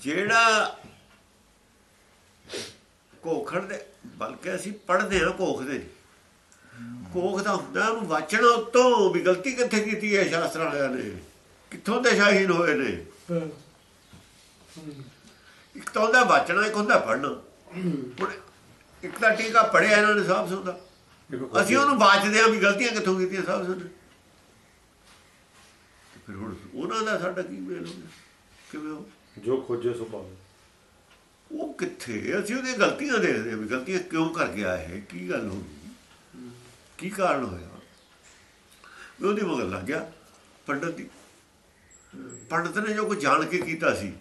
ਜਿਹੜਾ ਕੋਖੜ ਦੇ ਬਲਕਿ ਅਸੀਂ ਪੜ੍ਹਦੇ ਹਾਂ ਕੋਖ ਦੇ। ਕੋਖ ਦਾ ਹੁੰਦਾ ਉਹਨੂੰ ਵਾਚਣਾ ਉਤੋਂ ਵੀ ਗਲਤੀ ਕਿੱਥੇ ਕੀਤੀ ਹੈ ਸ਼ਾਸਤਰ ਵਾਲਿਆਂ ਨੇ? ਕਿੱਥੋਂ ਦੇ ਸ਼ਾਹੀਨ ਹੋਏ ਨੇ? ਇੱਕ ਤਾਂ ਹੁੰਦਾ ਵਾਚਣਾ ਇੱਕ ਹੁੰਦਾ ਪੜ੍ਹਨਾ। ਹੁਣ ਇੱਕ ਤਾਂ ਟੀਕਾ ਪੜਿਆ ਇਹਨਾਂ ਨੇ ਸਾਫ਼ ਸੁਣਦਾ ਅਸੀਂ ਉਹਨੂੰ ਬਾਚਦੇ ਹਾਂ ਵੀ ਗਲਤੀਆਂ ਕਿੱਥੋਂ ਕੀਤੀਆਂ ਸਾਫ਼ ਸੁਣ ਫਿਰ ਹੁਣ ਉਹਨਾਂ ਦਾ ਸਾਡਾ ਕੀ ਮੇਲ ਹੋ ਗਿਆ? ਕਿਵੇਂ ਹੋ ਜੋ ਖੋਜੇ ਸੋ ਪਾਵੇ ਉਹ ਕਿੱਥੇ? ਅਸੀਂ ਉਹਦੀਆਂ ਗਲਤੀਆਂ ਦੇਖਦੇ ਵੀ ਗਲਤੀਆਂ ਕਿਉਂ ਕਰ ਗਿਆ ਇਹ ਕੀ ਗੱਲ ਹੋ ਗਈ? ਕੀ ਕਾਰਨ ਹੋਇਆ? ਵੀ ਉਹਦੀ ਮਗਰ ਲੱਗ ਗਿਆ ਪੰਡਤ ਦੀ। ਪੰਡਤ ਨੇ ਜੋ ਕੁਝ ਜਾਣ ਕੇ ਕੀਤਾ ਸੀ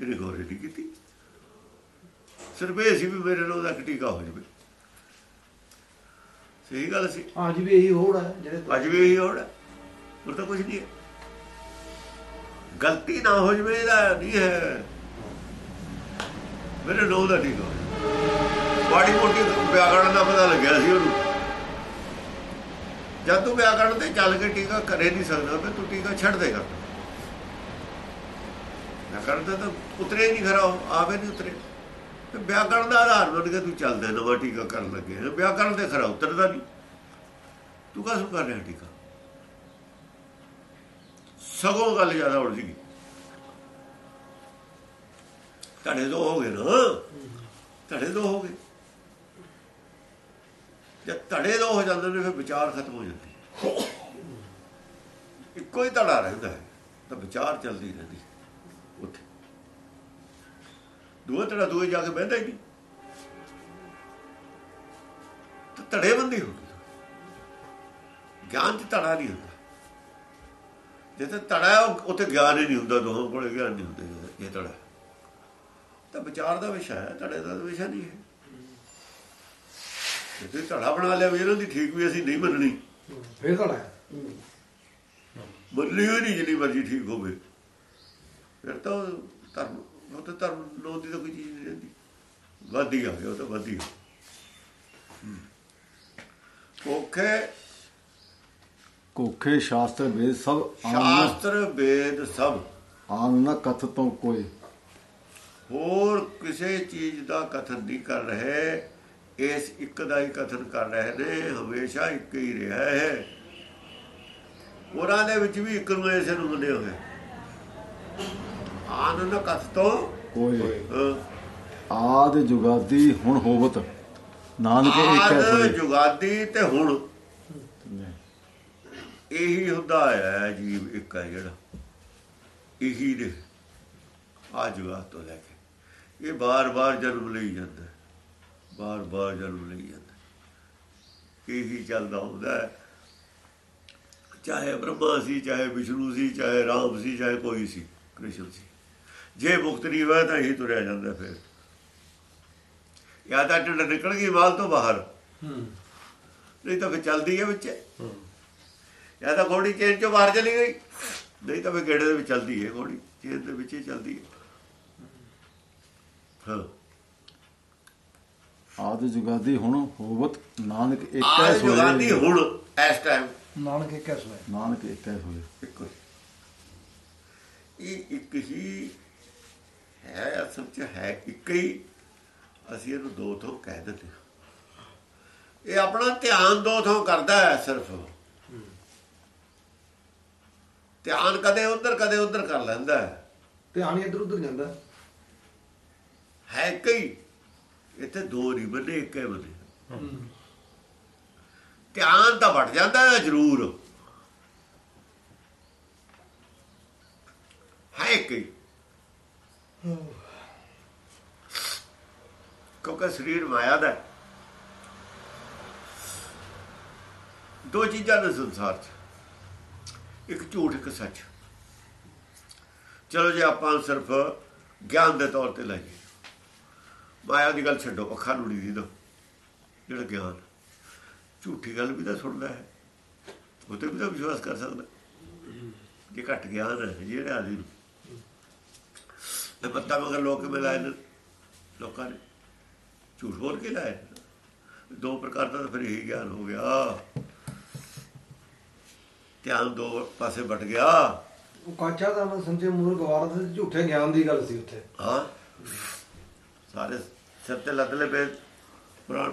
ਇਹਨੇ ਗੌਰੇ ਨਹੀਂ ਕੀਤੀ। ਸਿਰਫ ਇਹ ਸੀ ਵੀ ਮੇਰੇ ਨਾਲ ਉਹਦਾ ਟੀਕਾ ਹੋ ਜਾਵੇ। ਸਹੀ ਗੱਲ ਸੀ। ਅੱਜ ਵੀ ਇਹੀ ਹੋੜ ਹੈ ਜਿਹੜੇ ਅੱਜ ਵੀ ਇਹੀ ਹੋੜ ਹੈ। ਹੋਰ ਤਾਂ ਕੁਝ ਨਹੀਂ ਹੈ। ਗਲਤੀ ਨਾ ਹੋ ਜਵੇ ਇਹਦਾ ਨਹੀਂ ਹੈ। ਮੇਰੇ ਨੋ ਦਾ ਠੀਕ ਹੋ ਬਾੜੀ ਮੋਟੀ ਵਿਆਕਰਣ ਦਾ ਪਤਾ ਲੱਗਿਆ ਸੀ ਉਹਨੂੰ। ਜਦ ਤੂੰ ਵਿਆਕਰਣ ਤੇ ਚੱਲ ਕੇ ਟੀਕਾ ਕਰੇ ਨਹੀਂ ਸਕਦਾ ਤੇ ਤੂੰ ਟੀਕਾ ਛੱਡ ਦੇਗਾ। ਵਿਆਕਰਣ ਤੇ ਤਾਂ ਉਤਰੇ ਹੀ ਨਹੀਂ ਖਰਾ ਉਹ, ਆਵੇ ਨਹੀਂ ਉਤਰੇ। ਤੇ ਵਿਆਕਰਣ ਦਾ ਆਧਾਰ ਬਣ ਕੇ ਤੂੰ ਚੱਲਦਾ ਨਵਾਂ ਟੀਕਾ ਕਰਨ ਲੱਗੇ ਵਿਆਕਰਣ ਤੇ ਖਰਾ ਉਤਰਦਾ ਨਹੀਂ। ਤੂੰ ਕਾਹਨੂੰ ਕਰ ਰਿਹਾ ਟੀਕਾ? ਸਗੋਂ ਗੱਲ ਜ਼ਿਆਦਾ ਉਲਝ ਗਈ ਧੜੇ ਦੋ ਹੋ ਗਏ ਨਾ ਧੜੇ ਦੋ ਹੋ ਗਏ ਜਦ ਧੜੇ ਦੋ ਹੋ ਜਾਂਦੇ ਨੇ ਫਿਰ ਵਿਚਾਰ ਖਤਮ ਹੋ ਜਾਂਦੇ ਇੱਕੋ ਹੀ ਧੜਾ ਰਹਿੰਦਾ ਹੈ ਤਾਂ ਵਿਚਾਰ ਚੱਲਦੀ ਰਹਿੰਦੀ ਉੱਥੇ ਦੂਏ ਧੜਾ ਦੂਏ ਜਾ ਕੇ ਬਹਿੰਦਾ ਹੀ ਨਹੀਂ ਧੜੇ ਬੰਦੀ ਹੋ ਗਈ ਗਿਆਨ ਚ ਧੜਾ ਨਹੀਂ ਹੁੰਦਾ ਜਿੱਥੇ ਉਹ- ਉੱਥੇ ਗਿਆਨ ਹੀ ਨਹੀਂ ਹੁੰਦਾ ਦੋਹਾਂ ਕੋਲੇ ਗਿਆਨ ਨਹੀਂ ਹੁੰਦਾ ਇਹ ਹੈ। ਤਾਂ ਵਿਚਾਰ ਦਾ ਵਿਸ਼ਾ ਹੈ ਧੜੇ ਦਾ ਵਿਸ਼ਾ ਨਹੀਂ ਹੈ। ਜੇ ਤੁਸੀਂ ਧੜਾ ਬਣਾ ਲਿਆ ਵੀ ਇਹਨਾਂ ਦੀ ਠੀਕ ਵੀ ਅਸੀਂ ਨਹੀਂ ਮੰਨਣੀ। ਫੇਰ ਹੈ। ਮੰਨਣੀ ਹੋਈ ਨਹੀਂ ਜਿੰਨੀ ਮਰਜ਼ੀ ਠੀਕ ਹੋਵੇ। ਫਿਰ ਤਾਂ ਧਰਮ ਉਹ ਤਾਂ ਧਰਮ ਲੋਕ ਦੀ ਤਾਂ ਕੋਈ ਚੀਜ਼ ਨਹੀਂ ਰਹਿੰਦੀ। ਵਾਦੀ ਆ ਗਿਆ ਉਹ ਤਾਂ ਵਾਦੀ ਕੋਖੇ ਕੋਖੇ ਸ਼ਾਸਤਰ ਵੇਦ ਸਭ ਆਨ ਸ਼ਾਸਤਰ ਵੇਦ ਸਭ। ਆਨ ਨ ਕਥ ਤੋਂ ਕੋਈ ਹੋਰ ਕਿਸੇ ਚੀਜ਼ ਦਾ ਕਥਨ ਨਹੀਂ ਕਰ ਰਹੇ। ਇਸ ਇੱਕ ਦਾ ਹੀ ਕਥਨ ਕਰ ਰਹੇ ਨੇ ਹਮੇਸ਼ਾ ਇੱਕ ਹੀ ਰਿਹਾ ਹੈ। ਉਹਨਾਂ ਦੇ ਵਿੱਚ ਵੀ ਇੱਕ ਨੂੰ ਐਸੇ ਨੂੰ ਮੰਨੇ ਹੋਏ ਆਨੰਦ ਕਥ ਤੋਂ ਕੋਈ ਆਦ ਜੁਗਾਦੀ ਹੁਣ ਹੋਵਤ। ਨਾਨਕ ਇੱਕ ਹੈ ਜੁਗਾਦੀ ਤੇ ਹੁਣ। ਇਹੀ ਹੁੰਦਾ ਹੈ ਜੀਵ ਇੱਕ ਹੈ ਜਿਹੜਾ। ਇਹੀ ਦੇ ਆ ਜੁਗਾਦ ਤੋਂ ਲੈ ਕੇ। ਇਹ ਬਾਰ-ਬਾਰ ਜਨਮ ਲਈ ਜਾਂਦਾ ਬਾਰ-ਬਾਰ ਜਨਮ ਲਈ ਜਾਂਦਾ ਇਹੀ ਚੱਲਦਾ ਹੁੰਦਾ ਹੈ। ਚਾਹੇ ਬ੍ਰਹਮਾ ਸੀ ਚਾਹੇ ਵਿਸ਼ਨੂੰ ਸੀ ਚਾਹੇ ਰਾਮ ਸੀ ਚਾਹੇ ਕੋਈ ਸੀ ਕ੍ਰਿਸ਼ਨ ਸੀ। ਜੇ ਮੁਕਤ ਨਹੀਂ ਹੋਇਆ ਤਾਂ ਇਹੀ ਤੁਰਿਆ ਜਾਂਦਾ ਫਿਰ। ਜਾਂ ਤਾਂ ਢਿੱਡ ਨਿਕਲ ਗਈ ਵਾਲ ਤੋਂ ਬਾਹਰ। ਨਹੀਂ ਤਾਂ ਫਿਰ ਚੱਲਦੀ ਹੈ ਵਿੱਚ। ਜਾਂ ਤਾਂ ਘੋੜੀ ਚੇਨ ਚੋਂ ਬਾਹਰ ਚਲੀ ਗਈ। ਨਹੀਂ ਤਾਂ ਫਿਰ ਗੇੜੇ ਦੇ ਵਿੱਚ ਚੱਲਦੀ ਹੈ ਘੋੜੀ ਚੇਨ ਦੇ ਵਿੱਚ ਹੀ ਚੱਲਦੀ ਹੈ। ਹਾਂ। ਆਦ ਜੁਗਾਦੀ ਹੁਣ ਹੋਵਤ ਨਾਨਕ ਇੱਕ ਹੈ ਜੁਗਾਦੀ ਸੋਏ ਹੁਣ ਇਸ ਟਾਈਮ ਨਾਨਕ ਇੱਕ ਹੈ ਨਾਨਕ ਇੱਕ ਹੈ ਸੋਏ। ਇੱਕੋ ਹੀ। ਇਹ ਇੱਕ ਹੀ ਹੈ ਅਸਲ ਚ ਹੈ ਇੱਕ ਹੀ। ਅਸੀਂ ਇਹਨੂੰ ਦੋ ਤੋਂ ਕਹਿ ਦਿੰਦੇ ਹਾਂ। ਇਹ ਆਪਣਾ ਧਿਆਨ ਦੋ ਤੋਂ ਕਰਦਾ ਹੈ ਸਿਰਫ। ਧਿਆਨ ਕਦੇ ਉਧਰ ਕਦੇ ਉਧਰ ਕਰ ਲੈਂਦਾ ਹੈ। ਧਿਆਨ ਇੱਧਰ ਉੱਧਰ ਜਾਂਦਾ ਹੈ ਕਈ। ਇੱਥੇ ਦੋ ਨਹੀਂ ਬੰਦੇ ਇੱਕ ਹੀ ਬੰਦੇ ਧਿਆਨ ਤਾਂ ਵੱਟ ਜਾਂਦਾ ਹੈ ਜ਼ਰੂਰ। ਹੈ ਕਈ। ਕਿਉਂਕਿ ਸਰੀਰ ਮਾਇਆ ਦਾ। ਦੋ ਚੀਜ਼ਾਂ ਨੇ ਸੰਸਾਰ 'ਚ। ਇੱਕ ਝੂਠ, ਇੱਕ ਸੱਚ। ਚਲੋ ਜੇ ਆਪਾਂ ਸਿਰਫ ਗਿਆਨ ਦੇ ਤੌਰ ਤੇ ਲਾਈਏ, ਮਾਇਆ ਦੀ ਗੱਲ ਛੱਡੋ, ਅੱਖਾਂ ਨੂੰ ਨਹੀਂ ਦੀਦਾ, ਜਿਹੜਾ ਗਿਆਨ। ਝੂਠੀ ਗੱਲ ਵੀ ਤਾਂ ਸੁਣਦਾ ਹੈ, ਉਹ ਤੇ ਵੀ ਤਾਂ ਵਿਸ਼ਵਾਸ ਕਰ ਸਕਦਾ। ਜੇ ਘਟ ਗਿਆਨ ਹੈ ਜਿਹੜਾ ਆਦਮੀ ਨੂੰ। ਤੇ ਪੱਤਾ ਮਗਰ ਲੋਕ ਮਿਲਾਏ ਨੇ? ਲੋਕਾਂ ਨੇ ਝੂਠ ਬੋਲ ਕੇ ਲਾਏ ਦੋ ਪ੍ਰਕਾਰ ਦਾ ਤਾਂ ਫਿਰ ਇਹੀ ਗਿਆਨ ਹੋ ਗਿਆ। ਧਿਆਨ ਦੋ ਪਾਸੇ ਵੱਟ ਗਿਆ। ਉਹ ਕਾਚਾ ਦਾ ਨਾ ਸੰਤੇ ਮੂਰ ਗਵਾਰ ਦੇ ਝੂਠੇ ਗਿਆਨ ਦੀ ਗੱਲ ਸੀ ਉੱਥੇ। ਹਾਂ। ਸਾਰੇ ਸਿਰ ਤੇ ਲੱਦਲੇ ਪਏ। ਪੁਰਾਣ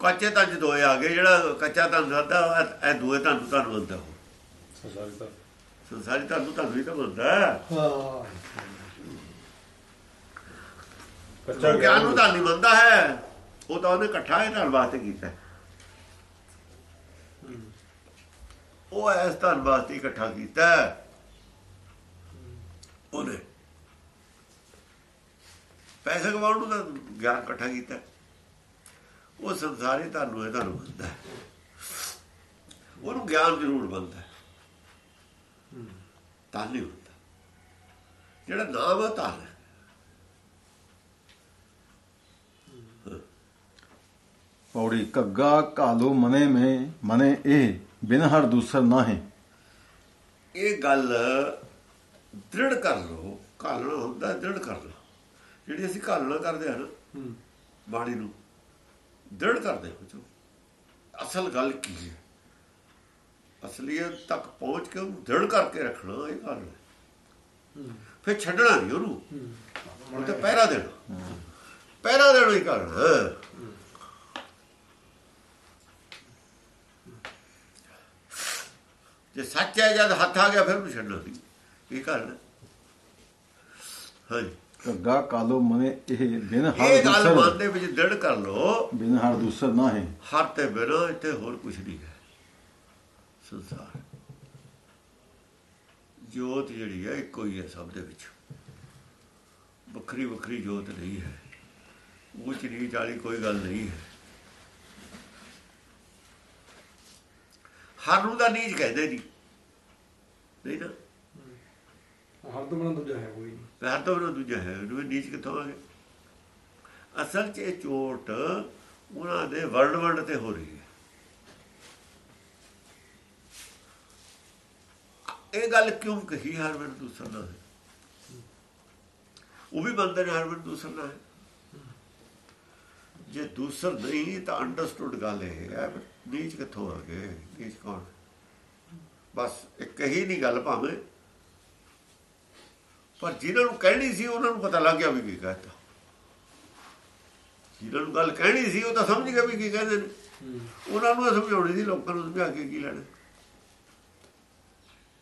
ਕੱਚੇ ਤਾਂ ਦੋਏ ਆ ਗਏ ਜਿਹੜਾ ਕੱਚਾ ਤਾਂ ਖਾਦਾ ਇਹ ਦੂਏ ਤਾਂ ਤੁਹਾਨੂੰ ਬੰਦਾ ਹੋ ਸੰਸਾਰੀ ਤਾਂ ਸੰਸਾਰੀ ਤੁਹਾਨੂੰ ਤੁਹਾਨੂੰ ਹੀ ਤਾਂ ਬੰਦਾ ਹਾਂ। ਕੱਚਾ ਗਿਆਨ ਨੂੰ ਤਾਂ ਨਹੀਂ ਬੰਦਾ ਹੈ। ਉਹ ਤਾਂ ਉਹਨੇ ਇਕੱਠਾ ਇਹ ਧਨ ਵਾਸਤੇ ਕੀਤਾ ਉਹ ਇਸ ਧਨ ਵਾਸਤੇ ਇਕੱਠਾ ਕੀਤਾ ਉਹਨੇ ਪੈਸੇ ਕਮਾਉਣ ਨੂੰ ਤਾਂ ਗਿਆਨ ਇਕੱਠਾ ਕੀਤਾ ਉਹ ਸੰਸਾਰੀ ਧਨ ਨੂੰ ਇਹ ਧਨ ਬੰਦਾ ਉਹਨੂੰ ਗਿਆਨ ਜ਼ਰੂਰ ਬੰਦਾ ਤਾਂ ਨਹੀਂ ਹੁੰਦਾ। ਜਿਹੜਾ ਨਾਮ ਹੈ ਤਾਂ ਪੌੜੀ ਕੱਗਾ ਕਾਲੋ ਮਨੇ ਮੈਂ, ਮਨੇ ਇਹ। ਬਿਨ ਹਰ ਦੂਸਰ ਨਾਹੀਂ। ਇਹ ਗੱਲ ਦ੍ਰਿੜ ਕਰ ਲਓ ਘਾਲਣਾ ਹੁੰਦਾ ਦ੍ਰਿੜ ਕਰ ਲਓ। ਜਿਹੜੀ ਅਸੀਂ ਘਾਲਣਾ ਕਰਦੇ ਹਾਂ ਨਾ ਬਾਣੀ ਨੂੰ ਦ੍ਰਿੜ ਕਰਦੇ ਹੋ ਜੋ ਅਸਲ ਗੱਲ ਕੀ ਹੈ? ਅਸਲੀਅਤ ਤੱਕ ਪਹੁੰਚ ਕੇ ਉਹਨੂੰ ਦ੍ਰਿੜ ਕਰਕੇ ਰੱਖਣਾ ਇਹ ਗੱਲ ਹੈ। ਫਿਰ ਛੱਡਣਾ ਨਹੀਂ ਉਹਨੂੰ। ਉਹ ਤੇ ਪਹਿਰਾ ਦੇਣਾ। ਪਹਿਰਾ ਦੇਣਾ ਹੀ ਕਰਨਾ ਜੇ ਸੱਚ ਹੈ ਜਦ ਹੱਥ ਆ ਗਿਆ ਫਿਰ ਉਹਨੂੰ ਛੱਡਣਾ ਨਹੀਂ ਇਹ ਕਰਨਾ ਹਾਂਜੀ। ਕੱਗਾ ਕਾਲੋ ਮਨੇ ਇਹ ਬਿਨ ਹਰ ਇਹ ਗੱਲ ਮਨ ਦੇ ਵਿੱਚ ਦ੍ਰਿੜ ਕਰ ਲਓ। ਬਿਨ ਹਰ ਦੂਸਰ ਨਾਹੀਂ ਹਰ ਤੇ ਬਿਨਾਂ ਇੱਥੇ ਹੋਰ ਕੁਝ ਨਹੀਂ ਹੈ। ਸੰਸਾਰ। ਜੋਤ ਜਿਹੜੀ ਹੈ ਇੱਕੋ ਹੀ ਹੈ ਸਭ ਦੇ ਵਿੱਚ। ਵੱਖਰੀ ਵੱਖਰੀ ਜੋਤ ਨਹੀਂ ਹੈ। ਉੱਚ ਨੀਚ ਵਾਲੀ ਕੋਈ ਗੱਲ ਨਹੀਂ ਹੈ। ਹਰ ਨੂੰ ਦਾ ਨੀਚ ਕਹਿੰਦੇ ਨਹੀਂ ਨਹੀਂ ਨਾ ਹਰ ਤੋਂ ਬਣਾ ਦੂਜਾ ਹੈ ਕੋਈ ਨਹੀਂ। ਹਰ ਤੋਂ ਬਿਨਾਂ ਦੂਜਾ ਹੈ ਉਹ ਨੀਚ ਕਿੱਥੋਂ ਆ ਗਿਆ ਅਸਲ 'ਚ ਇਹ ਚੋਟ ਉਹਨਾਂ ਦੇ ਵਰਡ ਵਰਡ ਤੇ ਹੋ ਰਹੀ ਹੈ। ਇਹ ਗੱਲ ਕਿਉਂ ਕਹੀ ਹਰਮਨ ਦੂਸਰਾ ਨਾ ਹੈ ਉਹ ਵੀ ਬੰਦੇ ਨੇ ਹਰਮਨ ਦੂਸਰਾ ਹੈ ਜੇ ਦੂਸਰ ਨਹੀਂ ਤਾਂ ਅੰਡਰਸਟੂਡ ਗੱਲ ਇਹ ਹੈ। ਨੀਚ ਕਿੱਥੋਂ ਆ ਗਏ ਨੀਚ ਕੌਣ? ਬਸ ਇੱਕ ਹੀ ਨਹੀਂ ਗੱਲ ਭਾਵੇਂ। ਪਰ ਜਿਨ੍ਹਾਂ ਨੂੰ ਕਹਿਣੀ ਸੀ ਉਹਨਾਂ ਨੂੰ ਪਤਾ ਲੱਗ ਗਿਆ ਵੀ ਕੀ ਕਹਤਾ। ਜਿਨ੍ਹਾਂ ਨੂੰ ਗੱਲ ਕਹਿਣੀ ਸੀ ਉਹ ਤਾਂ ਸਮਝ ਗਏ ਵੀ ਕੀ ਕਹਿੰਦੇ ਨੇ। ਉਹਨਾਂ ਨੂੰ ਸਮਝਾਉਣੀ ਸੀ ਲੋਕਾਂ ਨੂੰ ਸਮਝਾ ਕੇ ਕੀ ਲੈਣਾ।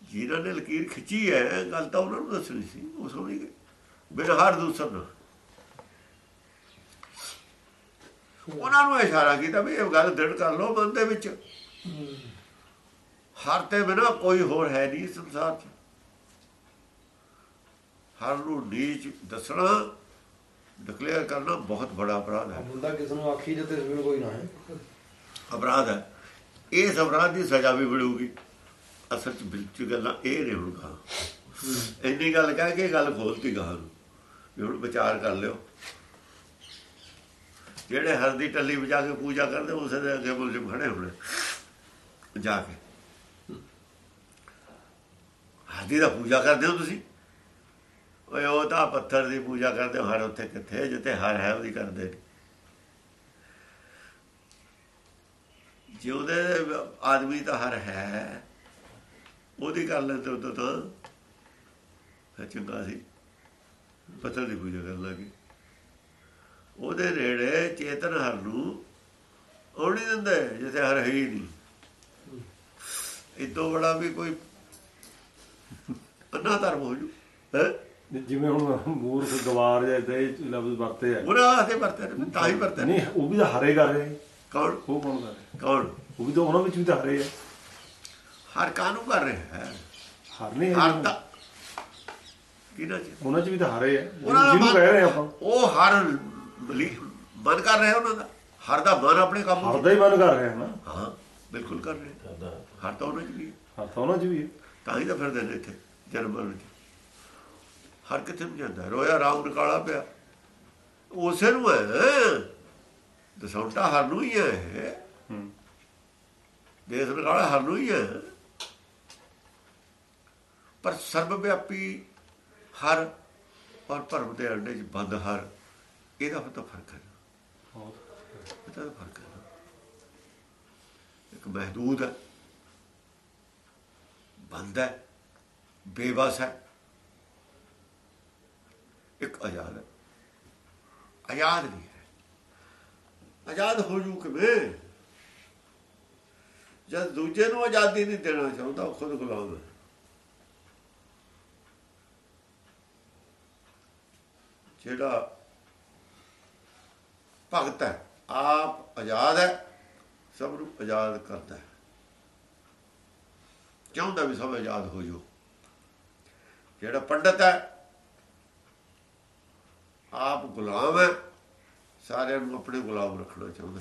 ਜਿਨ੍ਹਾਂ ਨੇ ਲਕੀਰ ਖਿੱਚੀ ਹੈ ਗੱਲ ਤਾਂ ਉਹਨਾਂ ਨੂੰ ਦੱਸਣੀ ਸੀ ਉਹ ਸਮਝ ਗਏ। ਬਿਰਹਾਰ ਦੂਸਰ ਨਾ। ਉਹਨਾਂ ਨੂੰ ਇਸ਼ਾਰਾ ਕੀਤਾ ਵੀ ਇਹ ਗੱਲ ਦ੍ਰਿੜ ਕਰ ਲਓ ਮਨ ਦੇ ਵਿੱਚ ਹਰ ਤੇ ਬਿਨਾ ਕੋਈ ਹੋਰ ਹੈ ਨਹੀਂ ਸੰਸਾਰ 'ਚ। ਹਰ ਨੂੰ ਨੀਚ ਦੱਸਣਾ ਡਿਕਲੇਅਰ ਕਰਨਾ ਬਹੁਤ ਬੜਾ ਅਪਰਾਧ ਹੈ। ਮੁੰਡਾ ਕਿਸ ਨੂੰ ਆਖੀ ਜੇ ਤੇ ਸਿਵਲ ਕੋਈ ਨਾ ਹੈ। ਅਪਰਾਧ ਹੈ। ਇਸ ਅਪਰਾਧ ਦੀ ਸਜ਼ਾ ਵੀ ਮਿਲੂਗੀ। ਅਸਲ ਚ ਵਿੱਚ ਗੱਲਾਂ ਇਹ ਨੇ ਹੁਣ ਕਹਾ ਇੰਨੀ ਗੱਲ ਕਹਿ ਕੇ ਗੱਲ ਖੋਲਤੀ ਗਾਹ ਨੂੰ। ਹੁਣ ਵਿਚਾਰ ਕਰ ਲਿਓ। ਜਿਹੜੇ ਹਰ ਟੱਲੀ ਵਜਾ ਕੇ ਪੂਜਾ ਕਰਦੇ, ਉਸੇ ਦੇ ਅੱਗੇ ਮੁਲਜ਼ਮ ਖੜੇ ਹੋਣੇ। ਜਾ ਕੇ। ਹਾਦੀ ਦਾ ਪੂਜਾ ਕਰਦੇ ਹੋ ਤੁਸੀਂ? ਓਏ, ਉਹ ਤਾਂ ਪੱਥਰ ਦੀ ਪੂਜਾ ਕਰਦੇ ਹੋ, ਹਰ ਉੱਥੇ ਕਿੱਥੇ, ਜਿੱਥੇ ਹਰ ਹੈ ਉਹਦੀ ਕਰਦੇ ਜੇ ਉਹਦੇ ਆਦਮੀ ਤਾਂ ਹਰ ਹੈ, ਉਹਦੀ ਕਰ ਲੈਂਦੇ ਉਦੋਂ ਤਾਂ ਚੰਗਾ ਸੀ। ਪੱਥਰ ਦੀ ਪੂਜਾ ਕਰਨ ਲੱਗੇ ਉਹਦੇ ਨੇੜੇ ਚੇਤਨ ਹਰ ਨੂੰ ਉਹ ਨਹੀਂ ਦਿੰਦੇ ਜਿੱਥੇ ਹਰ ਹੈ ਹੀ ਨਹੀਂ। ਇਤੋਂ ਬੜਾ ਵੀ ਕੋਈ ਅੰਨਾ ਧਰਮ ਹੋ ਜੂ। ਜਿਵੇਂ ਹੁਣ ਮੂਰਖ ਗਵਾਰ ਜਾਂ ਇਦਾਂ ਇਹ ਲਫ਼ਜ਼ ਵਰਤੇ ਆ। ਉਹਨਾਂ ਵਾਸਤੇ ਵਰਤੇ ਨੇ ਤਾਂ ਹੀ ਵਰਤੇ ਨੇ। ਨਹੀਂ ਉਹ ਵੀ ਤਾਂ ਹਰੇ ਕਰ ਰਹੇ। ਕੌਣ? ਉਹ ਕੌਣ ਕਰ ਰਿਹਾ? ਕੌਣ? ਉਹ ਵੀ ਤਾਂ ਉਹਨਾਂ ਵਿੱਚ ਵੀ ਤਾਂ ਹਰੇ ਆ। ਹਰ ਕਾਨੂੰ ਕਰ ਰਿਹਾ ਹੈ ਹਰ ਨਹੀਂ ਹਰ ਤਾਂ ਕਿਹਨਾਂ ਚ? ਉਹਨਾਂ ਚ ਵੀ ਤਾਂ ਹਰੇ ਆ। ਜਿਹਨੂੰ ਕਹਿ ਰਹੇ ਆਪਾਂ। ਉਹ ਹਰ ਮਨ ਕਰ ਰਿਹਾ ਉਹਨਾਂ ਦਾ। ਹਰ ਦਾ ਮਨ ਆਪਣੇ ਕੰਮ ਹਰ ਦਾ ਹੀ ਮਨ ਕਰ ਰਿਹਾ ਨਾ। ਹਾਂ ਬਿਲਕੁਲ ਕਰ ਰਿਹਾ। ਹਰ ਤਾਂ ਉਹਨਾਂ ਚ ਵੀ। ਹਰ ਤਾਂ ਉਹਨਾਂ ਚ ਵੀ ਤਾਂ ਹੀ ਤਾਂ ਫਿਰਦੇ ਨੇ ਇੱਥੇ ਜਨਮ ਮਰਨ ਚ। ਹਰ ਕਿਤੇ ਨੂੰ ਜਾਂਦਾ ਰੋਇਆ ਰਾਮ ਨਿਕਾਲਾ ਪਿਆ। ਉਸੇ ਨੂੰ ਹੈ। ਦਸੌਂਟਾ ਹਰ ਨੂੰ ਹੀ। ਹੂੰ। ਦੇਸ ਨਿਕਾਲਾ ਹਰ ਨੂੰ ਹੀ ਹੈ। ਪਰ ਸਰਬ ਵਿਆਪੀ ਹਰ ਔਰ ਭਰਮ ਦੇ ਅੰਡੇ ਚ ਬੰਦ ਹਰ। ਇਹਦਾ ਤਾਂ ਫ਼ਰਕ ਹੈ ਇਹਦਾ ਤਾਂ ਫ਼ਰਕ ਹੈ ਇੱਕ ਮਹਦੂਦ ਹੈ ਬੰਦ ਹੈ ਬੇਬਸ ਹੈ ਇੱਕ ਆਜ਼ਾਦ ਹੈ ਆਜ਼ਾਦ ਨਹੀਂ ਹੈ ਆਜ਼ਾਦ ਹੋ ਜੂ ਕਿਵੇਂ ਜਦ ਦੂਜੇ ਨੂੰ ਆਜ਼ਾਦੀ ਨਹੀਂ ਦੇਣਾ ਚਾਹੁੰਦਾ ਉਹ ਖੁਦ ਗੁਲਾਮ ਹੈ ਜਿਹੜਾ ਭਗਤ ਹੈ, ਆਪ ਆਜ਼ਾਦ ਹੈ, ਸਭ ਨੂੰ ਆਜ਼ਾਦ ਕਰਦਾ ਹੈ। ਚਾਹੁੰਦਾ ਵੀ ਸਭ ਆਜ਼ਾਦ ਹੋ ਜਾਓ। ਜਿਹੜਾ ਪੰਡਤ ਹੈ, ਆਪ ਗੁਲਾਮ ਹੈ, ਸਾਰਿਆਂ ਨੂੰ ਆਪਣੇ ਗੁਲਾਮ ਰੱਖਣਾ ਚਾਹੁੰਦਾ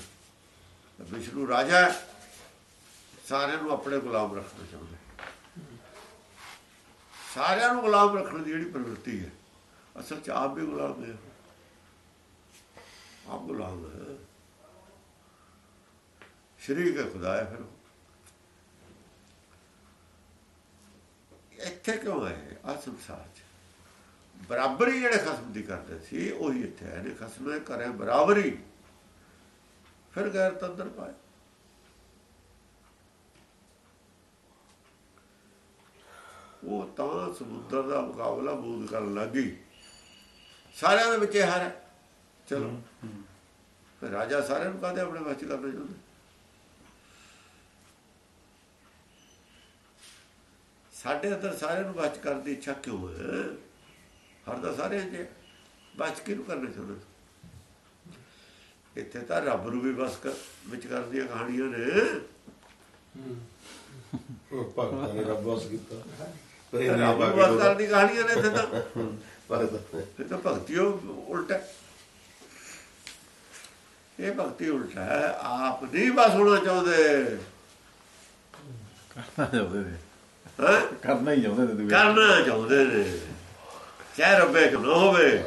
ਵਿਸ਼ਨੂੰ ਰਾਜਾ ਹੈ, ਸਾਰਿਆਂ ਨੂੰ ਆਪਣੇ ਗੁਲਾਮ ਰੱਖਣਾ ਚਾਹੁੰਦਾ ਸਾਰਿਆਂ ਨੂੰ ਗੁਲਾਮ ਰੱਖਣ ਦੀ ਜਿਹੜੀ ਪ੍ਰਵਿਰਤੀ ਹੈ, ਅਸਲ ਚ ਆਪ ਵੀ ਗੁਲਾਮ ਹੈ ਆਪ ਗੁਲਾਮ ਹੈ ਸ਼ਰੀਕ ਹੈ ਖੁਦਾ ਹੈ ਫਿਰ। ਇੱਥੇ ਕਿਉਂ ਆਏ? ਆ ਸੰਸਾਰ ਚ। ਬਰਾਬਰੀ ਜਿਹੜੇ ਖਸਮ ਦੀ ਕਰਦੇ ਸੀ, ਉਹੀ ਇੱਥੇ ਆਏ ਨੇ। ਖਸਮੇ ਕਰੇ ਬਰਾਬਰੀ। ਫਿਰ ਗੈਰ ਤੰਦਰ ਪਾਏ। ਉਹ ਤਾਂ ਸਮੁੰਦਰ ਦਾ ਮੁਕਾਬਲਾ ਬੂਦ ਕਰਨ ਲੱਗੀ ਸਾਰਿਆਂ ਦੇ ਵਿੱਚ ਹਰ ਹੈ। ਚਲੋ। ਫਿਰ ਰਾਜਾ ਸਾਰਿਆਂ ਨੂੰ ਕਾਹਦੇ ਆਪਣੇ ਵਿੱਚ ਕਰਨਾ ਚਾਹੁੰਦਾ ਸਾਡੇ ਅੰਦਰ ਸਾਰਿਆਂ ਨੂੰ ਬਚ ਕਰਨ ਦੀ ਇੱਛਾ ਕਿਉਂ ਹੈ? ਹਰ ਦਾ ਸਾਰਿਆਂ 'ਚ ਬਚ ਕਿਹਨੂੰ ਕਰਨਾ ਚਾਹੁੰਦਾ ਇੱਥੇ ਤਾਂ ਰੱਬ ਨੂੰ ਵੀ ਬਸ ਵਿੱਚ ਕਰਨ ਦੀਆਂ ਕਹਾਣੀਆਂ ਨੇ। ਭਗਤਾਂ ਨੇ ਰੱਬ ਵਾਸ ਕੀਤਾ। ਰੱਬ ਨੂੰ ਬਾਕੀ ਬਸ ਕਰਨ ਦੀ ਕਹਾਣੀਆਂ ਨੇ ਇੱਥੇ ਤਾਂ। ਭਗਤ ਇਹ ਤਾਂ ਭਗਤੀ ਉਹ ਉਲਟਾ। ਇਹ ਭਗਤੀ ਉਲਟਾ ਹੈ ਆਪ ਨਹੀਂ ਬਸ ਹੋਣਾ ਚਾਹੁੰਦੇ। ਕਰਨਾ ਚਾਹੁੰਦੇ ਨੇ। ਹੈ? ਕਰਨਾ ਹੀ ਚਾਹੁੰਦੇ ਨੇ ਕਰਨਾ ਚਾਹੁੰਦੇ ਨੇ। ਚਾਹੇ ਰੱਬੇ ਕਿ ਨਾ ਹੋਵੇ।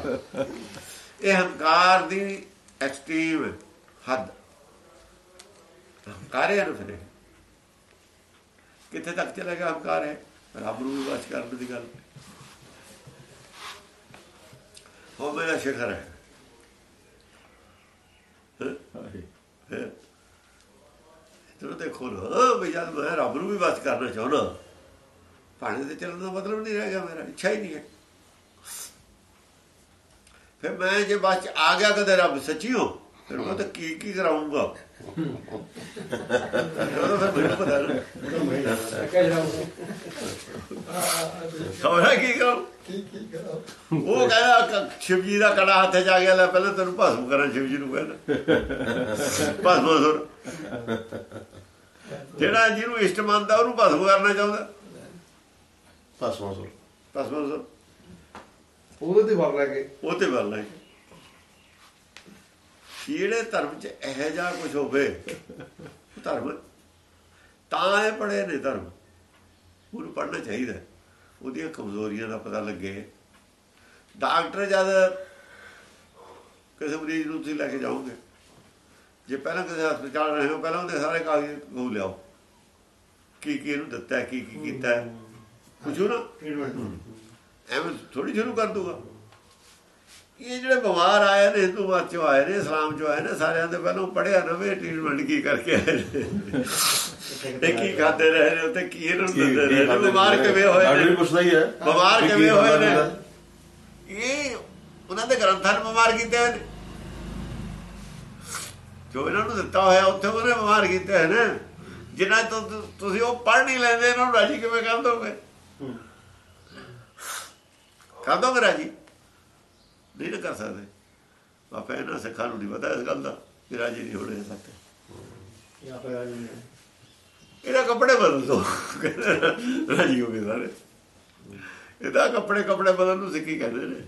ਇਹ ਹੰਕਾਰ ਦੀ ਐਕਸਟ੍ਰੀਮ ਹੱਦ। ਹੰਕਾਰ ਨਾ। ਫਿਰ। ਕਿੱਥੇ ਤੱਕ ਚਲੇਗਾ ਹੰਕਾਰ ਹੈ ਰੱਬ ਨੂੰ ਵੀ ਬਸ ਕਰਨ ਦੀ ਗੱਲ। ਹੋ ਮੇਰਾ ਸ਼ਿਖਰ ਹੈ। ਹੈਂ? ਦੇਖੋ ਨਾ ਵੀ ਜਦ ਮੈਂ ਰੱਬ ਨੂੰ ਵੀ ਬਸ ਕਰਨਾ ਚਾਹੁੰਦਾ ਪਾਣੀ ਤੇ ਚੱਲਣ ਦਾ ਮਤਲਬ ਨਹੀਂ ਰਹਿ ਗਿਆ ਮੇਰਾ, ਇੱਛਾ ਹੀ ਨਹੀਂ ਹੈ ਫਿਰ ਮੈਂ ਜੇ ਬਾਅਦ ਚ ਆ ਗਿਆ ਕਦੇ ਰੱਬ, ਸੱਚੀ ਹੋ ਫਿਰ ਮੈਂ ਤਾਂ ਕੀ ਕੀ ਕਰਾਉਂਗਾ? ਉਹ ਤਾਂ ਮੈਨੂੰ ਪਤਾ ਕੀ ਕਰਾਂ ਕੀ ਕੀ ਉਹ ਕਹਿੰਦਾ ਕ- ਸ਼ਿਵ ਜੀ ਦਾ ਕੜਾ ਹੱਥ ਆ ਗਿਆ ਲੈ ਪਹਿਲਾਂ ਤੈਨੂੰ ਭਸਮ ਕਰਾਂ ਸ਼ਿਵ ਜੀ ਨੂੰ ਕਹਿੰਦਾ। ਭਸਮ ਸੁਰ ਜਿਹੜਾ ਜਿਹਨੂੰ ਇਸ਼ਟ ਮੰਨਦਾ ਉਹਨੂੰ ਭਸਮ ਕਰਨਾ ਚਾਹੁੰਦਾ। ਭਸਮਾ ਸੁਰ ਭਸਮ ਸੁਰ ਉਹਦੇ ਤੇ ਵਰ ਲੈ ਕੇ। ਉਹ ਤੇ ਗੱਲ ਹੈ ਜਿਹੜੇ ਧਰਮ 'ਚ ਇਹੋ ਜਿਹਾ ਕੁਝ ਹੋਵੇ ਧਰਮ ਤਾਂ ਇਹ ਪੜੇ ਨੇ ਧਰਮ। ਉਹਨੂੰ ਪੜਨਾ ਚਾਹੀਦਾ। ਉਹਦੀਆਂ ਕਮਜ਼ੋਰੀਆਂ ਦਾ ਪਤਾ ਲੱਗੇ। ਡਾਕਟਰ ਜਦ ਕਿਸੇ ਮਰੀਜ਼ ਨੂੰ ਤੁਸੀਂ ਲੈ ਕੇ ਜਾਓਗੇ ਜੇ ਪਹਿਲਾਂ ਕਿਸੇ ਹਸਪਤਾਲ ਰਹੇ ਹੋ ਪਹਿਲਾਂ ਉਹਦੇ ਸਾਰੇ ਕਾਗਜ਼ ਕੋ ਲਿਆਓ। ਕੀ ਕੀ ਇਹਨੂੰ ਦਿੱਤਾ ਕੀ ਕੀ ਕੀਤਾ ਪੁੱਛੋ ਨਾ। ਐਵੇਂ ਥੋੜੀ ਸ਼ੁਰੂ ਕਰ ਦੂਗਾ ਇਹ ਜਿਹੜੇ ਬਿਮਾਰ ਆਏ ਨੇ ਹਿੰਦੂ ਮਤ ਚੋਂ ਆਏ ਨੇ ਇਸਲਾਮ ਚੋਂ ਆਏ ਨੇ ਸਾਰਿਆਂ ਦੇ ਪਹਿਲਾਂ ਪੜਿਆ ਨਾ ਵੀ ਟ੍ਰੀਟਮੈਂਟ ਕੀ ਕਰਕੇ ਆਏ ਨੇ। ਕੀ ਖਾਦੇ ਰਹੇ ਨੇ ਉੱਤੇ ਕੀ ਇਹਨਾਂ ਨੂੰ ਦਿੰਦੇ ਰਹੇ ਨੇ? ਬਿਮਾਰ ਕਿਵੇਂ ਹੋਏ ਨੇ? ਪੁੱਛਦਾ ਹੀ ਹੈ। ਬਿਮਾਰ ਕਿਵੇਂ ਹੋਏ ਨੇ? ਇਹ ਉਹਨਾਂ ਦੇ ਗ੍ਰੰਥਾਂ ਨੇ ਬਿਮਾਰ ਕੀਤੇ ਹੋਏ ਨੇ। ਜੋ ਇਹਨਾਂ ਨੂੰ ਦਿੱਤਾ ਹੋਇਆ ਉੱਥੇ ਉਹਨੇ ਬਿਮਾਰ ਕੀਤੇ ਹੋਏ ਨੇ। ਜਿਨ੍ਹਾਂ ਤੋਂ ਤੁ- ਤੁਸੀਂ ਉਹ ਪੜ੍ਹ ਨਹੀਂ ਲੈਂਦੇ ਇਹਨਾਂ ਨੂੰ ਰਾਜੀ ਕਿਵੇਂ ਕਰ ਦੋਗੇ ਕਰ ਦੋਗੇ ਰਾਜੀ? ਨਹੀਂ ਨਾ ਕਰ ਸਕਦੇ। ਬਾਪਾ ਇਹਨਾਂ ਸਿੱਖਾਂ ਨੂੰ ਨਹੀਂ ਪਤਾ ਇਸ ਗੱਲ ਦਾ ਕਿ ਰਾਜੀ ਨਹੀਂ ਹੋਣੇ ਸਕਦੇ ਇਹਦਾ ਕੱਪੜੇ ਬਦਲ ਦੋ। ਰਾਜੀ ਹੋ ਗਏ ਸਾਰੇ। ਇਹਦਾ ਕੱਪੜੇ ਕੱਪੜੇ ਬਦਲ ਨੂੰ ਸਿੱਖੀ ਕਹਿੰਦੇ ਨੇ।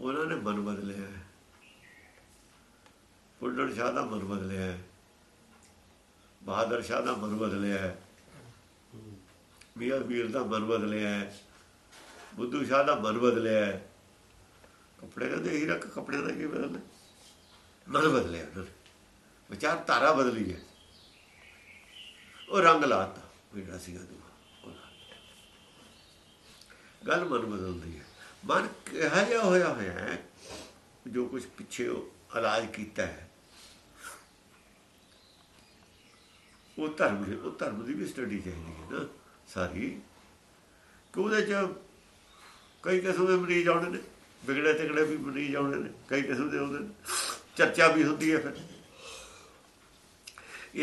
ਉਹਨਾਂ ਨੇ ਮਨ ਬਦਲਿਆ ਫੁੱਲਣ ਸ਼ਾਹ ਦਾ ਮਨ ਬਦਲਿਆ ਬਹਾਦਰ ਸ਼ਾਹ ਦਾ ਮਨ ਬਦਲਿਆ ਮੀਆਂ ਵੀਰ ਦਾ ਮਨ ਬਦਲਿਆ ਬੁੱਧੂ ਸ਼ਾਹ ਦਾ ਮਨ ਬਦਲਿਆ ਹੈ। ਕੱਪੜੇ ਕਹਿੰਦੇ ਹੀ ਰੱਖ ਕੱਪੜੇ ਦਾ ਕੀ ਬਦਲਣਾ ਮਨ ਬਦਲਿਆ ਉਹਨਾਂ ਨੇ। ਵਿਚਾਰ ਧਾਰਾ ਬਦਲੀ ਹੈ। ਉਹ ਰੰਗ ਲਾਤਾ ਜਿਹੜਾ ਸੀਗਾ ਦੂਆ ਗੱਲ ਮਨ ਬਦਲਦੀ ਹੈ। ਮਨ ਕਿਹਾ ਜਿਹਾ ਹੋਇਆ ਹੋਇਆ ਹੈ, ਜੋ ਕੁਝ ਪਿੱਛੇ ਇਲਾਜ ਕੀਤਾ ਹੈ। ਉਹ ਧਰਮ ਉਹ ਧਰਮ ਦੀ ਵੀ ਸਟੱਡੀ ਚਾਹੀਦੀ ਹੈ ਨਾ, ਸਾਰੀ। ਕਿ ਉਹਦੇ ਚ ਕਈ ਕਿਸਮ ਦੇ ਮਰੀਜ਼ ਆਉਂਦੇ ਨੇ, ਵਿਗੜੇ ਤਿਗੜੇ ਵੀ ਮਰੀਜ਼ ਆਉਂਦੇ ਨੇ, ਕਈ ਕਿਸਮ ਦੇ ਆਉਂਦੇ ਨੇ, ਚਰਚਾ ਵੀ ਹੁੰਦੀ ਹੈ ਫਿਰ।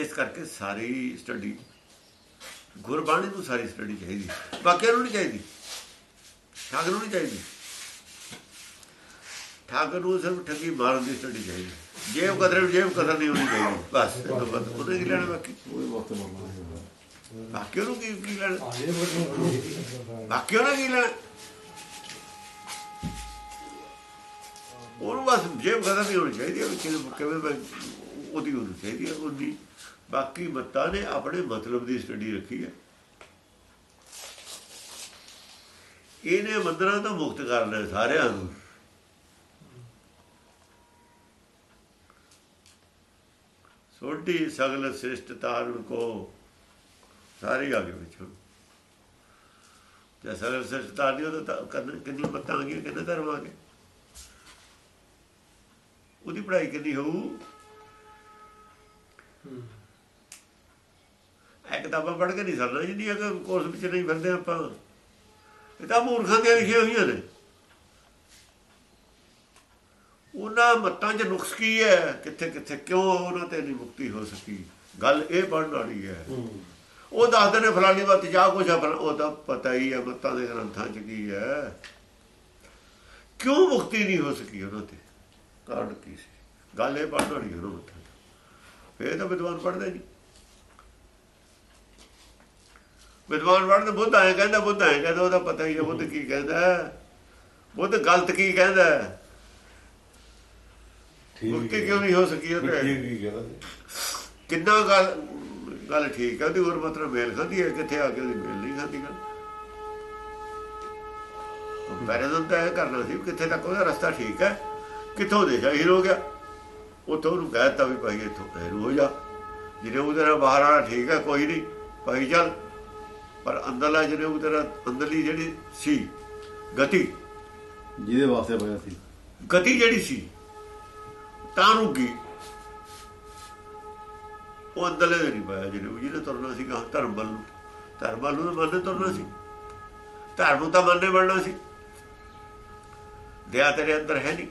ਇਸ ਕਰਕੇ ਸਾਰੀ ਸਟੱਡੀ ਗੁਰਬਾਣੀ ਨੂੰ ਸਾਰੀ ਸਟੱਡੀ ਚਾਹੀਦੀ ਬਾਕੀਆਂ ਨੂੰ ਨਹੀਂ ਚਾਹੀਦੀ ਠਾਕਰ ਨੂੰ ਨਹੀਂ ਚਾਹੀਦੀ। ਠਾਕਰ ਨੂੰ ਸਿਰਫ ਠੱਗੀ ਮਾਰਨ ਦੀ ਸਟੱਡੀ ਚਾਹੀਦੀ। ਜੇਬ ਕਦਰ ਜੇਬ ਕਦਰ ਨਹੀਂ ਹੋਣੀ ਚਾਹੀਦੀ, ਬਸ ਇਹ ਤੋਂ ਵੱਧ ਉਹਨੇ ਕੀ ਲੈਣਾ ਬਾਕੀ? ਬਾਕੀ ਉਹਨੂੰ ਕੀ ਲੈਣਾ? ਬਾਕੀ ਉਹਨੇ ਕੀ ਲੈਣਾ? ਉਹਨੂੰ ਬਸ ਜੇਬ ਕਦਰ ਨਹੀਂ ਹੋਣੀ ਚਾਹੀਦੀ ਹੈ ਕਿਵੇਂ ਕਿਵੇਂ ਮੈਂ ਉਹਦੀ ਹੋਣੀ ਚਾਹੀਦੀ ਹੈ ਉਹਦੀ ਬਾਕੀ ਮੱਤਾਂ ਨੇ ਆਪਣੇ ਮਤਲਬ ਦੀ ਸਟੱਡੀ ਰੱਖੀ ਹੈ ਇਹਨੇ ਮੰਦਰਾਂ ਤੋਂ ਮੁਕਤ ਕਰ ਲਿਆ ਸਾਰਿਆਂ ਨੂੰ ਸੋਢੀ ਸਗਲ ਸ੍ਰਿਸ਼ਟ ਤਾਰਨ ਕੋ ਸਾਰੇ ਆਗੇ ਵਿੱਚ ਹੁਣ ਜੇ ਸਗਲ ਸ੍ਰਿਸ਼ਟ ਦੀ ਉਹ ਤਾਂ ਕਿੰਨੀ ਮੱਤਾਂ ਆ ਗਈਆਂ ਕਿੰਨੇ ਧਰਮ ਆ ਗਏ ਉਹਦੀ ਪੜ੍ਹਾਈ ਕਿੰਨੀ ਹੋਊ? ਇਹ ਕਿਤਾਬਾਂ ਪੜ੍ਹ ਕੇ ਨਹੀਂ ਸਰਨਾ ਜਿੰਨੀ ਕਿ ਕੋਰਸ ਵਿੱਚ ਨਹੀਂ ਫਿਰਦੇ ਆਪਾਂ। ਇਹ ਤਾਂ ਮੂਰਖਾਂ ਦੀਆਂ ਲਿਖੀਆਂ ਹੋਈਆਂ ਨੇ। ਉਹਨਾਂ ਮੱਤਾਂ 'ਚ ਨੁਕਸ ਕੀ ਹੈ? ਕਿੱਥੇ ਕਿੱਥੇ ਕਿਉਂ ਉਹਨਾਂ ਤੇ ਨਹੀਂ ਮੁਕਤੀ ਹੋ ਸਕੀ? ਗੱਲ ਇਹ ਪੜਨ ਵਾਲੀ ਹੈ। ਉਹ ਦੱਸਦੇ ਨੇ ਫਲਾਣੀ ਬਾਤ ਜਾ ਕੁਛ ਉਹ ਤਾਂ ਪਤਾ ਹੀ ਹੈ ਮੱਤਾਂ ਦੇ ਗ੍ਰੰਥਾਂ 'ਚ ਕੀ ਹੈ। ਕਿਉਂ ਮੁਕਤੀ ਨਹੀਂ ਹੋ ਸਕੀ ਉਹਨਾਂ ਤੇ? ਕਾਰਨ ਕੀ ਸੀ? ਗੱਲ ਇਹ ਪੜਨ ਵਾਲੀ ਮੱਤਾਂ 'ਚ ਫੇਰ ਤਾਂ ਵਿਦਵਾਨ ਪੜਦੇ ਨਹੀਂ ਵਿਦਵਾਨ ਪੜਦੇ ਬੁੱਧ ਆਏ ਕਹਿੰਦਾ ਬੁੱਧ ਆਏ ਕਹਿੰਦਾ ਉਹਦਾ ਪਤਾ ਹੀ ਹੈ ਬੁੱਧ ਕੀ ਕਹਿੰਦਾ। ਬੁੱਧ ਗਲਤ ਕੀ ਕਹਿੰਦਾ ਹੈ। ਮੁਕਤੀ ਕਿਉਂ ਨਹੀਂ ਹੋ ਸਕੀ ਉਹਦੇ? ਠੀਕ ਹੀ ਕਹਿੰਦਾ ਕਿੰਨਾ ਗੱਲ ਗੱਲ ਠੀਕ ਹੈ ਉਹਦੀ ਹੋਰ ਮਤਲਬ ਮੇਲ ਖਾਂਦੀ ਹੈ ਕਿੱਥੇ ਆ ਕੇ ਉਹਦੀ ਮੇਲ ਨਹੀਂ ਖਾਂਦੀ ਗੱਲ? ਕੰਪੈਰੀਜ਼ਨ ਤਾਂ ਕਰਨਾ ਸੀ ਕਿੱਥੇ ਤੱਕ ਉਹਦਾ ਰਸਤਾ ਠੀਕ ਹੈ। ਕਿੱਥੋਂ ਦੇ ਜ਼ਾਹਿਰ ਹੋ ਗਿਆ। ਉੱਥੋਂ ਉਹਨੂੰ ਕਹਿ ਦਿੱਤਾ ਵੀ ਭਾਈ ਇੱਥੋਂ ਫੇਰ ਹੋ ਜਾ। ਜਿਹਨੇ ਉਹਦੇ ਨਾਲ ਬਾਹਰ ਆਣਾ ਠੀਕ ਹੈ ਕੋਈ ਨਹੀਂ। ਭਾਈ ਚੱਲ। ਪਰ ਅੰਦਰਲਾ ਜਿਹਨੇ ਉਹਦੇ ਅੰਦਰਲੀ ਜਿਹੜੀ ਸੀ ਗਤੀ। ਜਿਹਦੇ ਵਾਸਤੇ ਬਣਿਆ ਸੀ। ਗਤੀ ਜਿਹੜੀ ਸੀ ਤਾਂ ਰੁਕੀ। ਉਹ ਅੰਦਰਲੇ ਦੇ ਨਹੀਂ ਪਾਇਆ ਜਿਹੜੇ ਉਹ ਜਿਹਨੇ ਤੁਰਨਾ ਸੀ ਕਹਾਂ ਧਰਮ ਵੱਲ ਨੂੰ। ਧਰਮ ਵੱਲ ਨੂੰ ਤਾਂ ਮੰਨੇ ਤੁਰਨਾ ਸੀ। ਧਰਮ ਨੂੰ ਤਾਂ ਮੰਨੇ ਬਣਨਾ ਸੀ। ਦਇਆ ਤੇਰੇ ਅੰਦਰ ਹੈ ਨਹੀਂ।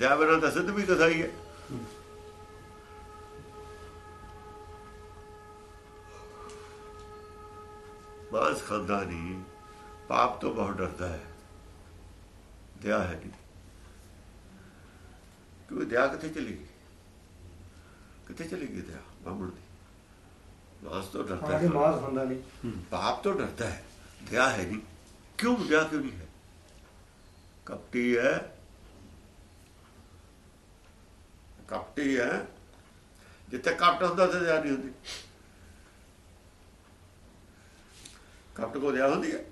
ਦਇਆ ਬਿਨਾਂ ਤਾਂ ਸਿੱਧ ਵੀ ਕਸਾਈ ਹੈ ਮਾਸ ਖਾਂਦਾ ਨਹੀਂ ਪਾਪ ਤੋਂ ਬਹੁਤ ਡਰਦਾ ਹੈ। ਦਇਆ ਹੈ ਨਹੀਂ। ਕਿਉਂ ਦਇਆ ਕਿੱਥੇ ਚਲੀ ਗਈ? ਕਿੱਥੇ ਚਲੀ ਗਈ ਦਇਆ ਬਾਹਮਣ ਦੀ? ਮਾਸ ਤੋਂ ਡਰਦਾ ਹੈ। ਮਾਸ ਖਾਂਦਾ ਨਹੀਂ। ਪਾਪ ਤੋਂ ਡਰਦਾ ਹੈ। ਦਇਆ ਹੈ ਨਹੀਂ। ਕਿਉਂ ਦਇਆ ਕਿਉਂ ਨਹੀਂ ਹੈ? ਕਪਟੀ ਹੈ। ਕਪਟੀ ਹੈ ਜਿੱਥੇ ਕਪਟ ਹੁੰਦਾ ਤੇ ਦਇਆ ਨਹੀਂ ਹੁੰਦੀ। ਕਪਟ ਕੋ ਦਇਆ ਹੁੰਦੀ ਹੈ?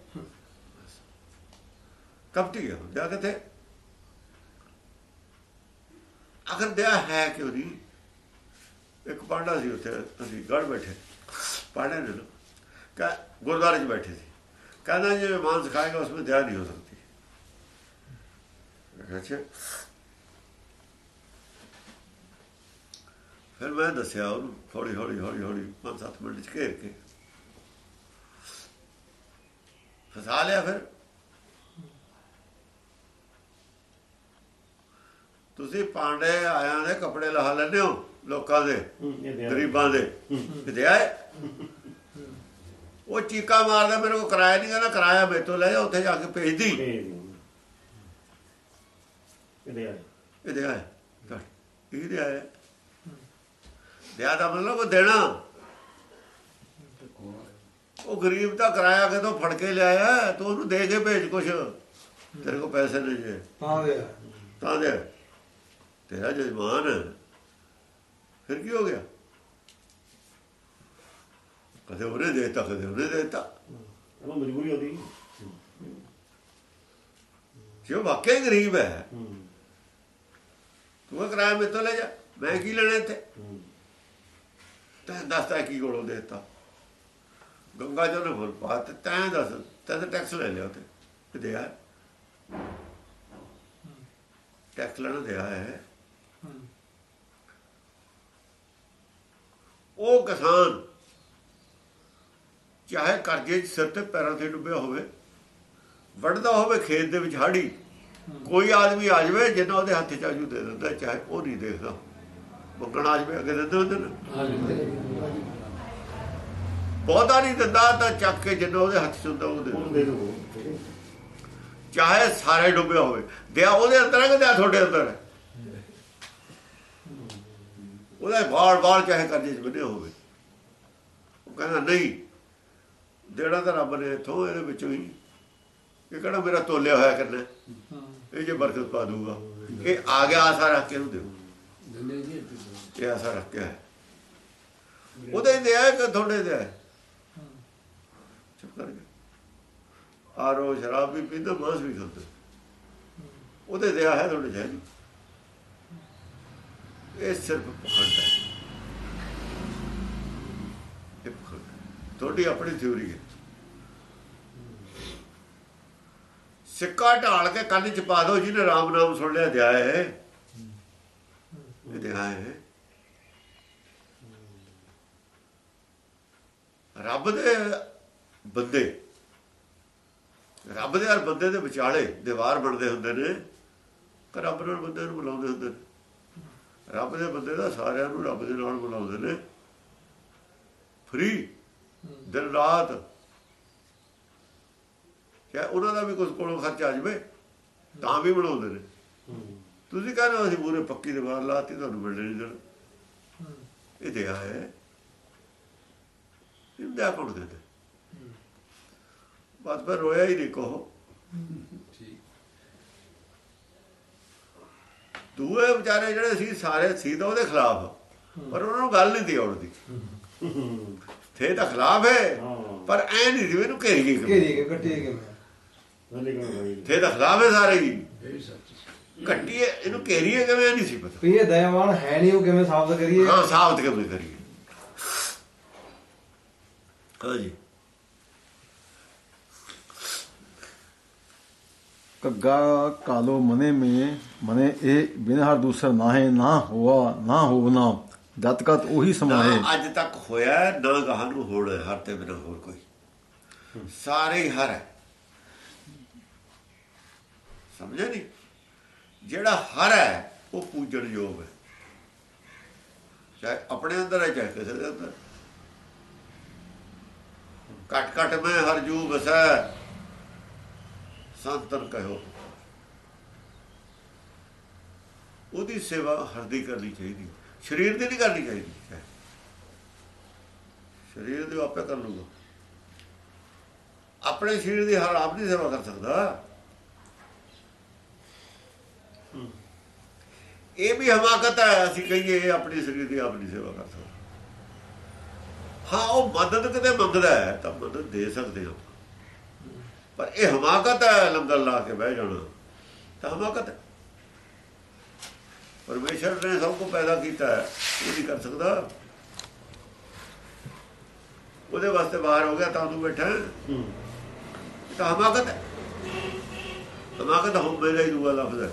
ਕਪਟੀ ਹੈ ਦਇਆ ਕਿਤੇ ਅਗਰ ਦਇਆ ਹੈ ਕਿਉਂ ਨਹੀਂ? ਇੱਕ ਪਾਂਡਾ ਸੀ ਉੱਥੇ, ਅਸੀਂ ਗੜ ਬੈਠੇ। ਪਾਂਡੇ ਨੇ ਕਾ ਗੁਰਦੁਆਰੇ 'ਚ ਬੈਠੇ ਸੀ। ਕਹਿੰਦਾ ਜੇ ਮਾਨ ਸਿਖਾਏਗਾ, ਉਸ ਵਿੱਚ ਦਇਆ ਨਹੀਂ ਹੋ ਸਕਦੀ। ਅੱਛਾ। ਫਿਰ ਮੈਂ ਦੱਸਿਆ ਉਹਨੂੰ ਹੌਲੀ ਹੌਲੀ ਹੌਲੀ ਹੌਲੀ ਪੰਜ ਸੱਤ ਮਿੰਟ ਚ ਘੇਰ ਕੇ। ਫਸਾ ਲਿਆ ਫਿਰ। ਤੁਸੀਂ ਪਾਂਡੇ ਆਇਆਂ ਦੇ ਕੱਪੜੇ ਲਹਾ ਲੈਂਦੇ ਹੋ ਲੋਕਾਂ ਦੇ ਗਰੀਬਾਂ ਦੇ। ਵਿਦਿਆ ਹੈ ਉਹ ਚੀਕਾ ਮਾਰਦਾ ਮੇਰੇ ਕੋ ਕਿਰਾਇਆ ਨਹੀਂ ਕਹਿੰਦਾ ਕਿਰਾਇਆ ਮੇਰੇ ਤੋਂ ਲੈ ਜਾ ਉੱਥੇ ਜਾ ਕੇ ਭੇਜ ਦੀ। ਇਹ ਦੇ ਆਏ ਇਹ ਦਿਆ ਹੈ ਤਾਂ ਇਹ ਦਿਆ ਹੈ ਦਿਆ ਦਾ ਮਤਲਬ ਉਹ ਦੇਣਾ। ਉਹ ਗਰੀਬ ਦਾ ਕਿਰਾਇਆ ਕਿਤੋਂ ਫੜ ਕੇ ਲਿਆਇਆ ਤੂੰ ਉਹਨੂੰ ਦੇ ਕੇ ਭੇਜ ਕੁਛ। ਤੇਰੇ ਕੋ ਪੈਸੇ ਨਹੀਂ ਜੇ। ਤਾਂ ਦੇ। ਤਾਂ ਦੇ। ਤੇਰਾ ਜਜ਼ਮਾਨ ਹੈ। ਫਿਰ ਕੀ ਹੋ ਗਿਆ? ਕਦੇ ਉਹਨੇ ਦੇਤਾ ਕਦੇ ਉਹਨੇ ਦੇਤਾ। ਉਹ ਮਜਬੂਰੀ ਹੋਦੀ ਜੇ ਹੀ ਗਰੀਬ ਹੈ। ਤੂੰ ਕਿਰਾਇਆ ਮੇਰੇ ਤੋਂ ਲੈ ਜਾ। ਮੈਂ ਕੀ ਲੈਣਾ ਇੱਥੇ? ਤੈਂ ਦੱਸਦਾ ਕੀ ਕੋਲੋਂ ਦੇਤਾ? ਗੰਗਾ ਜੀ ਨੇ ਫੁੱਲ ਪਾ ਤੇ ਤੈਂ ਦੱਸ, ਤੈਂ ਟੈਕਸ ਲੈ ਲਿਆ ਤੇ ਤੇ ਦਿਆ ਟੈਕਸ ਲੈਣਾ ਦਿਆ ਹੈ ਉਹ ਕਿਸਾਨ, ਚਾਹੇ ਕਰਜ਼ੇ 'ਚ ਸਿਰ ਤੇ ਪੈਰਾਂ ਤੇ ਡੁੱਬਿਆ ਹੋਵੇ, ਵੱਢਦਾ ਹੋਵੇ ਖੇਤ ਦੇ ਵਿੱਚ ਹਾੜੀ, ਕੋਈ ਆਦਮੀ ਆ ਜਾਵੇ, ਜਿੰਨਾ ਉਹਦੇ ਹੱਥ 'ਚ ਆਜੂ ਦੇ ਦਿੰਦਾ, ਚਾਹੇ ਉਹ ਨਹੀਂ ਦੇਖਦਾ। ਮੁੱਕਣ ਜਾਵੇ ਅੱਗੇ ਦਿੰਦੇ ਹੁੰਦੇ ਨੇ ਬਹੁਤਾ ਨਹੀਂ ਦਿੰਦਾ ਤਾਂ ਚੱਕ ਕੇ ਜਿੰਨਾ ਉਹਦੇ ਹੱਥ 'ਚ ਹੁੰਦਾ ਉਹ ਦੇ। ਦੇ ਚਾਹੇ ਸਾਰੇ ਡੁੱਬਿਆ ਹੋਵੇ। ਦਿਆ ਉਹਦੇ ਅੰਦਰ ਹੈ ਕਿ ਦਿਆ ਤੁਹਾਡੇ ਅੰਦਰ ਹੈ? ਉਹਦਾ ਬਾਲ ਚਾਹੇ ਕਰਜ਼ੇ 'ਚ ਬੰਨੇ ਹੋਵੇ। ਉਹ ਕਹਿੰਦਾ ਨਹੀਂ ਦੇਣਾ ਤਾਂ ਰੱਬ ਨੇ ਇਥੋਂ ਇਹਦੇ ਵਿੱਚੋਂ ਹੀ। ਇਹ ਕਿਹੜਾ ਮੇਰਾ ਤੋਲਿਆ ਹੋਇਆ ਕਰਨਾ ਇਹ ਜੇ ਬਰਕਤ ਪਾ ਦੂਗਾ ਇਹ ਆ ਗਿਆ ਆਸਾ ਰੱਖ ਕੇ ਉਹਨੂੰ ਦਿਓ ਇਹ ਆਸਾ ਰੱਖ ਕੇ ਹੈ ਉਹਦੇ ਹੀ ਦਿਆ ਕਿ ਤੁਹਾਡੇ ਦਿਆ ਚੁੱਪ ਕਰ ਗਿਆ ਆਰੋ ਸ਼ਰਾਬ ਵੀ ਪੀਂਦਾ ਮਾਂਸ ਵੀ ਖਾਂਦਾ। ਉਹਦੇ ਦਿਆ ਹੈ ਤੁਹਾਡੇ ਜੈ ਨਹੀਂ ਇਹ ਸਿਰਫ ਪਖੰਡ ਹੈ। ਇਹ ਪਖੰਡ ਹੈ। ਤੁਹਾਡੀ ਆਪਣੀ ਥਿਉਰੀ ਹੈ। ਸਿੱਕਾ ਢਾਲ ਕੇ ਕੰਨ ਚ ਪਾ ਦਿਓ ਜਿਹਨੇ ਰਾਮ ਨਾਮ ਸੁਣ ਲਿਆ ਹੈ। ਇਹ ਹੈ। ਰੱਬ ਦੇ ਬੰਦੇ। ਰੱਬ ਦੇ ਹਰ ਬੰਦੇ ਦੇ ਵਿਚਾਲੇ ਦੀਵਾਰ ਬਣਦੇ ਹੁੰਦੇ ਨੇ ਕਿ ਰੱਬ ਨਾਲ ਬੰਦੇ ਨੂੰ ਬੁਲਾਉਂਦੇ ਹੁੰਦੇ ਨੇ। ਰੱਬ ਦੇ ਬੰਦੇ ਦਾ ਸਾਰਿਆਂ ਨੂੰ ਰੱਬ ਦੇ ਨਾਲ ਬੁਲਾਉਂਦੇ ਨੇ। ਫ੍ਰੀ ਦਿਨ ਰਾਤ। ਚਾਹੇ ਉਹਨਾਂ ਦਾ ਵੀ ਕੁਝ ਕੋਲੋਂ ਖਰਚਾ ਆ ਜਾਵੇ ਤਾਂ ਵੀ ਬਣਾਉਂਦੇ ਨੇ। ਤੁਸੀਂ ਕਹਿੰਦੇ ਹੋ ਅਸੀਂ ਪੂਰੇ ਪੱਕੀ ਦੀਵਾਰ ਲਾਤੀ ਤੁਹਾਨੂੰ ਨਹੀਂ ਦੇਣਾ। ਇਹ ਦਿਆ ਹੈ। ਇੰਦਾ ਕੋਣ ਦੇ ਬਸ ਫਿਰ ਰੋਇਆ ਹੀ ਨਹੀਂ ਕਹੋ ਦੂਏ ਵਿਚਾਰੇ ਜਿਹੜੇ ਸੀ ਸਾਰੇ ਸੀ ਤਾਂ ਉਹਦੇ ਖਿਲਾਫ ਪਰ ਉਹਨਾਂ ਨੂੰ ਗੱਲ ਨਹੀਂ ਦੀ ਆਉਣਦੀ ਥੇ ਤਾਂ ਖਿਲਾਫ ਹੈ ਪਰ ਐ ਨਹੀਂ ਜਿਵੇਂ ਇਹਨੂੰ ਘੇਰੀਏ ਕਿਵੇਂ ਘੇਰੀ ਕੇ ਕੱਟੀ ਭਾਈ ਥੇ ਤਾਂ ਖਿਲਾਫ ਹੈ ਸਾਰੇ ਹੀ ਕੱਟੀਏ ਇਹਨੂੰ ਘੇਰੀਏ ਕਿਵੇਂ ਨਹੀਂ ਸੀ ਪਤਾ ਇਹ ਦਇਆਵਾਨ ਹੈ ਨਹੀਂ ਉਹ ਕਿਵੇਂ ਸਾਬਤ ਕਰੀਏ ਹਾਂ ਸਾਬਤ ਕਿਵੇਂ ਕਰੀਏ ਹਾਂਜੀ कग्गा कालो मने में मने ए बिन हर दूसर नाहे ना हुआ ना होना जत कत ਉਹੀ ਸਮਾਏ ਨਾ ਅੱਜ ਤੱਕ ਹੋਇਆ ਹੈ, ਨਾ ਗਾਹਾਂ ਨੂੰ ਹੋਣਾ ਹੈ, ਹਰ ਤੇ ਬਿਨਾਂ ਹੋਰ ਕੋਈ ਸਾਰੇ ਹੀ ਹਰ ਹੈ ਸਮਝਿਆ ਨਹੀਂ ਜਿਹੜਾ ਹਰ ਹੈ ਉਹ ਪੂਜਣ ਯੋਗ ਹੈ ਚਾਹੇ ਆਪਣੇ ਅੰਦਰ ਹੈ ਚਾਹੇ ਕਿਸੇ ਦੇ ਅੰਦਰ ਕਟ ਕਟ ਮੈਂ ਹਰ ਜੂ ਬਸੈ ਸੰਤਨ ਕਹਿਓ। ਉਹਦੀ ਸੇਵਾ ਹਰਦੀ ਕਰਨੀ ਚਾਹੀਦੀ। ਸਰੀਰ ਦੀ ਨਹੀਂ ਕਰਨੀ ਚਾਹੀਦੀ। ਸਰੀਰ ਦੀ ਆਪੇ ਕਰ ਲੂਗਾ। ਆਪਣੇ ਸਰੀਰ ਦੀ ਹਰ ਆਪ ਨਹੀਂ ਸੇਵਾ ਕਰ ਸਕਦਾ। ਇਹ ਵੀ ਹਮਾਕਤ ਹੈ, ਅਸੀਂ ਕਹੀਏ ਇਹ ਆਪਣੀ ਸਰੀਰ ਦੀ ਆਪ ਨਹੀਂ ਸੇਵਾ ਕਰ ਸਕਦਾ। ਹਾਂ ਉਹ ਮਦਦ ਕਿਤੇ ਮੰਗਦਾ ਹੈ ਤਾਂ ਮਦਦ ਦੇ ਸਕਦੇ ਹਾਂ। ਪਰ ਇਹ ਹਮਾਕਤ ਹੈ ਲੰਗਰ ਲਾ ਕੇ ਬਹਿ ਜਾਣਾ। ਤਾਂ ਹਮਾਕਤ ਹੈ। ਪਰਮੇਸ਼ਰ ਨੇ ਸਭ ਕੁਝ ਪੈਦਾ ਕੀਤਾ ਹੈ ਉਹ ਨਹੀਂ ਕਰ ਸਕਦਾ। ਉਹਦੇ ਵਾਸਤੇ ਬਾਹਰ ਹੋ ਗਿਆ ਤਾਂ ਤੂੰ ਬੈਠਾ ਇਹ ਤਾਂ ਹਮਾਕਤ ਹੈ। ਹਮਾਕਤ ਹੋਵੇ ਦਾ ਹੀ ਦੂਆ ਲਫ਼ਜ਼ ਹੈ।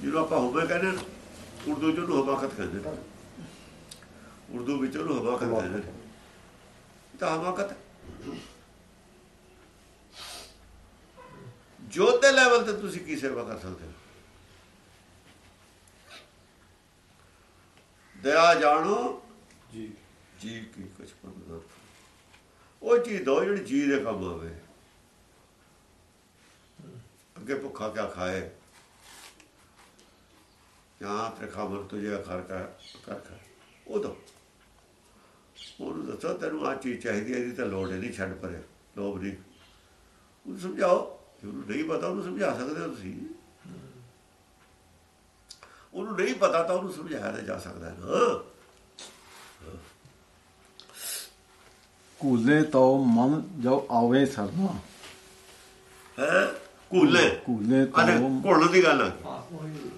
ਜਿਹਨੂੰ ਆਪਾਂ ਹੋਵੇ ਕਹਿੰਦੇ ਨੇ, ਉਰਦੂ ਚ ਉਹਨੂੰ ਹਮਾਕਤ ਕਹਿੰਦੇ ਨੇ। ਉਰਦੂ ਵਿੱਚ ਉਹਨੂੰ ਹਮਾਕਤ ਕਹਿੰਦੇ ਤਾਂ ਹੈ ਜੋਤ ਦੇ ਲੈਵਲ ਤੇ ਤੁਸੀਂ ਕੀ ਸੇਵਾ ਕਰ ਸਕਦੇ ਹੋ? ਦਇਆ ਜਾਣੋ। ਜੀ। ਜੀ ਕੀ ਕੁਛ ਪਰਮਾਤਮਾ ਉਹ ਚੀਜ਼ ਦੋ ਜਿਹੜੀ ਜੀ ਦੇ ਕੰਮ ਆਵੇ। ਅੱਗੇ ਭੁੱਖਾ ਕਿਆ ਖਾਏ? ਜਾਂ ਤ੍ਰਿਖਾ ਮਨ ਤੁਝੇ ਖਰ ਕਰ ਕਰ ਉਹ ਦੋ। ਉਹਨੂੰ ਦੱਸੋ ਤੈਨੂੰ ਆ ਚੀਜ਼ ਚਾਹੀਦੀ ਹੈ ਇਹਦੀ ਤਾਂ ਲੋੜ ਨਹੀਂ ਛੱਡ ਪਰੇ ਲੋਭ ਨਹੀਂ। ਉਹਨੂੰ ਸਮਝਾਓ ਜੇ ਉਹਨੂੰ ਨਹੀਂ ਪਤਾ ਉਹਨੂੰ ਸਮਝਾ ਸਕਦੇ ਹੋ ਤੁਸੀਂ। ਉਹਨੂੰ ਨਹੀਂ ਪਤਾ ਤਾਂ ਉਹਨੂੰ ਸਮਝਾਇਆ ਤਾਂ ਜਾ ਸਕਦਾ ਹੈ ਨਾ। ਕੂਲੇ ਤੋ ਮਨ ਜੋ ਆਵੇ ਸਰਨਾ ਹੈ? ਕੂਲੇ? ਕੂਲੇ ਤੋ ਘੁਲਣ ਦੀ ਗੱਲ। ਆ ਉਹੀ।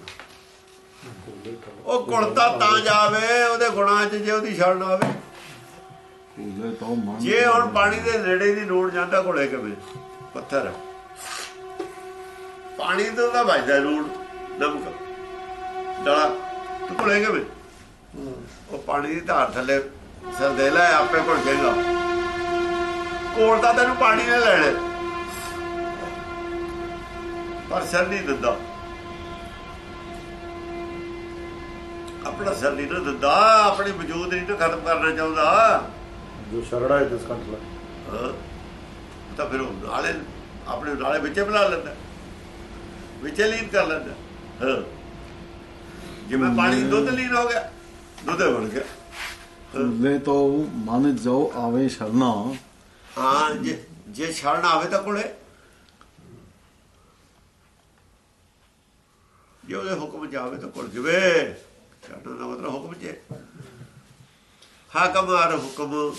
ਘੁਲਤਾ ਤਾਂ ਜਾਵੇ ਉਹਦੇ ਗੁਣਾਂ 'ਚ ਜੇ ਉਹਦੀ ਛੜ ਆਵੇ। ਕੂਲੇ ਤੋ ਮਨ ਜੇ ਹੁਣ ਪਾਣੀ ਦੇ ਨੇੜੇ ਦੀ ਨੂੜ ਜਾਂਦਾ ਘੁਲੇ ਕਿਵੇਂ ਪੱਥਰ। ਪਾਣੀ ਤੋਂ ਤਾਂ ਵੱਜਦਾ ਨੂੜ ਨਮਕ। ਡਲਾ ਤੂੰ ਘੁਲੇ ਕਿਵੇਂ। ਉਹ ਪਾਣੀ ਦੀ ਧਾਰ ਥੱਲੇ ਸਿਰ ਦੇ ਲੈ ਆਪੇ ਘੁਲ ਜਾਏਗਾ ਕੋਲ ਤਾਂ ਤੈਨੂੰ ਪਾਣੀ ਨੇ ਲੈਣਾ। ਪਰ ਸਿਰ ਨਹੀਂ ਦਿੰਦਾ। ਆਪਣਾ ਸਿਰ ਨਹੀਂ ਦਿੰਦਾ ਆਪਣੀ ਵਜੂਦ ਨਹੀਂ ਨਾ ਖਤਮ ਕਰਨਾ ਚਾਹੁੰਦਾ। ਜੋ ਸ਼ਰੜਾ ਹੈ ਤਿਸ ਕੰਠ ਲਾ ਹਾਂ। ਤਾਂ ਫਿਰ ਉਹ ਨਾਲੇ ਆਪਣੇ ਨਾਲੇ ਵਿੱਚੇ ਬਣਾ ਲੈਂਦਾ। ਵਿੱਚੇ ਲੀਨ ਕਰ ਲੈਂਦਾ। ਹਾਂ। ਜਿਵੇਂ ਪਾਣੀ ਦੁੱਧ ਲੀਨ ਹੋ ਗਿਆ ਦੁੱਧ ਬਣ ਗਿਆ। ਲੈ ਤੋ ਮਨ ਜੋ ਆਵੇ ਸ਼ਰਨਾ। ਹਾਂ ਜੇ ਜੇ ਛੜਨ ਆਵੇ ਤਾਂ ਕੋਲੇ। ਜੇ ਉਹਦੇ ਹੁਕਮ ਜਾਵੇ ਤਾਂ ਕੋਲ ਜਵੇ। ਛੜਨ ਦਾ ਮਤਲਬ ਹੁਕਮ ਚ ਹੈ। ਹਾਕਮ ਆਰ ਹੁਕਮ।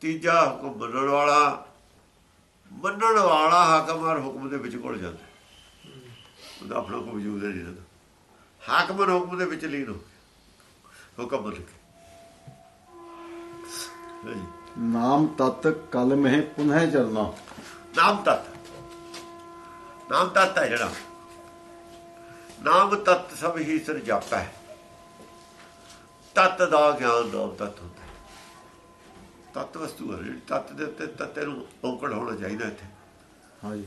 ਤੀਜਾ ਹੁਕਮ ਮੰਨਣ ਵਾਲਾ। ਮੰਨਣ ਵਾਲਾ ਹਾਕਮ ਆਰ ਹੁਕਮ ਦੇ ਵਿੱਚ ਕੋਲ ਜਾਂਦਾ। ਉਹਦਾ ਆਪਣਾ ਕੋਈ ਵਜੂਦ ਨਹੀਂ ਰਹਿੰਦਾ। ਹਾਕਮ ਔਰ ਹੁਕਮ ਦੇ ਵਿੱਚ ਲੀਨ ਹੋ। ਹੁਕਮ ਮੰਨ ਕੇ। ਨਾਮ ਤਤ ਕਲ ਮਹਿ ਪੁਨਹ ਚਰਨਾ। ਨਾਮ ਤਤ। ਨਾਮ ਤਤ ਹੈ ਜਿਹੜਾ। ਨਾਮ ਤਤ ਸਭ ਹੀ ਸਿਰ ਜਾਪਾ। ਹੈ ਤਤ ਦਾ ਗਿਆਨ ਨਾਮ ਤਤ ਹੁੰਦਾ ਹੈ। ਤਤ ਵਸਤੂ ਹੈ ਜਿਹੜੀ ਤਤ ਦੇ ਉੱਤੇ ਤਤੇ ਨੂੰ ਔਕੜ ਹੋਣਾ ਚਾਹੀਦਾ ਇੱਥੇ। ਹਾਂਜੀ।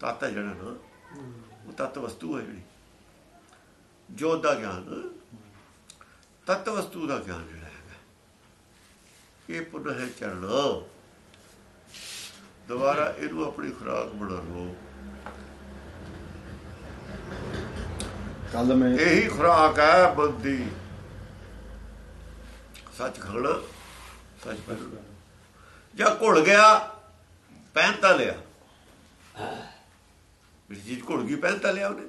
ਤਤ ਹੈ ਜਿਹੜਾ ਨਾ ਉਹ ਤਤ ਵਸਤੂ ਹੈ ਜਿਹੜੀ। ਜੋਤ ਦਾ ਗਿਆਨ ਤਤ ਵਸਤੂ ਦਾ ਗਿਆਨ ਜਿਹੜਾ ਹੈਗਾ। ਇਹ ਪੁਨਹ ਚਰਣਾ ਦੁਬਾਰਾ ਇਹਨੂੰ ਆਪਣੀ ਖੁਰਾਕ ਬਣਾ ਲਓ ਕਲ ਮਹਿ ਇਹੀ ਖੁਰਾਕ ਹੈ ਬੰਦੀ। ਸੱਚ ਖਾਣਾ ਸੱਚ ਪੜਨਾ ਜਾਂ ਘੁਲ ਗਿਆ ਪਹਿਨ ਤਾਂ ਲਿਆ। ਜਿਹੜੀ ਚੀਜ਼ ਘੁਲ ਗਈ ਪਹਿਨ ਤਾਂ ਲਿਆ ਉਹਨੇ।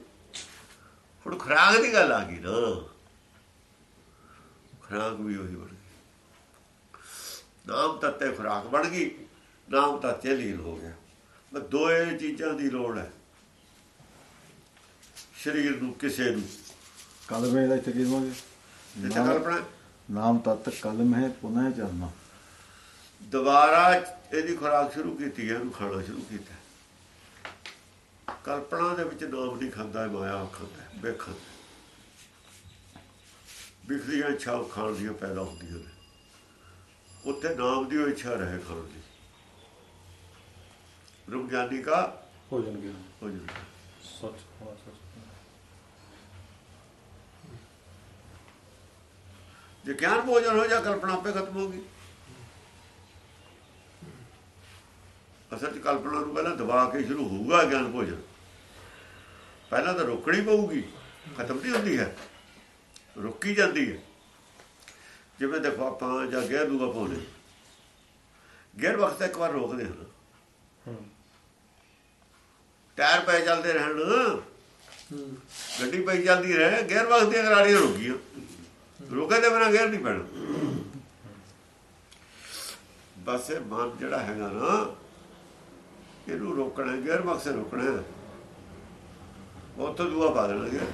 ਹੁਣ ਖੁਰਾਕ ਦੀ ਗੱਲ ਆ ਗਈ ਨਾ। ਖੁਰਾਕ ਵੀ ਉਹੀ ਬਣ ਗਈ। ਨਾਮ ਤੱਤੇ ਖੁਰਾਕ ਬਣ ਗਈ ਨਾਮ ਤੱਤੇ ਲੀਨ ਹੋ ਗਿਆ। ਬਸ ਦੋਏ ਚੀਜ਼ਾਂ ਦੀ ਲੋੜ ਹੈ। ਸਰੀਰ ਨੂੰ ਕਿਸੇ ਨੂੰ। ਕਲ ਮਹਿ ਦਾ ਇੱਥੇ ਕੀ ਹੋਵਾਂਗੇ ਜਿੱਥੇ ਕਲਪਨਾ ਨਾਮ ਤਤ ਕਲ ਮਹਿ ਪੁਨਹ ਚਰਨਾ ਦੁਬਾਰਾ ਇਹਦੀ ਖੁਰਾਕ ਸ਼ੁਰੂ ਕੀਤੀ ਹੈ ਇਹਨੂੰ ਖਾਣਾ ਸ਼ੁਰੂ ਕੀਤਾ ਕਲਪਨਾ ਦੇ ਵਿੱਚ ਨਾਮ ਨਹੀਂ ਖਾਂਦਾ ਮਾਇਆ ਖਾਂਦਾ ਹੈ, ਵੇਖਣ ਵਿਖਦੀਆਂ ਇੱਛਾ ਖਾਣ ਦੀਆਂ ਪੈਦਾ ਹੁੰਦੀਆਂ ਨੇ। ਉੱਥੇ ਨਾਮ ਦੀ ਉਹ ਇੱਛਾ ਰਹੇ ਖਾਣ ਦੀ। ਰੂਪ ਗਿਆਨੀ ਕਾ? ਹੋ ਜਾਣਗੇ ਹੋ ਜਾਂਦਾ ਸੱਚ ਹਾਂ ਸੱਚ। ਜੇ ਗਿਆਨ ਭੋਜਨ ਹੋ ਜਾ ਕਲਪਨਾ ਆਪੇ ਖਤਮ ਹੋ ਗਈ। ਅਸਲ 'ਚ ਕਲਪਨਾ ਨੂੰ ਪਹਿਲਾਂ ਦਬਾ ਕੇ ਸ਼ੁਰੂ ਹੋਊਗਾ ਗਿਆਨ ਭੋਜਨ। ਪਹਿਲਾਂ ਤਾਂ ਰੋਕਣੀ ਪਊਗੀ ਖਤਮ ਨਹੀਂ ਹੁੰਦੀ ਹੈ। ਰੁਕੀ ਜਾਂਦੀ ਹੈ। ਜਿਵੇਂ ਦੇਖੋ ਆਪਾਂ ਜਾਂ ਗੇਰ ਦੂਗਾ ਪਾਉਣੇ ਗੇਰ ਵਕਤ ਇੱਕ ਵਾਰ ਰੋਕਦੇ ਹਾਂ। ਟਾਇਰ ਪੈ ਚੱਲਦੇ ਰਹਿਣ। ਗੱਡੀ ਪਈ ਚੱਲਦੀ ਰਹੇ ਗੇਰ ਵਕਤ ਦੀਆਂ ਗਰਾੜੀਆਂ ਰੁਕੀਆਂ। ਰੁਕੇ ਦੇ ਬਿਨਾਂ ਗੇਰ ਨਹੀਂ ਪੈਣਾ। ਬਸ ਇਹ ਮਨ ਜਿਹੜਾ ਹੈਗਾ ਨਾ ਇਹਨੂੰ ਰੋਕਣਾ ਗੇਰ ਸੇ ਰੋਕਣਾ ਤੋਂ ਦੂਆ ਪਾ ਦੇਣਾ ਗੇਰ।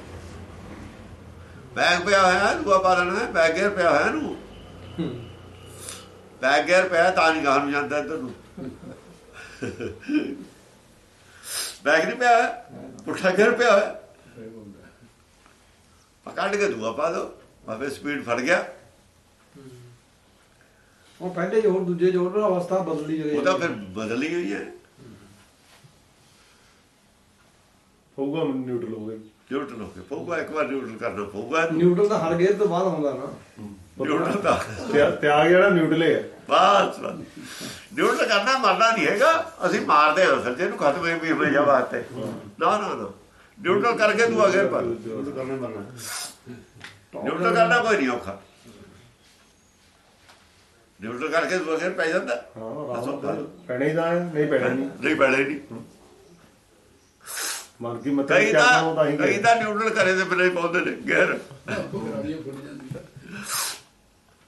ਬੈਗ ਪਿਆ ਹੋਇਆ ਹੈ, ਦੂਆ ਪਾ ਦੇਣਾ ਹੈ, ਬੈਗ ਗੇਰ ਪਿਆ ਹੋਇਆ ਨੂੰ ਬੈਗ ਗੇਰ ਪਿਆ ਤਾਂ ਨਹੀਂ ਗਾਹ ਨੂੰ ਜਾਂਦਾ ਇੱਧਰ ਨੂੰ। ਬੈਗ ਨਹੀਂ ਪਿਆ ਪੁੱਠਾ ਗੇਰ ਪਿਆ ਹੋਇਆ। ਪਕੜ ਕੇ ਦੂਆ ਪਾ ਦੋ। ਬਾਬੇ ਸਪੀਡ ਫੜ ਗਿਆ। ਉਹ ਪਹਿਲੇ ਜੋਰ ਦੂਜੇ ਜੋਰ ਨਾਲ ਅਵਸਥਾ ਬਦਲੀ ਗਈ। ਉਹ ਤਾਂ ਫਿਰ ਬਦਲੀ ਹੋਈ ਹੈ। ਹੋਊਗਾ ਨਿਊਟਰਲ ਹੋ ਗਏ ਨਿਊਟਰਲ ਹੋ ਕੇ ਪਊਗਾ ਇੱਕ ਵਾਰ ਨਿਊਟਰਲ ਕਰਨਾ ਪਊਗਾ। ਨਿਊਟਰਲ ਤਾਂ ਹਰ ਗੇਅਰ ਤੋਂ ਬਾਅਦ ਆਉਂਦਾ ਨਾ। ਨਿਊਟਰਲ ਦਾ ਤਿਆ- ਤਿਆਗ ਜਿਹੜਾ ਨਿਊਟਰਲ ਹੈ ਬਸ ਨਿਊਟਰਲ ਕਰਨਾ ਮਰਨਾ ਨਹੀਂ ਹੈਗਾ। ਅਸੀਂ ਮਾਰਦੇ ਹਾਂ ਅਸਲ 'ਚ ਇਹਨੂੰ ਖਤਮ ਹੋਈ ਵੀ ਹਮੇਸ਼ਾ ਵਾਸਤੇ। ਨਾ ਨਾ ਨਾ। ਨਿਊਟਰਲ ਕਰਕੇ ਤੂੰ ਅਗਰ ਪਰ ਕਰਨਾ ਕਰਨਾ ਨਿਊਟਰਲ ਕਰਨਾ ਕੋਈ ਨਹੀਂ ਔਖਾ। ਨਿਊਟਰਲ ਕਰਕੇ ਤੂੰ ਅਗਰ ਪੈ ਜਾਂਦਾ। ਹਾਂ ਪੈਣਾ ਹੀ ਤਾਂ ਹੈ, ਨਹੀਂ ਪੈਣਾ ਨਹੀਂ। ਨਹੀਂ ਪੈਣਾ ਹੀ ਨਹੀਂ। ਮਨ ਕੀ ਮਤਲਬ ਤਾਂ ਕਰਨਾ ਤਾਂ ਹੀ ਕਈ ਤਾਂ ਨਿਊਟਰਲ ਕਰੇ ਦੇ ਬਿਨਾਂ ਹੀ ਪਾਉਂਦੇ ਨੇ ਗੈਰ।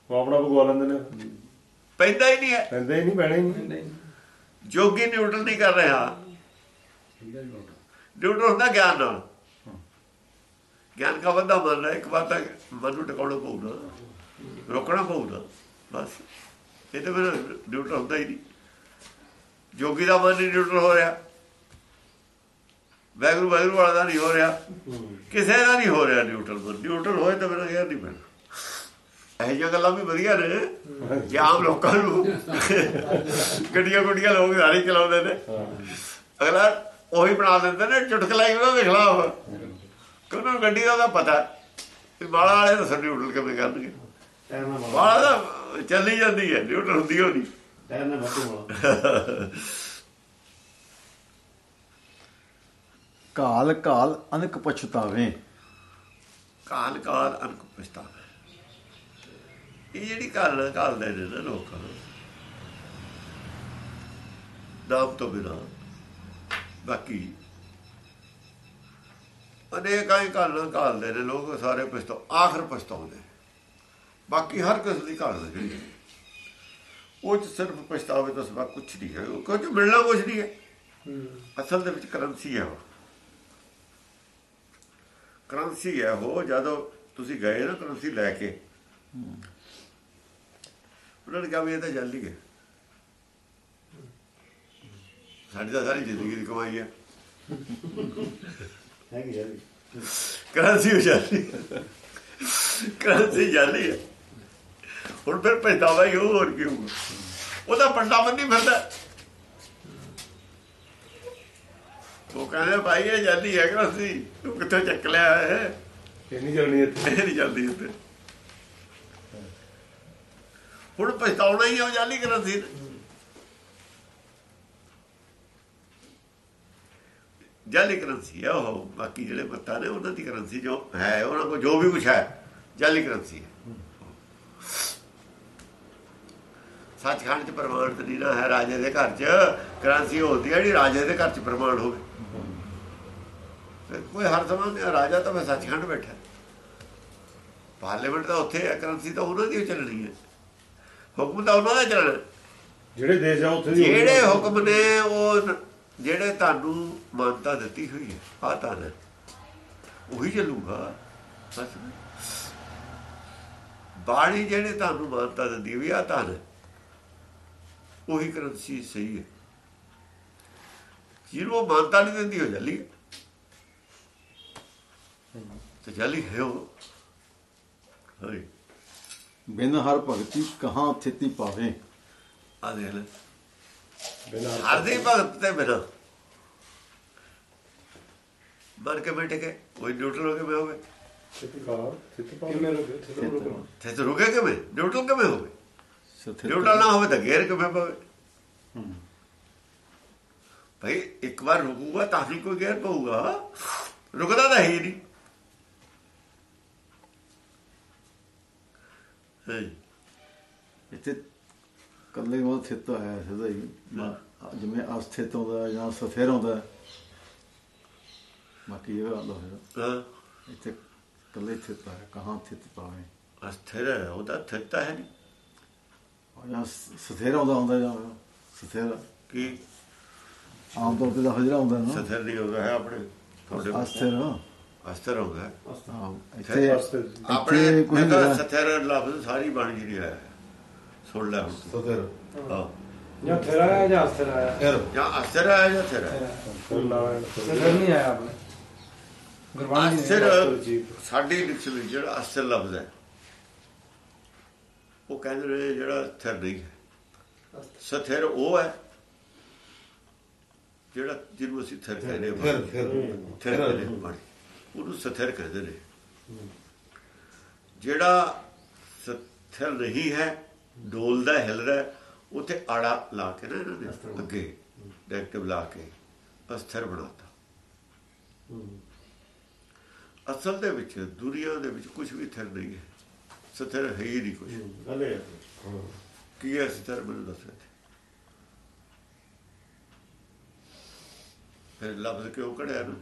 ਉਹ ਆਪਣਾ ਭਗਵਾ ਲੈਂਦੇ ਨੇ। ਪੈਂਦਾ ਹੀ ਨਹੀਂ ਹੈ। ਪੈਂਦੇ ਹੀ ਨਹੀਂ ਪੈਣਾ ਹੀ ਨਹੀਂ। ਜੋਗੀ ਨਿਊਟਰਲ ਨਹੀਂ ਕਰ ਰਿਹਾ। ਨਿਊਟਰਲ ਹੁੰਦਾ ਗਿਆਨ ਨਾਲ। ਗਿਆਨ ਦਾ ਬੰਦਾ ਮੰਨ ਰਿਹਾ ਇੱਕ ਵਾਰ ਤਾਂ ਮਨ ਨੂੰ ਟਿਕਾਉਣਾ ਪਊਗਾ, ਰੋਕਣਾ ਪਊਗਾ, ਬਸ। ਇਹ ਤਾਂ ਮੇਰਾ ਨਿਊਟਰਲ ਹੁੰਦਾ ਹੀ ਨਹੀਂ। ਜੋਗੀ ਦਾ ਮਨ ਨਹੀਂ ਨਿਊਟਰਲ ਹੋ ਰਿਹਾ। ਵੈਗਰੂ ਵੈਗਰੂ ਵਾਲਾ ਦਾ ਨਹੀਂ ਹੋ ਰਿਹਾ। ਕਿਸੇ ਦਾ ਨਹੀਂ ਹੋ ਰਿਹਾ ਨਿਊਟਰਲ ਮਨ। ਨਿਊਟਰਲ ਹੋਏ ਤਾਂ ਮੇਰਾ ਗੇਰ ਨਹੀਂ ਪੈਣਾ। ਇਹ ਜਿਹੀਆਂ ਗੱਲਾਂ ਵੀ ਵਧੀਆ ਨੇ ਕਿ ਆਮ ਲੋਕਾਂ ਨੂੰ ਗੱਡੀਆਂ ਗੁੱਡੀਆਂ ਲੋਕ ਸਾਰੇ ਚਲਾਉਂਦੇ ਨੇ। ਅਗਲਾ ਉਹੀ ਬਣਾ ਦਿੰਦੇ ਨੇ, ਚੁਟਕਲਾ ਹੀ ਉਹਨਾਂ ਦੇ ਖਿਲਾਫ। ਕਿਉਂਕਿ ਉਹਨਾਂ ਨੂੰ ਗੱਡੀ ਦਾ ਤਾਂ ਪਤਾ ਕਿ ਬਾਲਾ ਵਾਲੇ ਤਾਂ ਨਿਊਟਰਲ ਕਿਵੇਂ ਕਰਨਗੇ। ਬਾਲਾ ਤਾਂ ਚੱਲੀ ਜਾਂਦੀ ਹੈ ਨਿਊਟਰਲ ਹੁੰਦੀ ਹੋਣੀ। ਨਾਲ ਮੱਤੂ ਕਾਲ ਕਾਲ ਅਨਕ ਪਛਤਾਵੇਂ। ਕਾਲ ਕਾਲ ਅਨਕ ਪਛਤਾਵਾ। ਇਹ ਜਿਹੜੀ ਕਾਲ ਕਾਲਦੇ ਨੇ ਨਾ ਲੋਕ। ਨਾਮ ਤੋਂ ਬਿਨਾ। ਬਾਕੀ ਅਨੇਕਾਂ ਹੀ ਕਾਲਾਂ ਕਾਲਦੇ ਨੇ ਲੋਕ ਸਾਰੇ ਪਛਤਾ ਆਖਰ ਪਛਤਾਉਂਦੇ ਬਾਕੀ ਹਰ ਕਿਸ ਦੀ ਹੈ ਜਿਹੜੀ। ਉਹ 'ਚ ਸਿਰਫ ਪਛਤਾਵੇ ਤੋਂ ਸਿਵਾ ਕੁਝ ਨਹੀਂ ਹੈ। ਉਹ ਕੁਝ ਮਿਲਣਾ ਕੁਝ ਨਹੀਂ ਹੈ। ਅਸਲ ਦੇ ਵਿੱਚ ਕਰੰਸੀ ਹੈ ਉਹ। ਕਰੰਸੀ ਹੈ ਉਹ ਜਦੋਂ ਤੁਸੀਂ ਗਏ ਨਾ ਕਰੰਸੀ ਲੈ ਕੇ। ਉਹਨਾਂ ਨੇ ਕਿਹਾ ਵੀ ਇਹ ਤਾਂ ਜਲਦੀ ਹੈ। ਸਾਡੀ ਤਾਂ ਸਾਰੀ ਜ਼ਿੰਦਗੀ ਦੀ ਕਮਾਈ ਹੈ। ਹੈਗੀ ਹੈ ਕਰੰਸੀ ਹੋ ਜਾਂਦੀ ਕਰੰਸੀ ਜਾਂਦੀ ਹੈ। ਹੁਣ ਫਿਰ ਪਛਤਾਵਾ ਹੀ ਹੋਰ ਕੀ ਹੋਊਗਾ? ਉਹਦਾ ਪੰਡਾ ਬੰਨੀ ਫਿਰਦਾ। ਉਹ ਕਹਿੰਦੇ ਭਾਈ ਇਹ ਜਾਂਦੀ ਹੈ ਕਰੰਸੀ। ਤੂੰ ਕਿੱਥੋਂ ਚੱਕ ਲਿਆ ਹੈ ਇਹ ਨਹੀਂ ਚੱਲਣੀ ਇੱਥੇ। ਇਹ ਨਹੀਂ ਚੱਲਦੀ ਉੱਤੇ ਹੁਣ ਪਛਤਾਉਣਾ ਹੀ ਆ ਜਾਲੀ ਕਰੰਸੀ ਨੇ ਜਾਲੀ ਕਰੰਸੀ ਆ ਉਹ ਬਾਕੀ ਜਿਹੜੇ ਮੱਤਾ ਨੇ ਉਹਨਾਂ ਦੀ ਕਰੰਸੀ ਜੋ ਹੈ ਉਹਨਾਂ ਕੋਲ ਜੋ ਵੀ ਕੁਛ ਹੈ ਜਾਲੀ ਕਰੰਸੀ ਹੈ। ਸੱਚਖੰਡ ਚ ਪ੍ਰਮਾਣ ਤੇ ਨਹੀਂ ਹੈ ਰਾਜੇ ਦੇ ਘਰ ਚ ਕਰੰਸੀ ਹੁੰਦੀ ਹੈ ਜਿਹੜੀ ਰਾਜੇ ਦੇ ਘਰ ਚ ਪ੍ਰਮਾਣ ਹੋਵੇ। ਕੋਈ ਹਰ ਸਮਾਂ ਨਹੀਂ, ਰਾਜਾ ਤਾਂ ਮੈਂ ਸੱਚਖੰਡ ਬੈਠਾ। ਪਾਰਲੀਮੈਂਟ ਤਾਂ ਉੱਥੇ ਹੈ ਕਰੰਸੀ ਤਾਂ ਉਹਨਾਂ ਦੀ ਚੱਲਣੀ ਹੈ। ਹੁਕਮ ਤਾਂ ਉਹਨਾਂ ਦਾ ਚੱਲਣਾ। ਜਿਹੜੇ ਦੇਸ਼ ਆ ਉੱਥੇ ਜਿਹੜੇ। ਹੁਕਮ ਨੇ ਉਹ ਜਿਹੜੇ ਤੁਹਾਨੂੰ ਮਾਨਤਾ ਦਿੱਤੀ ਹੋਈ ਹੈ ਆ ਤਾਂ ਨੇ ਉਹੀ ਚੱਲੂਗਾ। ਬਸ। ਬਾਣੀ ਜਿਹੜੇ ਤੁਹਾਨੂੰ ਮਾਨਤਾ ਦਿੰਦੀ ਵੀ ਆ ਤਾਂ ਨੇ ਉਹੀ ਕਰੰਸੀ ਸਹੀ ਹੈ। ਜਿਹਨੂੰ ਉਹ ਮਾਨਤਾ ਨਹੀਂ ਦਿੰਦੀ ਹੋ। ਜੱਲੀ ਤੇ ਜੱਲੀ ਹੈ ਉਹ। ਹਾਂ ਬਿਨ ਹਰ ਭਗਤੀ ਕਹਾਂ ਥਿਤੀ ਪਾਵੇਂ? ਆ ਦੇਖ ਲੈ। ਬਿਨਾਂ ਹਰ ਦੀ ਭਗਤ ਤੇ ਬਿਨਾ। ਮਰ ਕੇ ਬੈਠੇ ਕੇ ਕੋਈ ਨਿਊਟਰਲ ਹੋ ਕੇ ਮੈਂ ਹੋਵੇ? ਸਿੱਧੀ ਕਾਰ ਸਿੱਧੀ ਪਾ ਕਿਵੇਂ ਰੁਕੇ? ਥਿਰ ਰੁਕੇ ਤੇ ਤੇ ਰੁਕੇ ਕਿਵੇਂ? ਨਿਊਟਰਲ ਕਿਵੇਂ ਹੋਵੇ? ਨਿਊਟਰਲ ਨਾ ਹੋਵੇ ਤਾਂ ਗੇਰ ਕਿਵੇਂ ਪਵੇ? ਭਾਈ ਇੱਕ ਵਾਰ ਰੁਕੂਗਾ ਤਾਂ ਹੀ ਕੋਈ ਗੇਰ ਪਊਗਾ। ਰੁਕਦਾ ਤਾਂ ਹੈ ਹੀ ਨਹੀਂ। ਹੈ। ਇੱਥੇ ਕੱਲੇ ਉਹ ਥਿਤ ਆਇਆ ਸਦਾ ਹੀ। ਜਿਵੇਂ ਅਸਥਿਤ ਹੁੰਦਾ ਜਾਂ ਸਥਿਰ ਹੁੰਦਾ ਬਾਕੀ ਇਹ ਗੱਲ ਹੋਇਆ ਹਾਂ। ਇੱਥੇ ਕੱਲੇ ਥਿਤ ਆਇਆ ਕਹਾਂ ਥਿਤ ਪਾਵੇਂ ਅਸਥਿਰ ਹੈ ਉਹਦਾ ਥਿਰਤਾ ਹੈ ਨਹੀਂ ਜਾਂ ਸਥਿਰ ਆਉਂਦਾ ਹੁੰਦਾ ਜਾਂ ਸਥਿਰ। ਕਿ? ਆਮ ਤੌਰ ਤੇ ਹਜਰਾ ਹੁੰਦਾ ਨਾ। ਸਥਿਰ ਨਹੀਂ ਹੁੰਦਾ ਹੈ ਆਪਣੇ। ਤੁਹਾਡੇ ਅਸਥਿਰ। ਅਸਥਿਰ ਹੁੰਦਾ ਇੱਥੇ ਆਪਣੇ ਕੋਈ ਸਥਿਰ ਲਫ਼ਜ਼ ਸਾਰੀ ਬਾਣੀ ਜਿਹੜੀ ਹੈ ਸੁਣ ਲੈ ਹੁਣ। ਸਦਰ ਹਾਂ ਜਾਂ ਥਿਰ ਆਇਆ ਜਾਂ ਅਸਥਿਰ ਆਇਆ ਫਿਰ ਜਾਂ ਅਸਥਿਰ ਹੈ ਜਾਂ ਥਿਰ ਥਿਰ ਨਹੀਂ ਆਇਆ ਆਪਣੇ ਗੁਰਬਾਣੀ ਜੀ। ਸਾਡੀ ਲਿਖਤ ਵਿੱਚ ਜਿਹੜਾ ਅਸਥਿਰ ਲਫ਼ਜ਼ ਹੈ ਉਹ ਕਹਿੰਦੇ ਨੇ ਜਿਹੜਾ ਸਥਿਰ ਨਹੀਂ ਹੈ ਸਥਿਰ ਉਹ ਹੈ ਜਿਹੜਾ ਜਿਹਨੂੰ ਅਸੀਂ ਥਿਰ ਕਹਿੰਦੇ ਹਾਂ ਫਿਰ ਫਿਰ ਥਿਰ ਕਹਿੰਦੇ ਬਾਣੀ। ਉਹਨੂੰ ਸਥਿਰ ਕਹਿੰਦੇ ਨੇ ਜਿਹੜਾ ਸਥਿਰ ਨਹੀਂ ਹੈ ਡੋਲਦਾ ਹਿਲਦਾ ਉੱਥੇ ਆੜਾ ਲਾ ਕੇ ਨਾ ਇਹਨਾਂ ਨੇ ਅੱਗੇ ਨੈਗੇਟਿਵ ਲਾ ਕੇ ਅਸਥਿਰ ਬਣਾਤਾ। ਅਸਲ ਦੇ ਵਿੱਚ ਦੁਨੀਆ ਦੇ ਵਿੱਚ ਕੁਝ ਵੀ ਥਿਰ ਨਹੀਂ ਹੈ। ਸਥਿਰ ਹੈ ਹੀ ਨਹੀਂ ਕੁਝ ਗੱਲ ਹੈ। ਕੀ ਹੈ ਸਥਿਰ ਮੈਨੂੰ ਦੱਸੋ। ਫਿਰ ਲਫ਼ਜ਼ ਕਿਉਂ ਕੜਿਆ ਨਾ?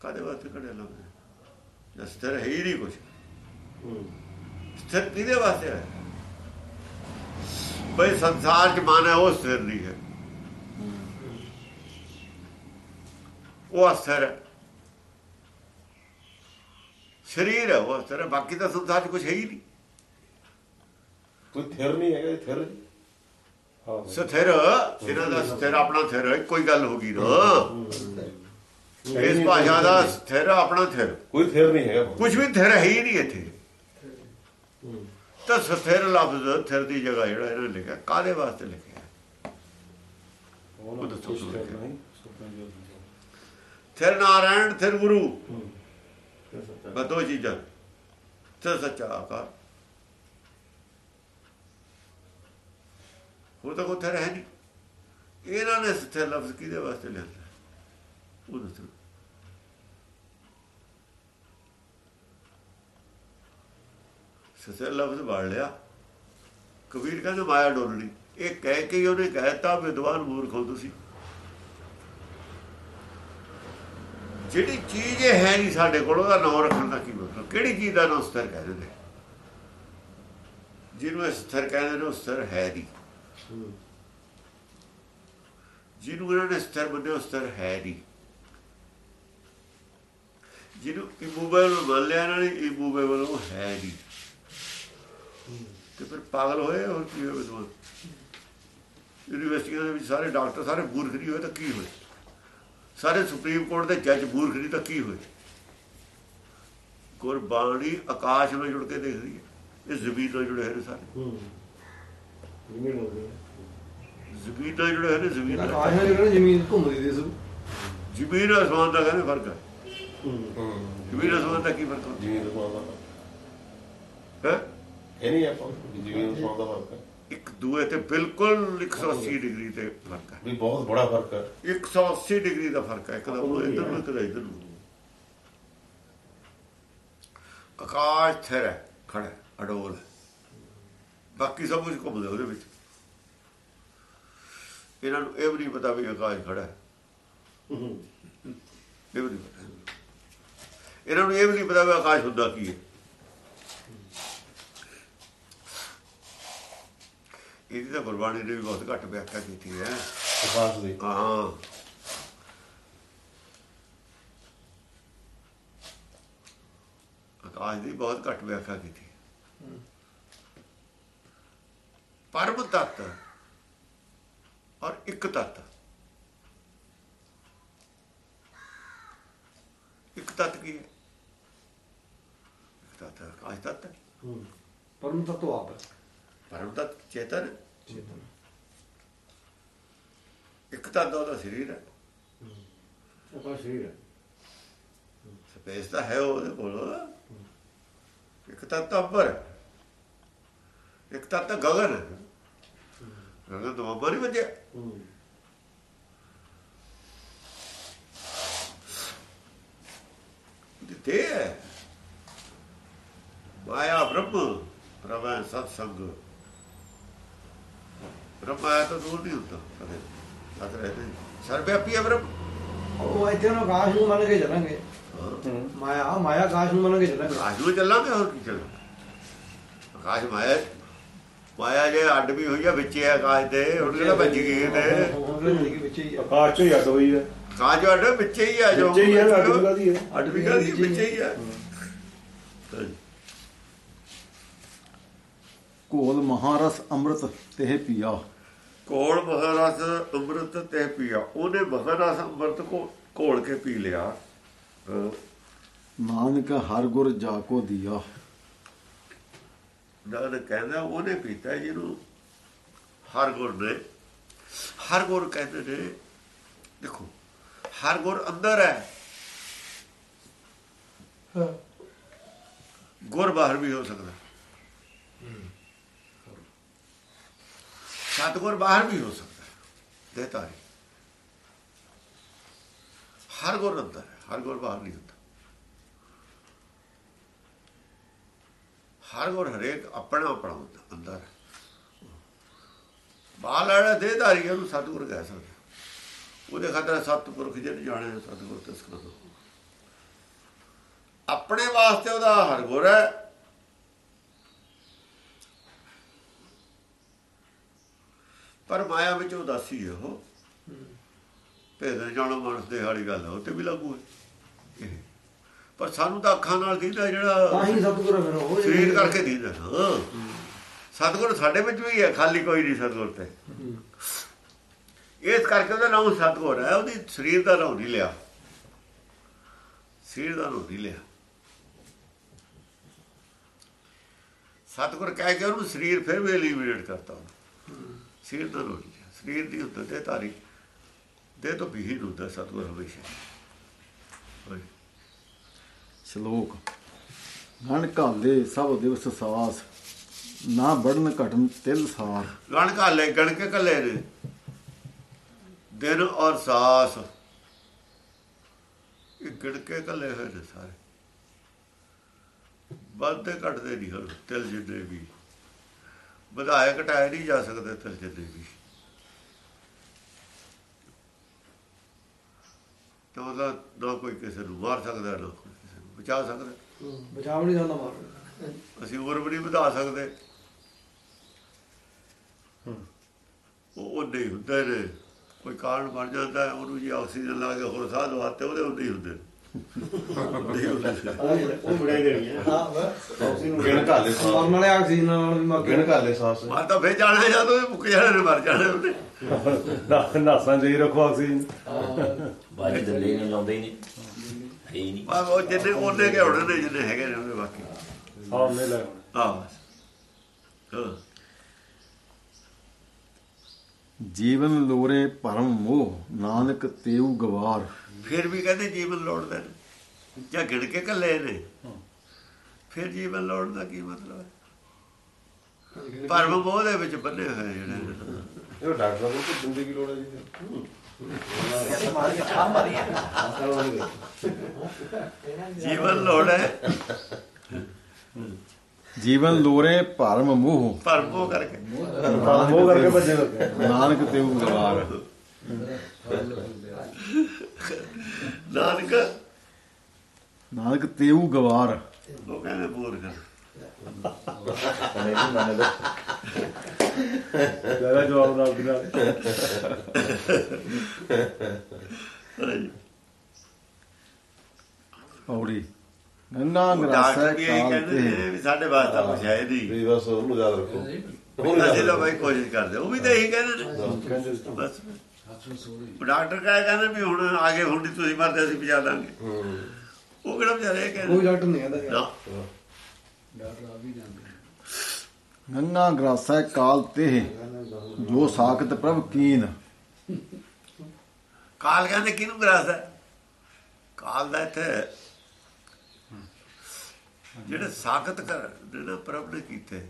ਕਾਦੇ ਵਾਸਤੇ ਕੜਿਆ ਲਫ਼ਜ਼? ਸਥਿਰ ਹੈ ਹੀ ਨਹੀਂ ਕੁਝ ਸਥਿਰ ਕਿਹਦੇ ਵਾਸਤੇ ਹੈ? ਬਈ ਸੰਸਾਰ ਚ ਮਨ ਹੈ ਉਹ ਸਥਿਰ ਨਹੀਂ ਹੈ। ਉਹ ਅਸਥਿਰ ਹੈ। ਸਰੀਰ ਹੈ ਉਹ ਅਸਥਿਰ ਹੈ। ਬਾਕੀ ਤਾਂ ਸੰਸਾਰ ਚ ਕੁਝ ਹੈ ਹੀ ਨਹੀਂ। ਕੋਈ ਥਿਰ ਨਹੀਂ ਹੈਗਾ ਥਿਰ ਸਥਿਰ ਇਹਨਾਂ ਦਾ ਸਥਿਰ ਆਪਣਾ ਥਿਰ ਕੋਈ ਗੱਲ ਹੋ ਗਈ ਨਾ। ਇਸ ਭਾਸ਼ਾ ਦਾ ਸਥਿਰ ਆਪਣਾ ਥਿਰ। ਕੋਈ ਥਿਰ ਨਹੀਂ ਹੈਗਾ। ਕੁਝ ਵੀ ਥਿਰ ਹੈ ਹੀ ਨਹੀਂ ਇੱਥੇ। ਤਾਂ ਸਥਿਰ ਲਫ਼ਜ਼ ਥਿਰ ਦੀ ਜਗ੍ਹਾ ਜਿਹੜਾ ਇਹਨਾਂ ਨੇ ਲਿਖਿਆ ਕਾਦੇ ਵਾਸਤੇ ਲਿਖਿਆ? ਉਹ ਦੱਸੋ ਥਿਰ ਨਾਰਾਇਣ ਥਿਰ ਗੁਰੂ। ਇਹ ਸੱਚਾ। ਬਸ ਦੋ ਚੀਜ਼ਾਂ। ਥਿਰ ਸੱਚਾ ਆਕਾਰ। ਉਹ ਤਾਂ ਕੋਈ ਥਿਰ ਹੈ ਨਹੀਂ। ਇਹਨਾਂ ਨੇ ਸਥਿਰ ਲਫ਼ਜ਼ ਕਿਹਦੇ ਵਾਸਤੇ ਲਿਖਿਆ ਉਹ ਦੱਸੋ। ਸਥਿਰ ਲਫ਼ਜ਼ ਵੜ ਲਿਆ। ਕਬੀਰ ਕਹਿੰਦੇ ਮਾਇਆ ਡੋਲਣੀ। ਇਹ ਕਹਿ ਕੇ ਹੀ ਉਹਨੇ ਕਹਿਤਾ ਵਿਦਵਾਨ ਮੂਰਖ ਹੋ ਤੁਸੀਂ। ਜਿਹੜੀ ਚੀਜ਼ ਇਹ ਹੈ ਨਹੀਂ ਸਾਡੇ ਕੋਲ, ਉਹਦਾ ਨਾਮ ਰੱਖਣ ਦਾ ਕੀ ਮਤਲਬ? ਕਿਹੜੀ ਚੀਜ਼ ਦਾ ਨਾਮ ਸਥਿਰ ਕਹਿੰਦੇ ਨੇ ਜਿਹਨੂੰ ਇਹ ਸਥਿਰ ਕਹਿੰਦੇ ਨੇ ਉਹ ਸਥਿਰ ਹੈ ਨਹੀਂ। ਜਿਹਨੂੰ ਇਹਨਾਂ ਨੇ ਸਥਿਰ ਮੰਨਿਆ, ਉਹ ਸਥਿਰ ਹੈ ਨਹੀਂ। ਜਿਹਨੂੰ ਇਮੂਵੇਬਲ ਮੰਨ ਲਿਆ ਇਹਨਾਂ ਨੇ ਇਮੂਵੇਬਲ ਉਹ ਹੈ ਨਹੀਂ। ਤੇ ਫਿਰ ਪਾਗਲ ਹੋਏ ਹੋਰ ਕੀ ਹੋਏ ਵਿਦਵਾਨ? ਯੂਨੀਵਰਸਿਟੀਆਂ ਦੇ ਵਿੱਚ ਸਾਰੇ ਡਾਕਟਰ ਸਾਰੇ ਮੂਰਖ ਨਹੀਂ ਹੋਏ ਤਾਂ ਕੀ ਹੋਏ? ਸਾਰੇ ਸੁਪਰੀਮ ਕੋਰਟ ਦੇ ਜੱਜ ਮੂਰਖ ਨਹੀਂ ਤਾਂ ਕੀ ਹੋਏ? ਗੁਰਬਾਣੀ ਆਕਾਸ਼ ਨਾਲ ਜੁੜ ਕੇ ਦੇਖਦੀ ਹੈ। ਇਹ ਜ਼ਮੀਨ ਨਾਲ ਜੁੜੇ ਹੋਏ ਨੇ ਸਾਰੇ। ਹੂੰ। ਹੋ ਜ਼ਮੀਨ ਨਾਲ ਜੁੜੇ ਹੋਏ ਨੇ ਜ਼ਮੀਨ ਨਾਲ। ਆਕਾਸ਼ ਨਾਲ ਜਿਹੜਾ ਜ਼ਮੀਨ ਘੁੰਮਦੀ ਦੀ ਸਭ। ਜ਼ਮੀਨ ਅਸਮਾਨ ਦਾ ਕਹਿੰਦੇ ਫ਼ਰਕ ਹੈ। ਹੂੰ। ਜ਼ਮੀਨ ਅਸਮਾਨ ਦਾ ਕੀ ਫ਼ਰਕ ਹੁੰਦਾ ਜਿਵੇਂ ਰਸਮਾਂ ਦਾ। ਹੈ? ਇਹ ਨਹੀਂ ਆਪਾਂ ਜਿਵੇਂ ਰਸਮਾਂ ਦਾ ਫ਼ਰਕ ਹੈ। ਇੱਕ ਦੂਏ ਤੇ ਬਿਲਕੁਲ 180 ਡਿਗਰੀ ਤੇ ਫ਼ਰਕ ਹੈ। ਵੀ ਬਹੁਤ ਬੜਾ ਫ਼ਰਕ ਹੈ। 180 ਡਿਗਰੀ ਦਾ ਫ਼ਰਕ ਹੈ ਇੱਕ ਦਾ ਉਹ ਇੱਧਰ ਨੂੰ ਇੱਕ ਦਾ ਇੱਧਰ ਨੂੰ। ਆਕਾਸ਼ ਥਿਰ ਹੈ ਖੜਾ ਅਡੋਲ। ਬਾਕੀ ਸਭ ਕੁਝ ਘੁੰਮਦਾ ਉਹਦੇ ਵਿੱਚ। ਇਹਨਾਂ ਨੂੰ ਇਹ ਵੀ ਨਹੀਂ ਪਤਾ ਵੀ ਆਕਾਸ਼ ਖੜਾ ਹੈ। ਹੂੰ। ਇਹ ਵੀ ਨਹੀਂ ਪਤਾ। ਇਹਨਾਂ ਨੂੰ ਇਹ ਵੀ ਨਹੀਂ ਪਤਾ ਵੀ ਆਕਾਸ਼ ਹੁੰਦਾ ਕੀ ਹੈ। ਇਹਦੀ ਤਾਂ ਗੁਰਬਾਣੀ ਨੇ ਵੀ ਬਹੁਤ ਘੱਟ ਵਿਆਖਿਆ ਕੀਤੀ ਹੈ। ਖਾਸ ਦੀ। ਹਾਂ ਆਕਾਸ਼ ਦੀ ਬਹੁਤ ਘੱਟ ਵਿਆਖਿਆ ਕੀਤੀ। ਪਰਮ ਤੱਤ ਔਰ ਇੱਕ ਤੱਤ। ਇੱਕ ਤੱਤ ਕੀ ਹੈ? ਇੱਕ ਤੱਤ ਆਕਾਸ਼ ਤੱਤ ਹੈ। ਪਰਮ ਤत्व ਆਪ ਹੈ। ਪਰਮ ਤੱਤ ਚੇਤਨ। ਚੇਤਨ। ਇੱਕ ਤੱਤ ਉਹਦਾ ਸਰੀਰ ਹੈ। ਆਕਾਸ਼ ਸਰੀਰ ਹੈ। ਸਪੇਸ ਤਾਂ ਹੈ ਉਹਦੇ ਕੋਲ। ਇੱਕ ਤਾਂ ਤੰਬਰ ਇੱਕ ਤਾਂ ਤਾਂ ਗਗਨ ਗਗਨ ਤੋਂ ਬੱਬਰ ਹੀ ਵੱਜਿਆ। ਉਹਦੀ ਤੇ ਹੈ। ਮਾਇਆ ਬ੍ਰਹਮ ਪ੍ਰਵੈ ਸਤ ਸੰਗ ਬ੍ਰਹਮਾ ਤਾਂ ਦੂਰ ਨਹੀਂ ਹੁੰਦਾ ਕਦੇ। ਸਤ ਰਹਤੇ ਸਰਵਿਆਪੀ ਹੈ ਬ੍ਰਹਮ? ਉਹ ਇੱਥੇ ਨੂੰ ਆਕਾਸ਼ ਨੂੰ ਮੰਨ ਕੇ ਚੱਲਾਂਗੇ। ਹਾਂ। ਮਾਇਆ ਮਾਇਆ ਆਕਾਸ਼ ਨੂੰ ਮੰਨ ਕੇ ਚੱਲਾਂਗੇ। ਆਕਾਸ਼ ਨੂੰ ਚੱਲਾਂਗੇ ਹੋਰ ਕੀ ਚੱਲਾਂਗੇ? ਆਕਾਸ਼ ਮਾਇਆ ਮਾਇਆ ਜੇ ਅੱਡ ਵੀ ਹੋਈ ਆ ਵਿੱਚ ਹੈ ਆਕਾਸ਼ ਦੇ ਹੁਣ ਕਿਹੜਾ ਵੱਜ ਗਈ ਤੇ? ਵਿੱਚ ਹੀ ਆ। ਆਕਾਸ਼ ਚੋਂ ਹੀ ਅੱਡ ਹੋਈ ਹੈ ਕਾਜ ਅੱਡ ਵਿੱਚ ਹੀ ਆ ਜੋ। ਵਿੱਚੇ ਹੀ ਹੈ, ਅੱਡ ਵੀ ਕਾਹਦੀ ਹੈ? ਅੱਡ ਵੀ ਕਾਹਦੀ ਵਿੱਚ ਹੀ ਆ। ਘੋਲ ਮਹਾਰਸ ਅੰਮ੍ਰਿਤ ਤੇ ਪੀਆ। ਕੋਲ ਮਹਾਰਸ ਅੰਮ੍ਰਿਤ ਤੇ ਪੀਆ। ਉਹਨੇ ਮਹਾਰਸ ਅੰਮ੍ਰਿਤ ਕੋ ਘੋਲ ਕੇ ਪੀ ਲਿਆ। ਨਾਨਕ ਹਰ ਗੁਰ ਜਾ ਕੋ ਦੀਆ। ਨਾਨਕ ਕਹਿੰਦਾ ਉਹਨੇ ਪੀਤਾ ਜਿਹਨੂੰ ਹਰ ਗੁਰ ਨੇ। ਹਰ ਗੁਰ ਕਹਿੰਦੇ ਨੇ ਦੇਖੋ ਹਰ ਗੁਰ ਅੰਦਰ ਹੈ। ਗੁਰ ਬਾਹਰ ਵੀ ਹੋ ਸਕਦਾ। ਸਤਗੁਰ ਬਾਹਰ ਵੀ ਹੋ ਸਕਦਾ ਦੇਤਾ ਹੈ। ਹਰ ਗੁਰ ਅੰਦਰ ਹੈ ਹਰ ਗੁਰ ਬਾਹਰ ਨਹੀਂ ਹੁੰਦਾ। ਹਰ ਗੁਰ ਹਰੇਕ ਆਪਣਾ ਆਪਣਾ ਹੁੰਦਾ ਅੰਦਰ ਹੈ। ਬਾਹਰ ਵਾਲਾ ਦੇਹਧਾਰੀ ਹੈ, ਉਹਨੂੰ ਸਤਿਗੁਰ ਕਹਿ ਸਕਦੇ ਉਹਦੇ ਖਾਤਰ ਸਤਿਪੁਰਖ ਜਿਹਨੇ ਜਾਣੇ ਸਤਿਗੁਰ ਤਿਸ ਕਾ ਆਪਣੇ ਵਾਸਤੇ ਉਹਦਾ ਹਰ ਗੁਰ ਹੈ ਪਰ ਮਾਇਆ ਵਿੱਚ ਉਦਾਸੀ ਹੈ ਉਹ। ਭੇਦ ਜਾਣੋ ਮਨਸ ਦੇ ਵਾਲੀ ਗੱਲ ਹੈ ਉਹ ਤੇ ਵੀ ਲਾਗੂ ਹੈ। ਪਰ ਸਾਨੂੰ ਤਾਂ ਅੱਖਾਂ ਨਾਲ ਦੀਦਾ ਤਾਂ ਜਿਹੜਾ ਹੀ ਸਤਿਗੁਰ ਫਿਰ ਉਹ ਸਰੀਰ ਕਰਕੇ ਦੀਦਾ। ਹਾਂ। ਸਤਿਗੁਰ ਸਾਡੇ ਵਿੱਚ ਵੀ ਹੈ ਖਾਲੀ ਕੋਈ ਨਹੀਂ ਸਤਿਗੁਰ ਤੇ। ਇਸ ਕਰਕੇ ਉਹਦਾ ਨਾਮ ਸਤਿਗੁਰ ਹੈ ਉਹਦੀ ਸਰੀਰ ਦਾ ਨਾਮ ਨਹੀਂ ਲਿਆ। ਸਰੀਰ ਦਾ ਰੋਟੀ ਲਿਆ। ਸਤਿਗੁਰ ਕਹਿ ਕੇ ਉਹਨੂੰ ਸਰੀਰ ਫਿਰ ਵੀ ਐਲੀਮੀਨੇਟ ਕਰਤਾ ਉਹਨੂੰ। ਸਰੀਰ ਦਾ ਲਿਆ ਸਰੀਰ ਦੀ ਹੁੰਦਾ ਤੇ ਧਾਰੀ। ਦੇ ਤੋਂ ਵਿਹੀਨ ਹੁੰਦਾ ਸਤਿਗੁਰ ਹਮੇਸ਼ਾ। ਸ਼ਲੋਕ। ਗਣ ਘਾਲੇ ਸਭ ਦਿਵਸ ਸਾਸ ਨਾ ਬੜਨ ਘਟਨ ਤਿਲ ਸਾਰ। ਗਣ ਕਾਲੇ ਗਣ ਕੇ ਕੱਲੇ ਨੇ। ਦਿਨ ਔਰ ਸਾਸ। ਇਹ ਗਿਣ ਕੇ ਕੱਲੇ ਹੋਏ ਨੇ ਸਾਰੇ। ਵੱਧਦੇ ਘਟਦੇ ਨਹੀਂ ਹਨ ਤਿਲ ਜਿੰਨੇ ਵੀ। ਵਧਾਏ ਘਟਾਏ ਨਹੀਂ ਜਾ ਸਕਦੇ ਤਿਲ ਜਿੰਨੇ ਵੀ। ਤਾਂ ਉਹਦਾ ਨਾ ਕੋਈ ਕਿਸੇ ਨੂੰ ਮਾਰ ਸਕਦਾ ਨਾ ਬਚਾ ਸਕਦਾ। ਬਚਾਵ ਨਹੀਂ ਜਾਂਦਾ ਮਾਰ ਅਸੀਂ ਉਮਰ ਵੀ ਨਹੀਂ ਵਧਾ ਸਕਦੇ। ਉਹ ਉਹਦੇ ਹੀ ਹੁੰਦੇ ਨੇ। ਕੋਈ ਕਾਰਨ ਬਣ ਜਾਂਦਾ ਹੈ, ਉਹਨੂੰ ਜੀ ਆਕਸੀਜਨ ਲਾ ਕੇ ਹੋਰ ਸਾਹ ਲਵਾਤੇ ਉਹਦੇ ਹੁੰਦੇ ਹੁੰਦੇ ਨੇ। ਉਹ ਬੜੇ ਦੇਣੀ ਹੈ ਹਾਂ ਬਸ ਉਸੇ ਨੂੰ ਗਿਣ ਘਾਲੇ ਸਾਹ ਮਰਨ ਵਾਲੇ ਆਕਸੀਜਨ ਨਾਲ ਵੀ ਮਰ ਗਿਣ ਗਏ ਘਾਲੇ ਸਾਹ ਮੈਂ ਤਾਂ ਫੇਰ ਜਾਣਾ ਜਦੋਂ ਇਹ ਮੁੱਕ ਜਾਣੇ ਨੇ ਮਰ ਜਾਣੇ ਉਹਨੇ। ਨਾ- ਨਾਸਾਂ ਜਿਹੀ ਰੱਖੋ ਆਕਸੀਜਨ। ਬਾਜੀ ਦੱਲੇ ਨਹੀਂ ਲਾਉਂਦੇ ਹੀ ਨਹੀਂ। ਹੈ ਹੀ ਨਹੀਂ। ਪਰ ਉਹ ਜਿੰਨੇ ਉਹਨੇ ਕਿ ਹੋਣੇ ਨੇ ਜਿੰਨੇ ਹੈਗੇ ਨੇ ਉਹਦੇ ਬਾਕੀ। ਲੈ ਹਾਂ ਜੀਵਨ ਲੋਰੇ ਭਰਮ ਮੋਹ ਨਾਨਕ ਤੇਉ ਗਵਾਰ। ਫਿਰ ਵੀ ਕਹਿੰਦੇ ਜੀਵਨ ਲੋੜਦੇ ਨੇ। ਜਾਂ ਗਿਣ ਕੇ ਕੱਲੇ ਨੇ। ਫਿਰ ਜੀਵਨ ਲੋੜ ਦਾ ਕੀ ਮਤਲਬ? ਹੈ ਪਰਮ ਦੇ ਵਿੱਚ ਬੰਨੇ ਹੋਏ ਜਿਹੜੇ। ਇਹ ਡਾਕਟਰ ਨੂੰ ਕੋਈ ਬੰਦੇ ਦੀ ਲੋੜ ਹੈ ਜੀ। ਜੀਵਨ ਲੋੜ ਹੈ। ਜੀਵਨ ਲੋਰੇ ਭਰਮ ਮੋਹ। ਪਰਮ ਮੋਹ ਕਰਕੇ। ਉਹ ਕਰਕੇ ਭੱਜੇ ਨਾਨਕ ਤੇਉ ਗਵਾਰ ਨਾਨਕ। ਨਾਨਕ ਤੇਉ ਗਵਾਰ। ਉਹ ਕਹਿੰਦੇ ਮੂਰਖ ਨਹੀਂ ਮੰਨਦਾ ਜਿਹੜਾ ਜਵਾਬ ਨਾਲ ਬਿਨਾ। ਪੌੜੀ ਗੰਗਾ ਗਰਾਸੈ ਕਹਿੰਦੇ ਤੇ। ਨੇ ਵੀ ਸਾਡੇ ਵਾਸਤੇ ਕੁਛ ਹੈ ਨਹੀਂ। ਵੀ ਬਸ ਉਹਨੂੰ ਯਾਦ ਰੱਖੋ। ਅਸੀਂ ਤਾਂ ਭਾਈ ਕੋਸ਼ਿਸ਼ ਕਰਦੇ ਉਹ ਵੀ ਤਾਂ ਇਹੀ ਕਹਿੰਦੇ ਨੇ। ਬਸ। ਡਾਕਟਰ ਕਹੇ ਕਹਿੰਦੇ ਵੀ ਹੁਣ ਆਗੇ ਹੁਣ ਤੁਸੀਂ ਮਰਦੇ ਅਸੀਂ ਬਚਾ ਦਾਂਗੇ। ਉਹ ਕਿਹੜਾ ਵਿਚਾਰੇ ਇਹ ਕੋਈ ਕਹਿੰਦੇ ਡਾਕਟਰ ਨਹੀਂ ਆਂਦਾ ਯਾਰ। ਨਾ। ਗੰਗਾ ਗਰਾਸੈ ਕਾਲ ਤੇ ਜੋ ਸਾਖਤ ਪ੍ਰਭ ਕੀਨ। ਕਾਲ ਕਹਿੰਦੇ ਕਿਹਨੂੰ ਗਰਾਸਦਾ ਕਾਲ ਦਾ ਇੱਥੇ ਜਿਹੜੇ ਸਾਖਤ ਕਰ ਜਿਹੜਾ ਪ੍ਰਭ ਨੇ ਕੀਤੇ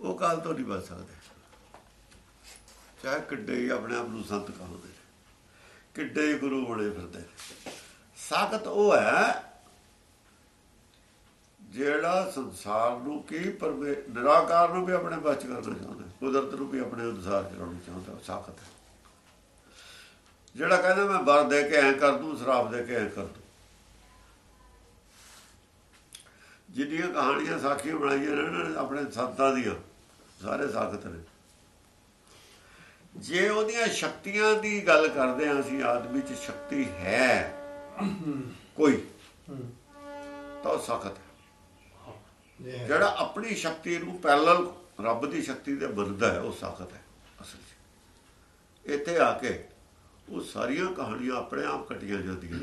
ਉਹ ਕਾਲ ਤੋਂ ਨਹੀਂ ਬਚ ਸਕਦੇ। ਚਾਹੇ ਕਿੱਡੇ ਹੀ ਆਪਣੇ ਆਪ ਨੂੰ ਸੰਤ ਕਹਿੰਦੇ ਨੇ, ਕਿੱਡੇ ਹੀ ਗੁਰੂ ਬਣੇ ਫਿਰਦੇ ਸਾਖਤ ਉਹ ਹੈ ਜਿਹੜਾ ਸੰਸਾਰ ਨੂੰ ਕੀ ਪਰਮੇ, ਨਿਰਾਕਾਰ ਨੂੰ ਵੀ ਆਪਣੇ ਬਚ ਕਰਨਾ ਚਾਹੁੰਦਾ, ਕੁਦਰਤ ਨੂੰ ਵੀ ਆਪਣੇ ਅਨੁਸਾਰ ਚਲਾਉਣਾ ਚਾਹੁੰਦਾ, ਉਹ ਸਾਖਤ ਹੈ। ਜਿਹੜਾ ਕਹਿੰਦਾ ਮੈਂ ਵਰ ਦੇ ਕੇ ਐ ਕਰ ਦੂੰ ਸ਼ਰਾਬ ਦੇ ਕੇ ਐ ਕਰ ਦੂੰ। ਜਿੰਨੀਆਂ ਕਹਾਣੀਆਂ ਸਾਖੀਆਂ ਬਣਾਈਆਂ ਨੇ ਇਹਨਾਂ ਨੇ ਆਪਣੇ ਸੰਤਾਂ ਦੀਆਂ, ਸਾਰੇ ਸਾਖਤ ਨੇ। ਜੇ ਉਹਦੀਆਂ ਸ਼ਕਤੀਆਂ ਦੀ ਗੱਲ ਕਰਦੇ ਹਾਂ ਅਸੀਂ ਆਦਮੀ 'ਚ ਸ਼ਕਤੀ ਹੈ। ਕੋਈ। ਤਾਂ ਸਾਖਤ ਜਿਹੜਾ ਆਪਣੀ ਸ਼ਕਤੀ ਨੂੰ ਪੈਰਲਲ ਰੱਬ ਦੀ ਸ਼ਕਤੀ ਦੇ ਮੰਨਦਾ ਹੈ ਉਹ ਸਾਖਤ ਹੈ ਅਸਲ 'ਚ। ਇੱਥੇ ਆ ਕੇ ਉਹ ਸਾਰੀਆਂ ਕਹਾਣੀਆਂ ਆਪਣੇ ਆਪ ਕੱਟੀਆਂ ਜਾਂਦੀਆਂ।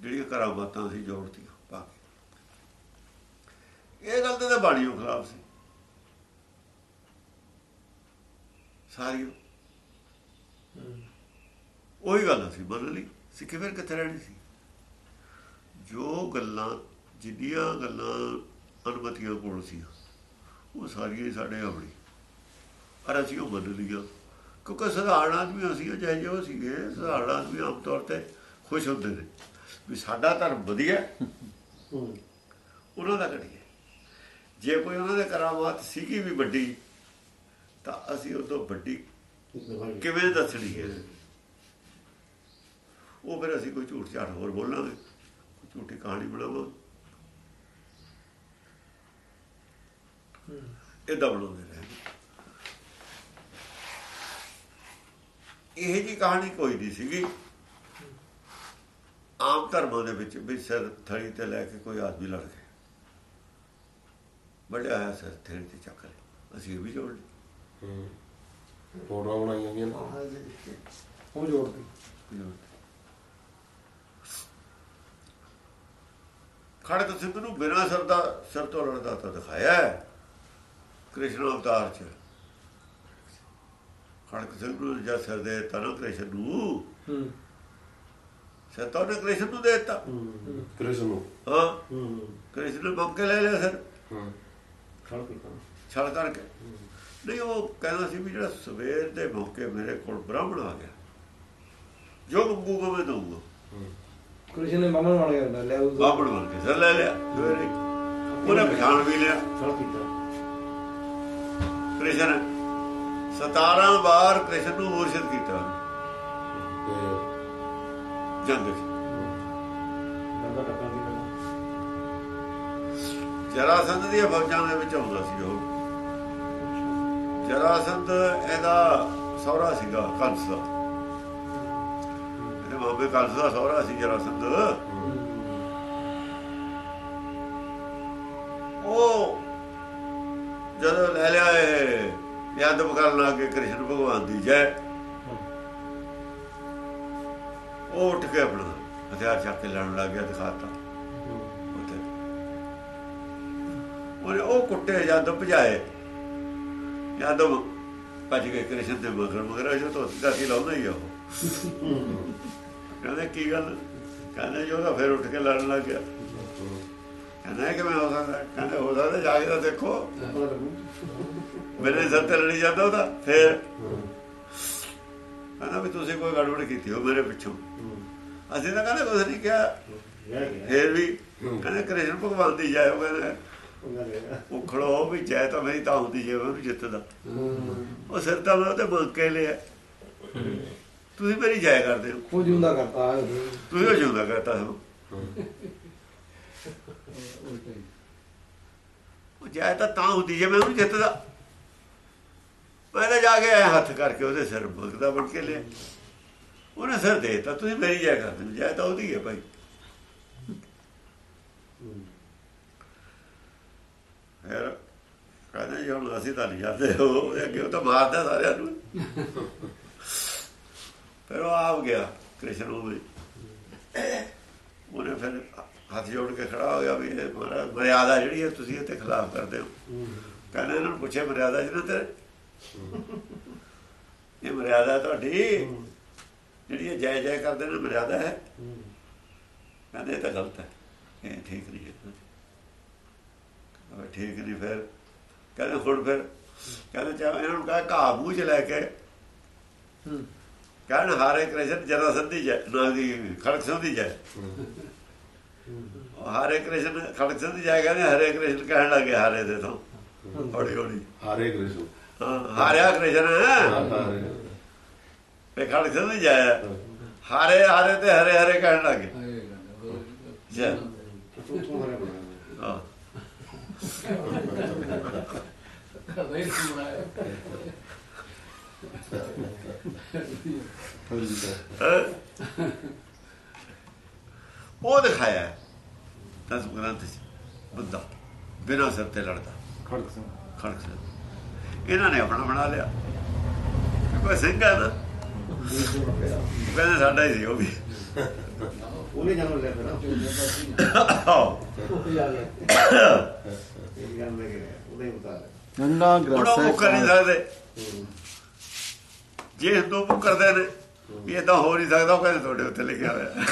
ਜਿਹੜੀਆਂ ਕਰਾਮਾਤਾਂ ਸੀ ਜੋੜਤੀਆਂ ਪਾ ਕੇ। ਇਹ ਗੱਲ ਤੇ ਬਾਣੀਓ ਖਿਲਾਫ ਸੀ। ਸਾਰੀਆਂ। ਉਹੀ ਗੱਲ ਅਸੀਂ ਮੰਨ ਲਈ ਸਿੱਖੀ ਫਿਰ ਕਿੱਥੇ ਰਹਿਣੀ ਸੀ? ਜੋ ਗੱਲਾਂ ਜਿੰਨੀਆਂ ਗੱਲਾਂ ਅਨੁਮਤੀਆਂ ਕੋਲ ਸੀ ਉਹ ਸਾਰੀਆਂ ਹੀ ਸਾਡੇ ਆਪਣੀ ਪਰ ਅਸੀਂ ਉਹ ਮੰਨ ਲਈਆਂ। ਕਿਉਂਕਿ ਸਧਾਰਨ ਆਦਮੀ ਅਸੀਂ ਜਿਹੇ ਜਿਹੇ ਸੀਗੇ ਸਧਾਰਨ ਆਦਮੀ ਆਮ ਤੌਰ ਤੇ ਖੁਸ਼ ਹੁੰਦੇ ਨੇ ਵੀ ਸਾਡਾ ਧਰਮ ਵਧੀਆ ਉਹਨਾਂ ਦਾ ਘਟੀਆ ਜੇ ਕੋਈ ਉਹਨਾਂ ਦੇ ਕਰਾਮਾਤ ਸੀਗੀ ਵੀ ਵੱਡੀ ਤਾਂ ਅਸੀਂ ਉਹ ਤੋਂ ਵੱਡੀ ਕਿਵੇਂ ਦੱਸਣੀ ਹੈ? ਉਹ ਫਿਰ ਅਸੀਂ ਕੋਈ ਝੂਠ ਝਾਟ ਹੋਰ ਬੋਲਾਂਗੇ। ਝੂਠੀ ਕਹਾਣੀ ਬਣਾਵਾਂਗੇ। ਇਦਾਂ ਬਣਾਉਂਦੇ ਰਹੇ ਇਹ ਜੀ ਕਹਾਣੀ ਕੋਈ ਨਹੀਂ ਸੀਗੀ। ਆਮ ਧਰਮਾਂ ਦੇ ਵਿੱਚ ਵੀ ਸਿਰ ਥੜੀ ਤੇ ਲੈ ਕੇ ਕੋਈ ਆਦਮੀ ਲੜ ਗਿਆ। ਵੱਡਿਆ ਹੋਇਆ ਸਿਰ ਥੜੀ ਤੇ ਚੱਕ ਲਿਆ। ਅਸੀਂ ਇਹ ਵੀ ਜੋੜ ਹੂੰ ਫੋਟੋਆਂ ਬਣਾਈਆਂ ਗਈਆਂ ਉਹ ਜੋੜਦੀ। ਖੜਕ ਸਿੰਘ ਨੂੰ ਬਿਨਾਂ ਸਿਰ ਦਾ ਸਿਰ ਤੋਂ ਲੜਦਾ ਤਾਂ ਦਿਖਾਇਆ ਹੈ। ਕ੍ਰਿਸ਼ਨ ਅਵਤਾਰ ਚ। ਖੜਕ ਸਿੰਘ ਨੂੰ ਜਦ ਸਿਰ ਦੇ ਤਾ ਨਾ ਕ੍ਰਿਸ਼ਨ ਨੂੰ। ਹੂੰ। ਸਿਰ ਤਾਂ ਉਹਨੇ ਕ੍ਰਿਸ਼ਨ ਨੂੰ ਦੇ ਦਿੱਤਾ। ਕ੍ਰਿਸ਼ਨ ਨੂੰ। ਹਾਂ। ਕ੍ਰਿਸ਼ਨ ਨੇ ਮੰਗ ਕੇ ਲੈ ਲਿਆ ਸਿਰ। ਹਾਂ। ਛਲ ਕਰਕੇ। ਨਹੀਂ ਉਹ ਕਹਿੰਦਾ ਸੀ ਵੀ ਜਿਹੜਾ ਸਵੇਰ ਦੇ ਮੌਕੇ ਮੇਰੇ ਕੋਲ ਬ੍ਰਾਹਮਣ ਆ ਗਿਆ। ਜੋ ਮੰਗੂਗਾ ਮੈਂ ਦਊਗਾ ਕ੍ਰਿਸ਼ਨ ਨੇ ਬਾਮਣ ਬਣ ਗਿਆ ਲੈ ਉਹ ਬਾਬੜ ਬਣ ਕੇ ਸਿਰ ਲੈ ਲਿਆ ਸਵੇਰੇ ਉਹਨੇ ਪਛਾਣ ਵੀ ਲਿਆ। ਖੜ ਕੀਤਾ ਕ੍ਰਿਸ਼ਨ 17 ਵਾਰ ਕ੍ਰਿਸ਼ਨ ਨੂੰ ਮੋਰਸ਼ਿਦ ਕੀਤਾ। ਤੇ ਜੰਗ ਗੱਲ ਜਰਾਸੰਧ ਦੀਆਂ ਫੌਜਾਂ ਦੇ ਵਿੱਚ ਆਉਂਦਾ ਸੀ ਉਹ। ਜਰਾਸੰਧ, ਇਹਦਾ ਸਹੁਰਾ ਸੀਗਾ, ਕੰਸ ਦਾ। ਇਹਦੇ ਮਾਪੇ ਕੰਸ ਦਾ ਸਹੁਰਾ ਸੀ ਜਰਾਸੰਧ। ਉਹ ਜਦੋਂ ਲੈ ਲਿਆ ਇਹ ਯਾਦਵ ਕਰਨ ਲੱਗੇ ਕ੍ਰਿਸ਼ਨ ਭਗਵਾਨ ਦੀ ਜੈ। ਉਹ ਉੱਠ ਕੇ ਆਪਣਾ ਹਥਿਆਰ ਚੱਕ ਕੇ ਲੜਨ ਲੱਗ ਗਿਆ, ਦਿਖਾਤਾ। ਉੱਥੇ। ਉਹਨੇ ਉਹ ਕੁੱਟੇ ਯਾਦਵ ਭਜਾਏ। ਯਾਦਵ ਭੱਜ ਗਏ ਕ੍ਰਿਸ਼ਨ ਦੇ ਮਗਰ ਮਗਰ ਜੋ ਤੋਂ ਦਾਤੀ ਲਾਉਂਦਾ ਹੀ ਆ ਉਹ ਕਹਿੰਦੇ ਕੀ ਗੱਲ ਕਹਿੰਦੇ ਜੋ ਤਾਂ ਫਿਰ ਉੱਠ ਕੇ ਲੜਨ ਲੱਗ ਗਿਆ ਕਹਿੰਦਾ ਇਹ ਕਿਵੇਂ ਹੋ ਸਕਦਾ ਕਹਿੰਦੇ ਹੋ ਸਕਦਾ ਜਾ ਕੇ ਤਾਂ ਦੇਖੋ ਮੇਰੇ ਸਿਰ ਤੇ ਲੜੀ ਜਾਂਦਾ ਉਹਦਾ ਫਿਰ ਕਹਿੰਦਾ ਵੀ ਤੁਸੀਂ ਕੋਈ ਗੜਬੜ ਕੀਤੀ ਹੋ ਮੇਰੇ ਪਿੱਛੋਂ ਅਸੀਂ ਤਾਂ ਕਹਿੰਦੇ ਕੁਝ ਨਹੀਂ ਕਿਹਾ ਫਿਰ ਵੀ ਕਹਿੰਦੇ ਕ੍ਰਿਸ਼ਨ ਭਗਵਾਨ ਦੀ ਜੈ ਉਹ ਕਹਿੰਦੇ ਉਹ ਖੜੋ ਵੀ ਜੈ ਤਾਂ ਮੇਰੀ ਤਾਂ ਹੁੰਦੀ ਜੇ ਉਹਨੂੰ ਜਿੱਤਦਾ। ਉਹ ਸਿਰ ਤਾਂ ਮੈਂ ਉਹਦੇ ਮੰਗ ਕੇ ਲਿਆ। ਤੁਸੀਂ ਮੇਰੀ ਜੈ ਕਰਦੇ ਹੋ। ਉਹ ਜਿਉਂਦਾ ਕਰਤਾ। ਤੁਸੀਂ ਉਹ ਜਿਉਂਦਾ ਕਰਤਾ ਹੋ। ਉਹ ਜੈ ਤਾਂ ਤਾਂ ਹੁੰਦੀ ਜੇ ਮੈਂ ਉਹਨੂੰ ਜਿੱਤਦਾ। ਮੈਂ ਤਾਂ ਜਾ ਕੇ ਹੱਥ ਕਰਕੇ ਉਹਦੇ ਸਿਰ ਮੰਗਦਾ ਬਣ ਕੇ ਲਿਆ। ਉਹਨੇ ਸਿਰ ਦਿੱਤਾ। ਤੁਸੀਂ ਮੇਰੀ ਜੈ ਕਰਦੇ ਜੈ ਤਾਂ ਉਹਦੀ ਹੈ ਭਾਈ। ਫਿਰ ਕਹਿੰਦੇ ਜੀ ਹੁਣ ਅਸੀਂ ਤਾਂ ਨਹੀਂ ਜਾਂਦੇ, ਉਹ ਅੱਗੇ ਉਹ ਤਾਂ ਮਾਰਦਾ ਸਾਰਿਆਂ ਨੂੰ। ਫਿਰ ਉਹ ਆਪ ਗਿਆ ਕ੍ਰਿਸ਼ਨ ਨੂੰ ਵੀ। ਉਹਨੇ ਫਿਰ ਹੱਥ ਜੋੜ ਕੇ ਖੜਾ ਹੋ ਗਿਆ ਵੀ ਇਹ ਮਹਾਰਾਜ, ਮਰਿਆਦਾ ਜਿਹੜੀ ਹੈ ਤੁਸੀਂ ਇਹਦੇ ਖਿਲਾਫ ਕਰਦੇ ਹੋ। ਕਹਿੰਦੇ ਇਹਨਾਂ ਨੂੰ ਪੁੱਛੇ ਮਰਿਆਦਾ ਜਿਹਨਾਂ ਤੇ ਇਹ ਮਰਿਆਦਾ ਤੁਹਾਡੀ, ਜਿਹੜੀ ਇਹ ਜੈ ਜੈ ਕਰਦੇ ਨੇ, ਮਰਿਆਦਾ ਹੈ? ਕਹਿੰਦੇ ਇਹ ਤਾਂ ਗਲਤ ਹੈ, ਇਹ ਠੀਕ ਨਹੀਂ ਹੈ। ਠੀਕ ਨਹੀਂ ਫਿਰ। ਕਹਿੰਦੇ ਹੁਣ ਫਿਰ। ਕਹਿੰਦੇ ਚਾਹ ਇਹਨਾਂ ਨੂੰ ਕਹਾ ਘਾਹ ਮੂੰਹ ਚ ਲੈ ਕੇ। ਹੂੰ ਕਹਿਣ ਹਾਰੇ ਕ੍ਰਿਸ਼ਨ ਜਰਾ ਸੰਧੀ ਜੈ ਨਾ ਦੀ ਖੜਕ ਸੰਧੀ ਜੈ। ਉਹ ਹਾਰੇ ਕ੍ਰਿਸ਼ਨ ਖੜਕ ਸੰਧੀ ਜੈ ਕਹਿੰਦੇ ਹਰੇ ਕ੍ਰਿਸ਼ਨ ਕਹਿਣ ਲੱਗੇ ਹਾਰੇ ਦੇ ਤੋਂ ਹੌਲੀ ਹੌਲੀ। ਹਾਰੇ ਕ੍ਰਿਸ਼ਨ। ਹਾਂ ਹਾਰਿਆ ਕ੍ਰਿਸ਼ਨ। ਤੇ ਖੜਕ ਸੰਧੀ ਜੈ ਹਾਰੇ ਹਾਰੇ ਤੇ ਹਰੇ ਹਰੇ ਕਹਿਣ ਲੱਗੇ। ਜੈ। ਤੂੰ ਤੂੰ ਹਾਰੇ ਬਣਾ ਹਾਂ ਹੈਂ? ਉਹ ਦਿਖਾਇਆ ਦਸ ਗ੍ਰੰਥ ਚ ਬੰਦਾ ਬਿਨਾਂ ਸਿਰ ਤੇ ਲੜਦਾ ਖੜਕ ਸਿੰਘ ਖੜਕ ਸਿੰਘ ਇਹਨਾਂ ਨੇ ਆਪਣਾ ਬਣਾ ਲਿਆ ਕੋਈ ਸਿੰਘ ਹੈ ਨਾ ਉਹ ਕਹਿੰਦੇ ਸਾਡਾ ਹੀ ਸੀ ਉਹ ਵੀ ਉਹਨੇ ਜਨਮ ਲਿਆ ਫਿਰ ਆਹੋ। ਇਹ ਗੱਲ ਲੈ ਕੇ ਉਹਦੇ ਉਤਾਰ ਗੰਗਾ ਹੁਣ ਉਹ ਕਾਲ ਸਕਦੇ ਜੇ ਹਿੰਦੂ ਮੁੱਕਰਦੇ ਨੇ ਵੀ ਇਹ ਤਾਂ ਹੋ ਨਹੀਂ ਸਕਦਾ ਉਹ ਕਹਿੰਦੇ ਤੁਹਾਡੇ ਉੱਤੇ ਲਿਖਿਆ ਹੋਇਆ।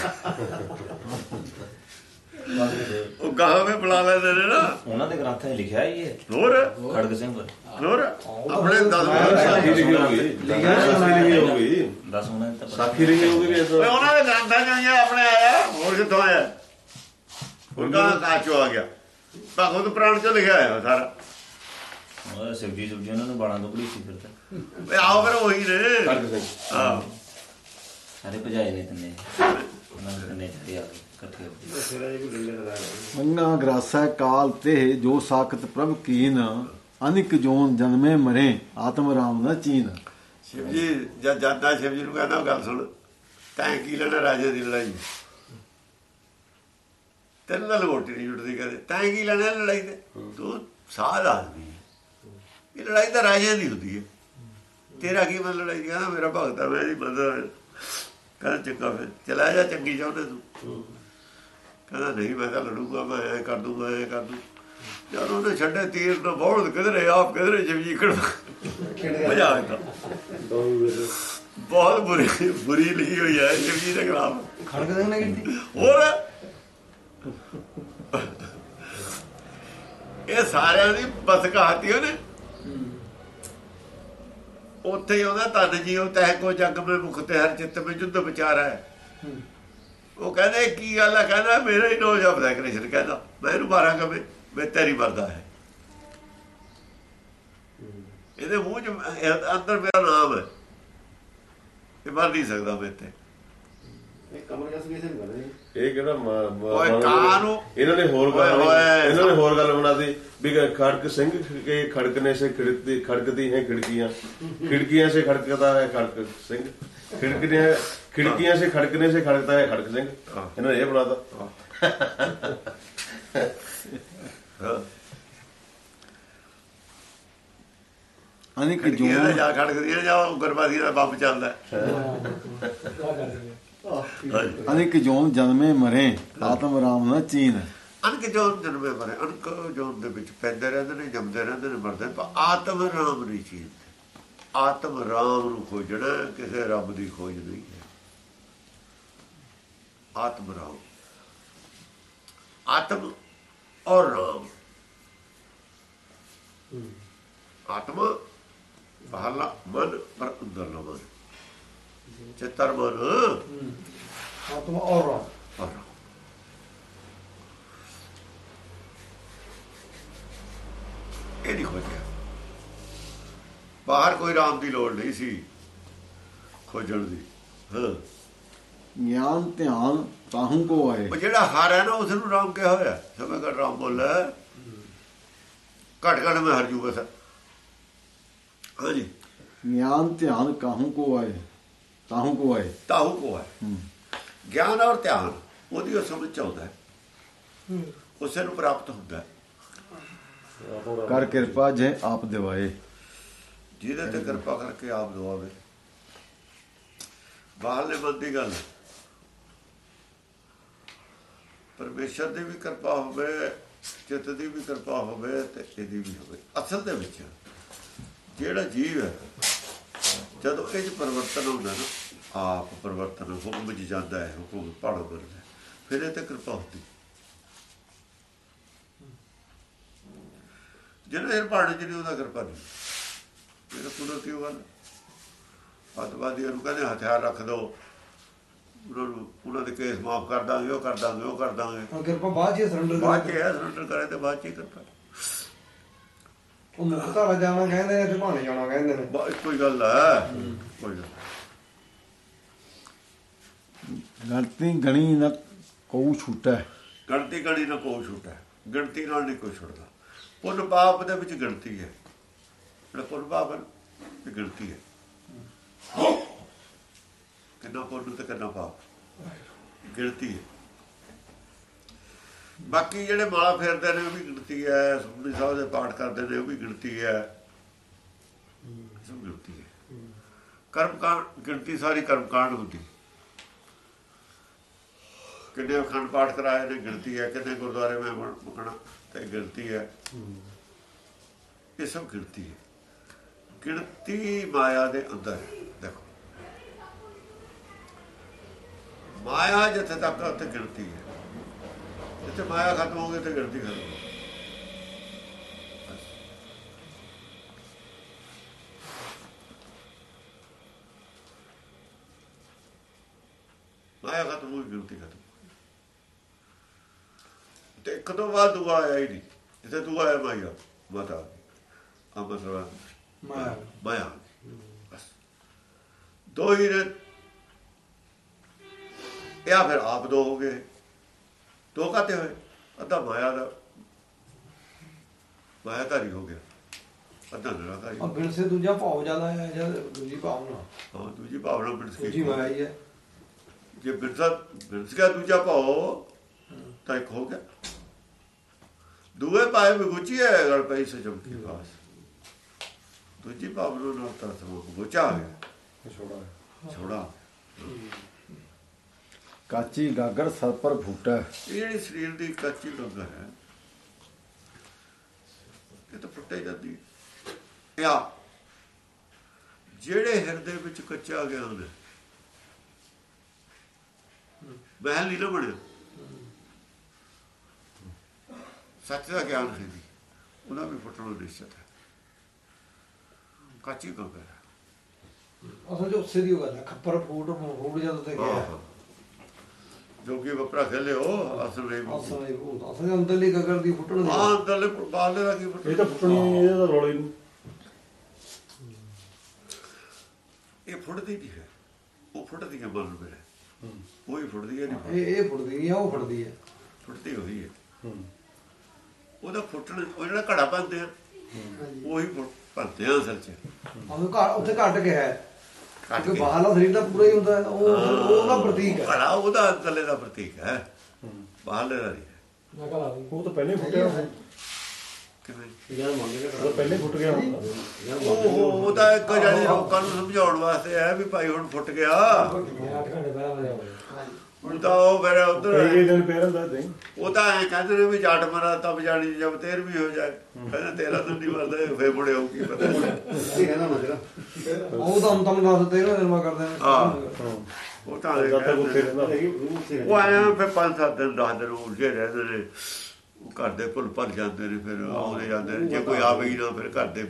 ਉਹ ਗਾਹਾਂ ਵੀ ਬੁਲਾ ਲੈਂਦੇ ਨੇ ਨਾ। ਉਹਨਾਂ ਦੇ ਗ੍ਰੰਥਾਂ 'ਚ ਲਿਖਿਆ ਹੀ ਇਹ ਹੋਰ? ਖੜਗ ਸਿੰਘ। ਹੋਰ? ਆਪਣੇ ਦਸ ਸਾਖੀ ਲਿਖੀ ਹੋਗੀ ਸਾਖੀ ਲਿਖੀ ਹੋਗੀ ਦੱਸ ਉਹਨਾਂ ਨੇ ਤਾਂ ਪਤਾ ਸਾਖੀ ਲਿਖੀ ਹੋਗੀ ਵੀ ਉਹਨਾਂ ਦੇ ਗ੍ਰੰਥਾਂ ਚੋਂ ਹੀ ਆਪਣੇ ਆਇਆ। ਹੋਰ ਕਿੱਥੋਂ ਆਇਆ? ਹੋਰ ਕਹਾਂ ਕਾਚੋ ਆ ਗਿਆ। ਭਗਵਤ ਪ੍ਰਾਣ ਚੋਂ ਲਿਖਿਆ ਹੋਇਆ ਸਾਰਾ। ਉਹ ਸਿਵਜੀ ਸੁਬਜੀ ਉਹਨਾਂ ਨੂੰ ਬਾਣਾ ਤੋਂ ਸੀ ਫਿਰ ਤਾਂ। ਓਏ ਆਓ ਫਿਰ ਉਹੀ ਨੇ। ਹਾਂ। ਸਾਰੇ ਭਜਾਏ ਨੇ ਤਿੰਨੇ। ਉਹਨਾਂ ਦੇ ਤਿੰਨੇ ਚੜੇ ਆ ਗੰਗਾ ਗ੍ਰਸੈ ਕਾਲ ਤੇ ਜੋ ਸਾਖਤ ਪ੍ਰਭ ਕੀਨ ਅਨਿਕ ਜੋਨ ਜਨਮੇ ਮਰੇ ਆਤਮ ਰਾਮ ਨਾ ਚੀਨ। ਸ਼ਿਵ ਜੀ ਜਦ ਜਾਂਦਾ ਸ਼ਿਵ ਜੀ ਨੂੰ ਕਹਿੰਦਾ ਗੱਲ ਸੁਣ। ਤੈਂ ਕੀ ਲੈਣਾ ਰਾਜੇ ਦੀ ਲੜਾਈ? ਤੈਨੂੰ ਤਾਂ ਲਗੋਟੀ ਨਹੀਂ ਜੁੜਦੀ ਕਦੇ। ਤੈਂ ਕੀ ਲੈਣਾ ਲੜਾਈ ਤੇ? ਤੂੰ ਸਾਧ ਆਦਮੀ। ਇਹ ਲੜਾਈ ਤਾਂ ਰਾਜੇ ਦੀ ਹੁੰਦੀ ਹੈ। ਤੇਰਾ ਕੀ ਮਤਲਬ ਲੜਾਈ? ਕਹਿੰਦਾ ਮੇਰਾ ਭਗਤ ਹੈ ਮੈਂ ਇਹਦੀ ਮਦਦ ਕਹਿੰਦਾ ਚੰਗਾ ਫਿਰ ਚਲਾ ਜਾ ਚੰਗੀ ਚਾਹੁੰਦੇ ਤੂੰ। ਕਹਿੰਦਾ ਨਹੀਂ ਮੈਂ ਤਾਂ ਲੜੂਗਾ ਮੈਂ ਐ ਕਰ ਦੂੰਗਾ ਐ ਕਰ ਦੂੰ। ਜਦ ਉਹਨੇ ਛੱਡੇ ਤੀਰ ਤੋਂ ਬੋਲ ਕਿਧਰੇ ਆਪ ਕਿਧਰੇ ਜਮਜੀ ਖੜ ਮਜ਼ਾ ਆ ਗਿਆ। ਬਹੁਤ ਬੁਰੀ। ਬੁਰੀ ਲਿਖੀ ਹੋਈ ਹੈ ਜਮਜੀ ਦੇ ਖਿਲਾਫ। ਖੜਕ ਦੇ ਨੇ ਕੀਤੀ ਹੋਰ ਇਹ ਸਾਰਿਆਂ ਦੀ ਬਸ ਕਹਾਤੀ ਉਹਨੇ। ਉੱਥੇ ਹੀ ਉਹਦਾ ਤਨ ਜੀਉ ਤਹਿ ਕੋ ਜਗ ਮੇ ਮੁਖ ਹਰ ਚਿੱਤ ਮੇ ਜੁੱਧ ਵਿਚਾਰਾ ਹੈ। ਉਹ ਕਹਿੰਦੇ, ਕੀ ਗੱਲ ਹੈ ਕਹਿੰਦਾ, ਮੇਰਾ ਹੀ ਨੋ ਜਪਦਾ ਕ੍ਰਿਸ਼ਨ ਕਹਿੰਦਾ, ਮੈਂ ਇਹਨੂੰ ਮਾਰਾਂ ਕਵੇ ਮੈਂ ਤੇਰੀ ਮਰਦਾ ਹੈ। ਇਹਦੇ ਮੂੰਹ ਚ ਅੰਦਰ ਮੇਰਾ ਨਾਮ ਹੈ। ਇਹ ਮਰ ਨਹੀਂ ਸਕਦਾ ਮੈਂ ਤੇ ਇਹ ਕਮਰ ਜਸ ਕਿਸੇ ਨਹੀਂ ਕਰਦੇ ਇਹ ਕਿਹੜਾ ਓਏ ਕਾਨੂੰ ਇਹਨਾਂ ਨੇ ਹੋਰ ਗੱਲ ਇਹਨਾਂ ਨੇ ਹੋਰ ਗੱਲ ਬਣਾਤੀ ਵੀ ਖੜਕ ਸਿੰਘ ਕੇ ਖੜਕਨੇ ਸੇ ਖਿੜਕਦੀ ਖੜਕਦੀ ਹੈ ਖਿੜਕੀਆਂ। ਖਿੜਕੀਆਂ ਸੇ ਖੜਕਦਾ ਹੈ ਖੜਕ ਸਿੰਘ। ਖਿੜਕਨੇ ਖਿੜਕੀਆਂ ਸੇ ਖੜਕਨੇ ਸੇ ਖੜਕਦਾ ਹੈ ਖੜਕ ਸਿੰਘ। ਇਹਨਾਂ ਨੇ ਇਹ ਬਣਾਤਾ। ਅਨੇਕ ਜੂਨ ਜਾ ਖੜਕਦੀ ਜਾਂ ਗੁਰਬਾਦੀ ਦਾ ਬੱਬ ਚੱਲਦਾ। ਹੈ। ਅਨਿਕ ਜੋਨ ਜਨਮੇ ਮਰੇ ਆਤਮ ਰਾਮ ਨਾ ਚੀਨ। ਅਨਕ ਜੋਨ ਜਨਮੇ ਮਰੇ ਅਨਕ ਜੋਨ ਦੇ ਵਿੱਚ ਪੈਦੇ ਰਹਿੰਦੇ ਨੇ ਜੰਮਦੇ ਰਹਿੰਦੇ ਨੇ ਮਰਦੇ ਨੇ, ਪਰ ਆਤਮ ਰਾਮ ਨਹੀਂ ਚੀਜ਼ ਆਤਮ ਰਾਮ ਨੂੰ ਖੋਜਣਾ ਕਿਸੇ ਰੱਬ ਦੀ ਖੋਜ ਨਹੀਂ ਹੈ। ਆਤਮ ਰਾਮ। ਆਤਮ ਔਰ ਰਾਮ। ਆਤਮਾ ਬਾਹਰਲਾ ਮਨ ਪਰ ਅੰਦਰਲਾ ਮਨ। ਚਿੱਤਰ ਮਨ ਆਤਮਾ ਔਰ ਰਾਮ ਔਰ। ਇਹ ਨਹੀਂ ਖੋਜਿਆ ਬਾਹਰ ਕੋਈ ਰਾਮ ਦੀ ਲੋੜ ਨਹੀਂ ਸੀ ਖੋਜਣ ਦੀ ਹਾਂ ਗਿਆਨ ਧਿਆਨ ਤਾਹੂ ਕੋ ਆਏ ਉਹ ਜਿਹੜਾ ਹਰ ਹੈ ਨਾ ਉਸ ਨੂੰ ਰਾਮ ਕਿਹਾ ਹੋਇਆ ਸਮੇਂ ਘਟ ਰਾਮ ਬੋਲੇ ਘਟ ਘਟ ਮੈਂ ਹਰ ਜੂ ਬਸ ਹਾਂਜੀ ਗਿਆਨ ਧਿਆਨ ਕਾਹੂ ਕੋ ਆਏ ਤਾਹੂ ਕੋ ਆਏ। ਤਾਹੂ ਕੋ ਹੈ ਹੂੰ। ਗਿਆਨ ਔਰ ਧਿਆਨ ਉਹਦੀ ਉਹ ਸਮਝ ਆਉਂਦਾ ਹੈ। ਉਸੇ ਨੂੰ ਪ੍ਰਾਪਤ ਹੁੰਦਾ ਹੈ। ਕਰ ਕਿਰਪਾ ਜੇ ਆਪ ਦਿਵਾਏ। ਜਿਹਦੇ ਤੇ ਕਿਰਪਾ ਕਰਕੇ ਆਪ ਦਵਾਵੇ। ਬਾਹਰਲੇ ਮਨ ਦੀ ਗੱਲ ਹੈ। ਪਰਮੇਸ਼ਰ ਦੀ ਵੀ ਕਿਰਪਾ ਹੋਵੇ ਚਿੱਤ ਦੀ ਵੀ ਕਿਰਪਾ ਹੋਵੇ ਤੇ ਇਹਦੀ ਵੀ ਹੋਵੇ। ਅਸਲ ਦੇ ਵਿੱਚ ਜਿਹੜਾ ਜੀਵ ਹੈ ਜਦੋਂ ਇਹ 'ਚ ਪਰਿਵਰਤਨ ਹੁੰਦਾ ਨਾ ਆਪ ਪਰਿਵਰਤਨ ਹੁਕਮ ਵਿੱਚ ਜਾਂਦਾ ਹੈ ਹੁਕਮ ਪੜੋ ਕਰਦਾ ਫਿਰ ਇਹ ਤੇ ਕਿਰਪਾ ਹੁੰਦੀ। ਜਿਹੜਾ ਇਹ ਪੜ੍ਹ ਜਿਹੜੀ ਉਹਦਾ ਕਿਰਪਾ ਨਹੀਂ। ਤਾਂ ਕੁਦਰਤੀ ਗੱਲ ਅੱਤਵਾਦੀਆਂ ਨੂੰ ਕਹਿੰਦੇ ਹਥਿਆਰ ਰੱਖ ਦਿਓ ਉਹਨਾਂ ਦੇ ਕੇਸ ਮਾਫ ਕਰ ਦਾਂਗੇ ਉਹ ਕਰ ਦਾਂਗੇ ਉਹ ਕਰ ਦਾਂਗੇ। ਕਿਰਪਾ ਬਾਅਦ ਚ ਸਰੈਂਡਰ ਬਾਅਦ ਚ ਸਰੈਂਡਰ ਕਰੇ ਤੇ ਬਾਅਦ ਚ ਕਿਰਪਾ। ਉਹ ਧਾਰਾ ਜਾਣਾ ਕਹਿੰਦੇ ਨੇ ਤੇ ਭਾਣੇ ਜਾਣਾ ਕਹਿੰਦੇ ਨੇ। ਕੋਈ ਗੱਲ ਹੈ। ਕੋਈ ਗੱਲ ਗਣਤੀ ਗਣੀ ਨਾ ਕਉ ਛੂਟੈ ਗਣਤੀ ਗਣੀ ਨਾ ਕੋਈ ਛੁੱਟਾ ਗਿਣਤੀ ਨਾਲ ਨਹੀਂ ਕੋਈ ਛੁੱਟਦਾ। ਪੁੰਨ ਪਾਪ ਦੇ ਵਿੱਚ ਗਿਣਤੀ ਹੈ। ਜਿਹੜਾ ਪੁੰਨ ਪਾਪ ਹੈ, ਇਹ ਗਿਣਤੀ ਹੈ। ਕਿੰਨਾ ਪੁੰਨ ਤੇ ਕਿੰਨਾ ਪਾਪ। ਗਿਣਤੀ ਹੈ। ਬਾਕੀ ਜਿਹੜੇ ਮਾਲਾ ਫੇਰਦੇ ਨੇ, ਉਹ ਵੀ ਗਿਣਤੀ ਹੈ। ਸੁਖਮਨੀ ਸਾਹਿਬ ਦੇ ਪਾਠ ਕਰਦੇ ਨੇ, ਉਹ ਵੀ ਗਿਣਤੀ ਹੈ। ਸਭ ਗਿਣਤੀ ਹੈ। ਕਰਮ ਕਾਂਡ, ਗਿਣਤੀ ਸਾਰੀ ਕਰਮ ਕਾਂਡ ਹੁੰਦੀ ਕਿੰਨੇ ਅਖੰਡ ਪਾਠ ਕਰਾਏ ਨੇ, ਗਿਣਤੀ ਹੈ, ਕਿੰਨੇ ਗੁਰਦੁਆਰੇ ਮੈਂ ਮੁਕਣਾ ਤੇ ਗਿਣਤੀ ਹੈ। ਇਹ ਸਭ ਗਿਣਤੀ ਹੈ। ਗਿਣਤੀ ਮਾਇਆ ਦੇ ਅੰਦਰ ਦੇਖੋ। ਮਾਇਆ ਜਿੱਥੇ ਤੱਕ ਉੱਥੇ ਗਿਣਤੀ ਹੈ। ਜਿੱਥੇ ਮਾਇਆ ਖਤਮ ਹੋ ਗਈ ਤੇ ਗਿਣਤੀ ਖਤਮ ਹੋ ਗਈ ਮਾਇਆ ਖਤਮ ਹੋ ਗਈ ਗਿਣਤੀ ਖਤਮ ਤੇ ਇੱਕ ਤੋਂ ਬਾਅਦ ਦੁਆ ਆਇਆ ਹੀ ਨਹੀਂ ਜਿੱਥੇ ਤੂੰ ਆਇਆ ਮਾਇਆ ਮਾਤਾ ਆ ਸਵਾ ਮਾਇਆ ਮਾਇਆ ਦੋ ਹੀ ਨੇ ਜਾਂ ਫਿਰ ਆਪ ਦੋ ਹੋ ਗਏ ਦੋ ਕਾਤੇ ਹੋਏ ਅੱਧਾ ਮਾਇਆ ਦਾ ਮਾਇਆ ਧਾਰੀ ਹੋ ਗਿਆ ਅੱਧਾ ਨਿਰਾਕਾਰੀ ਆ ਬਿਨ ਸੇ ਦੂਜਾ ਭਾਵ ਜ਼ਿਆਦਾ ਹੈ ਜਦ ਦੂਜੀ ਭਾਵਨਾ ਹਾਂ ਦੂਜੀ ਭਾਵਨਾ ਬਿਰਸ ਦੂਜੀ ਮਾਇਆ ਹੀ ਹੈ ਜੇ ਬਿਰਸਾ ਬਿਰਸ ਦੂਜਾ ਭਾਉ ਤਾਂ ਇੱਕ ਹੋ ਗਿਆ ਦੂਏ ਪਾਏ ਵਿੱਚ ਗੁੱਚੀ ਹੈ ਗਲ ਪਈ ਸੇ ਚਮਕੀ ਪਾਸ ਦੂਜੀ ਭਾਵਨਾ ਨਾਲ ਤਾਂ ਸਮੂਹ ਗੁੱਚਾ ਆ ਗਿਆ ਛੋੜਾ ਛੋੜਾ। ਕਾਚੀ ਗਾਗਰ ਸਰ ਪਰ ਫੂਟਾ। ਇਹ ਜਿਹੜੀ ਸਰੀਰ ਦੀ ਕੱਚੀ ਗੰਗਾ ਹੈ ਇਹ ਤਾਂ ਫੁੱਟੇ ਜਾਂਦੀ। ਹੈ ਆ। ਜਿਹੜੇ ਹਿਰਦੇ ਵਿੱਚ ਕੱਚਾ ਗਿਆਨ ਹੈ। ਮਹਿਲ ਨਹੀਂ ਨਾ ਬਣਿਆ ਸੱਚ ਦਾ ਗਿਆਨ ਹੈ ਜੀ। ਉਹਨਾਂ ਵੀ ਫੁੱਟਣਾ ਨਿਸ਼ਚਿਤ ਹੈ। ਕੱਚੀ ਗੰਗਾ ਹੈ ਅਸਲ ਦੀ ਉਹ ਗੱਲ ਹੈ ਖੱਪਰ ਫੂਟ ਫੂਟ ਜਦੋਂ ਤੇ ਗਿਆ। ਜੋਗੀ ਵਪਰਾ ਖੇਲਿਓ ਅਸਲ ਨਹੀਂ ਅਸਲ ਨਹੀਂ ਭੂਤ ਅਸਲ ਦੇ ਅੰਦਰਲੀ ਗਗਰ ਦੀ ਫੁੱਟਣ ਦੀ ਹਾਂ ਅੰਦਰਲੇ ਬਾਹਰਲੇ ਦਾ ਕੀ ਇਹ ਫੁੱਟਣਾ ਤਾਂ ਫੁੱਟਣੀ ਨਹੀਂ, ਇਹਦਾ ਤਾਂ ਰੌਲੇ ਨੂੰ। ਇਹ ਫੁੱਟਦੀ ਨਹੀਂ ਹੈ? ਉਹ ਫੁੱਟਦੀ ਹੈ ਮਨ ਮੇਰੇ ਉਹ ਹੀ ਫੁੱਟਦੀ ਹੈ ਨਹੀਂ ਇਹ ਇਹ ਫੁੱਟਦੀ ਨਹੀਂ ਆ ਉਹ ਫੁੱਟਦੀ ਹੈ? ਫੁੱਟਦੀ ਹੋਈ ਹੈ। ਹੂੰ। ਉਹਦਾ ਫੁੱਟਣ ਉਹ ਜਿਹੜਾ ਘੜਾ ਪਾਉਂਦੇ ਆ ਉਹੀ ਪਾਉਂਦੇ ਆ ਅਸਲ ਚ। ਉਹ ਘਰ ਉੱਥੇ ਘਟ ਗਿਆ ਹੈ। ਕੇ ਬਾਹਰਲਾ ਸਰੀਰ ਤਾਂ ਪੂਰਾ ਹੀ ਹੁੰਦਾ ਹੈ। ਉਹ ਉਹ ਉਹਦਾ ਪ੍ਰਤੀਕ ਹੈ। ਘੜਾ ਉਹਦਾ ਅੰਦਰਲੇ ਦਾ ਪ੍ਰਤੀਕ ਹੈ। ਬਾਹਰਲੇ ਦਾ ਨਹੀਂ। ਉਹ ਤਾਂ ਪਹਿਲੇ ਫੁੱਟਿਆ ਤਾਂ ਪਹਿਲੇ ਫੁੱਟ ਗਿਆ ਉਹ ਉਹ ਤਾਂ ਇੱਕ ਜਾਨੀ ਲੋਕਾਂ ਨੂੰ ਸਮਝਾਉਣ ਵਾਸਤੇ ਹੈ ਵੀ ਭਾਈ ਹੁਣ ਫੁੱਟ ਗਿਆ। ਹੁਣ ਤਾਂ ਉਹ ਫਿਰ ਉਧਰ ਕਈ ਦਿਨ ਰਹਿੰਦਾ ਏਦਾਂ ਹੀ ਉਹ ਤਾਂ ਐ ਕਹਿੰਦੇ ਨੇ ਵੀ ਜੱਟ ਮਰਾ ਤਬ ਜਾਣੀ ਜਬ ਤੇਰ ਵੀ ਹੋ ਜਾਏ। ਕਹਿੰਦੇ ਤੇਰਾ ਤਾਂ ਨਹੀਂ ਮਰਦਾ ਫੇ ਬੁੜੇ ਹੋ ਕੀ ਪਤਾ ਇਹ ਕਹਿੰਦਾ ਮਜਰਾ ਉਹ ਤਾਂ ਅੰਤਮ ਦੱਸ ਤੇ ਨਾ ਨਿਰਮਾ ਕਰਦੇ ਨੇ ਹਾਂ। ਉਹ ਤਾਂ ਉਹ ਆਇਆ ਫਿਰ ਪੰਜ ਸੱਤ ਦਿਨ ਦਸ ਦਿਨ ਉਲਝੇ ਰਹਿੰਦੇ ਨੇ ਉਹ ਘਰ ਦੇ ਭੁੱਲ ਭੱਲ ਜਾਂਦੇ ਨੇ ਫਿਰ ਆਉਂਦੇ ਜਾਂਦੇ ਨੇ। ਜੇ ਕੋਈ ਆਵੇ ਹੀ ਨਾ ਫਿਰ ਘਰ ਦੇ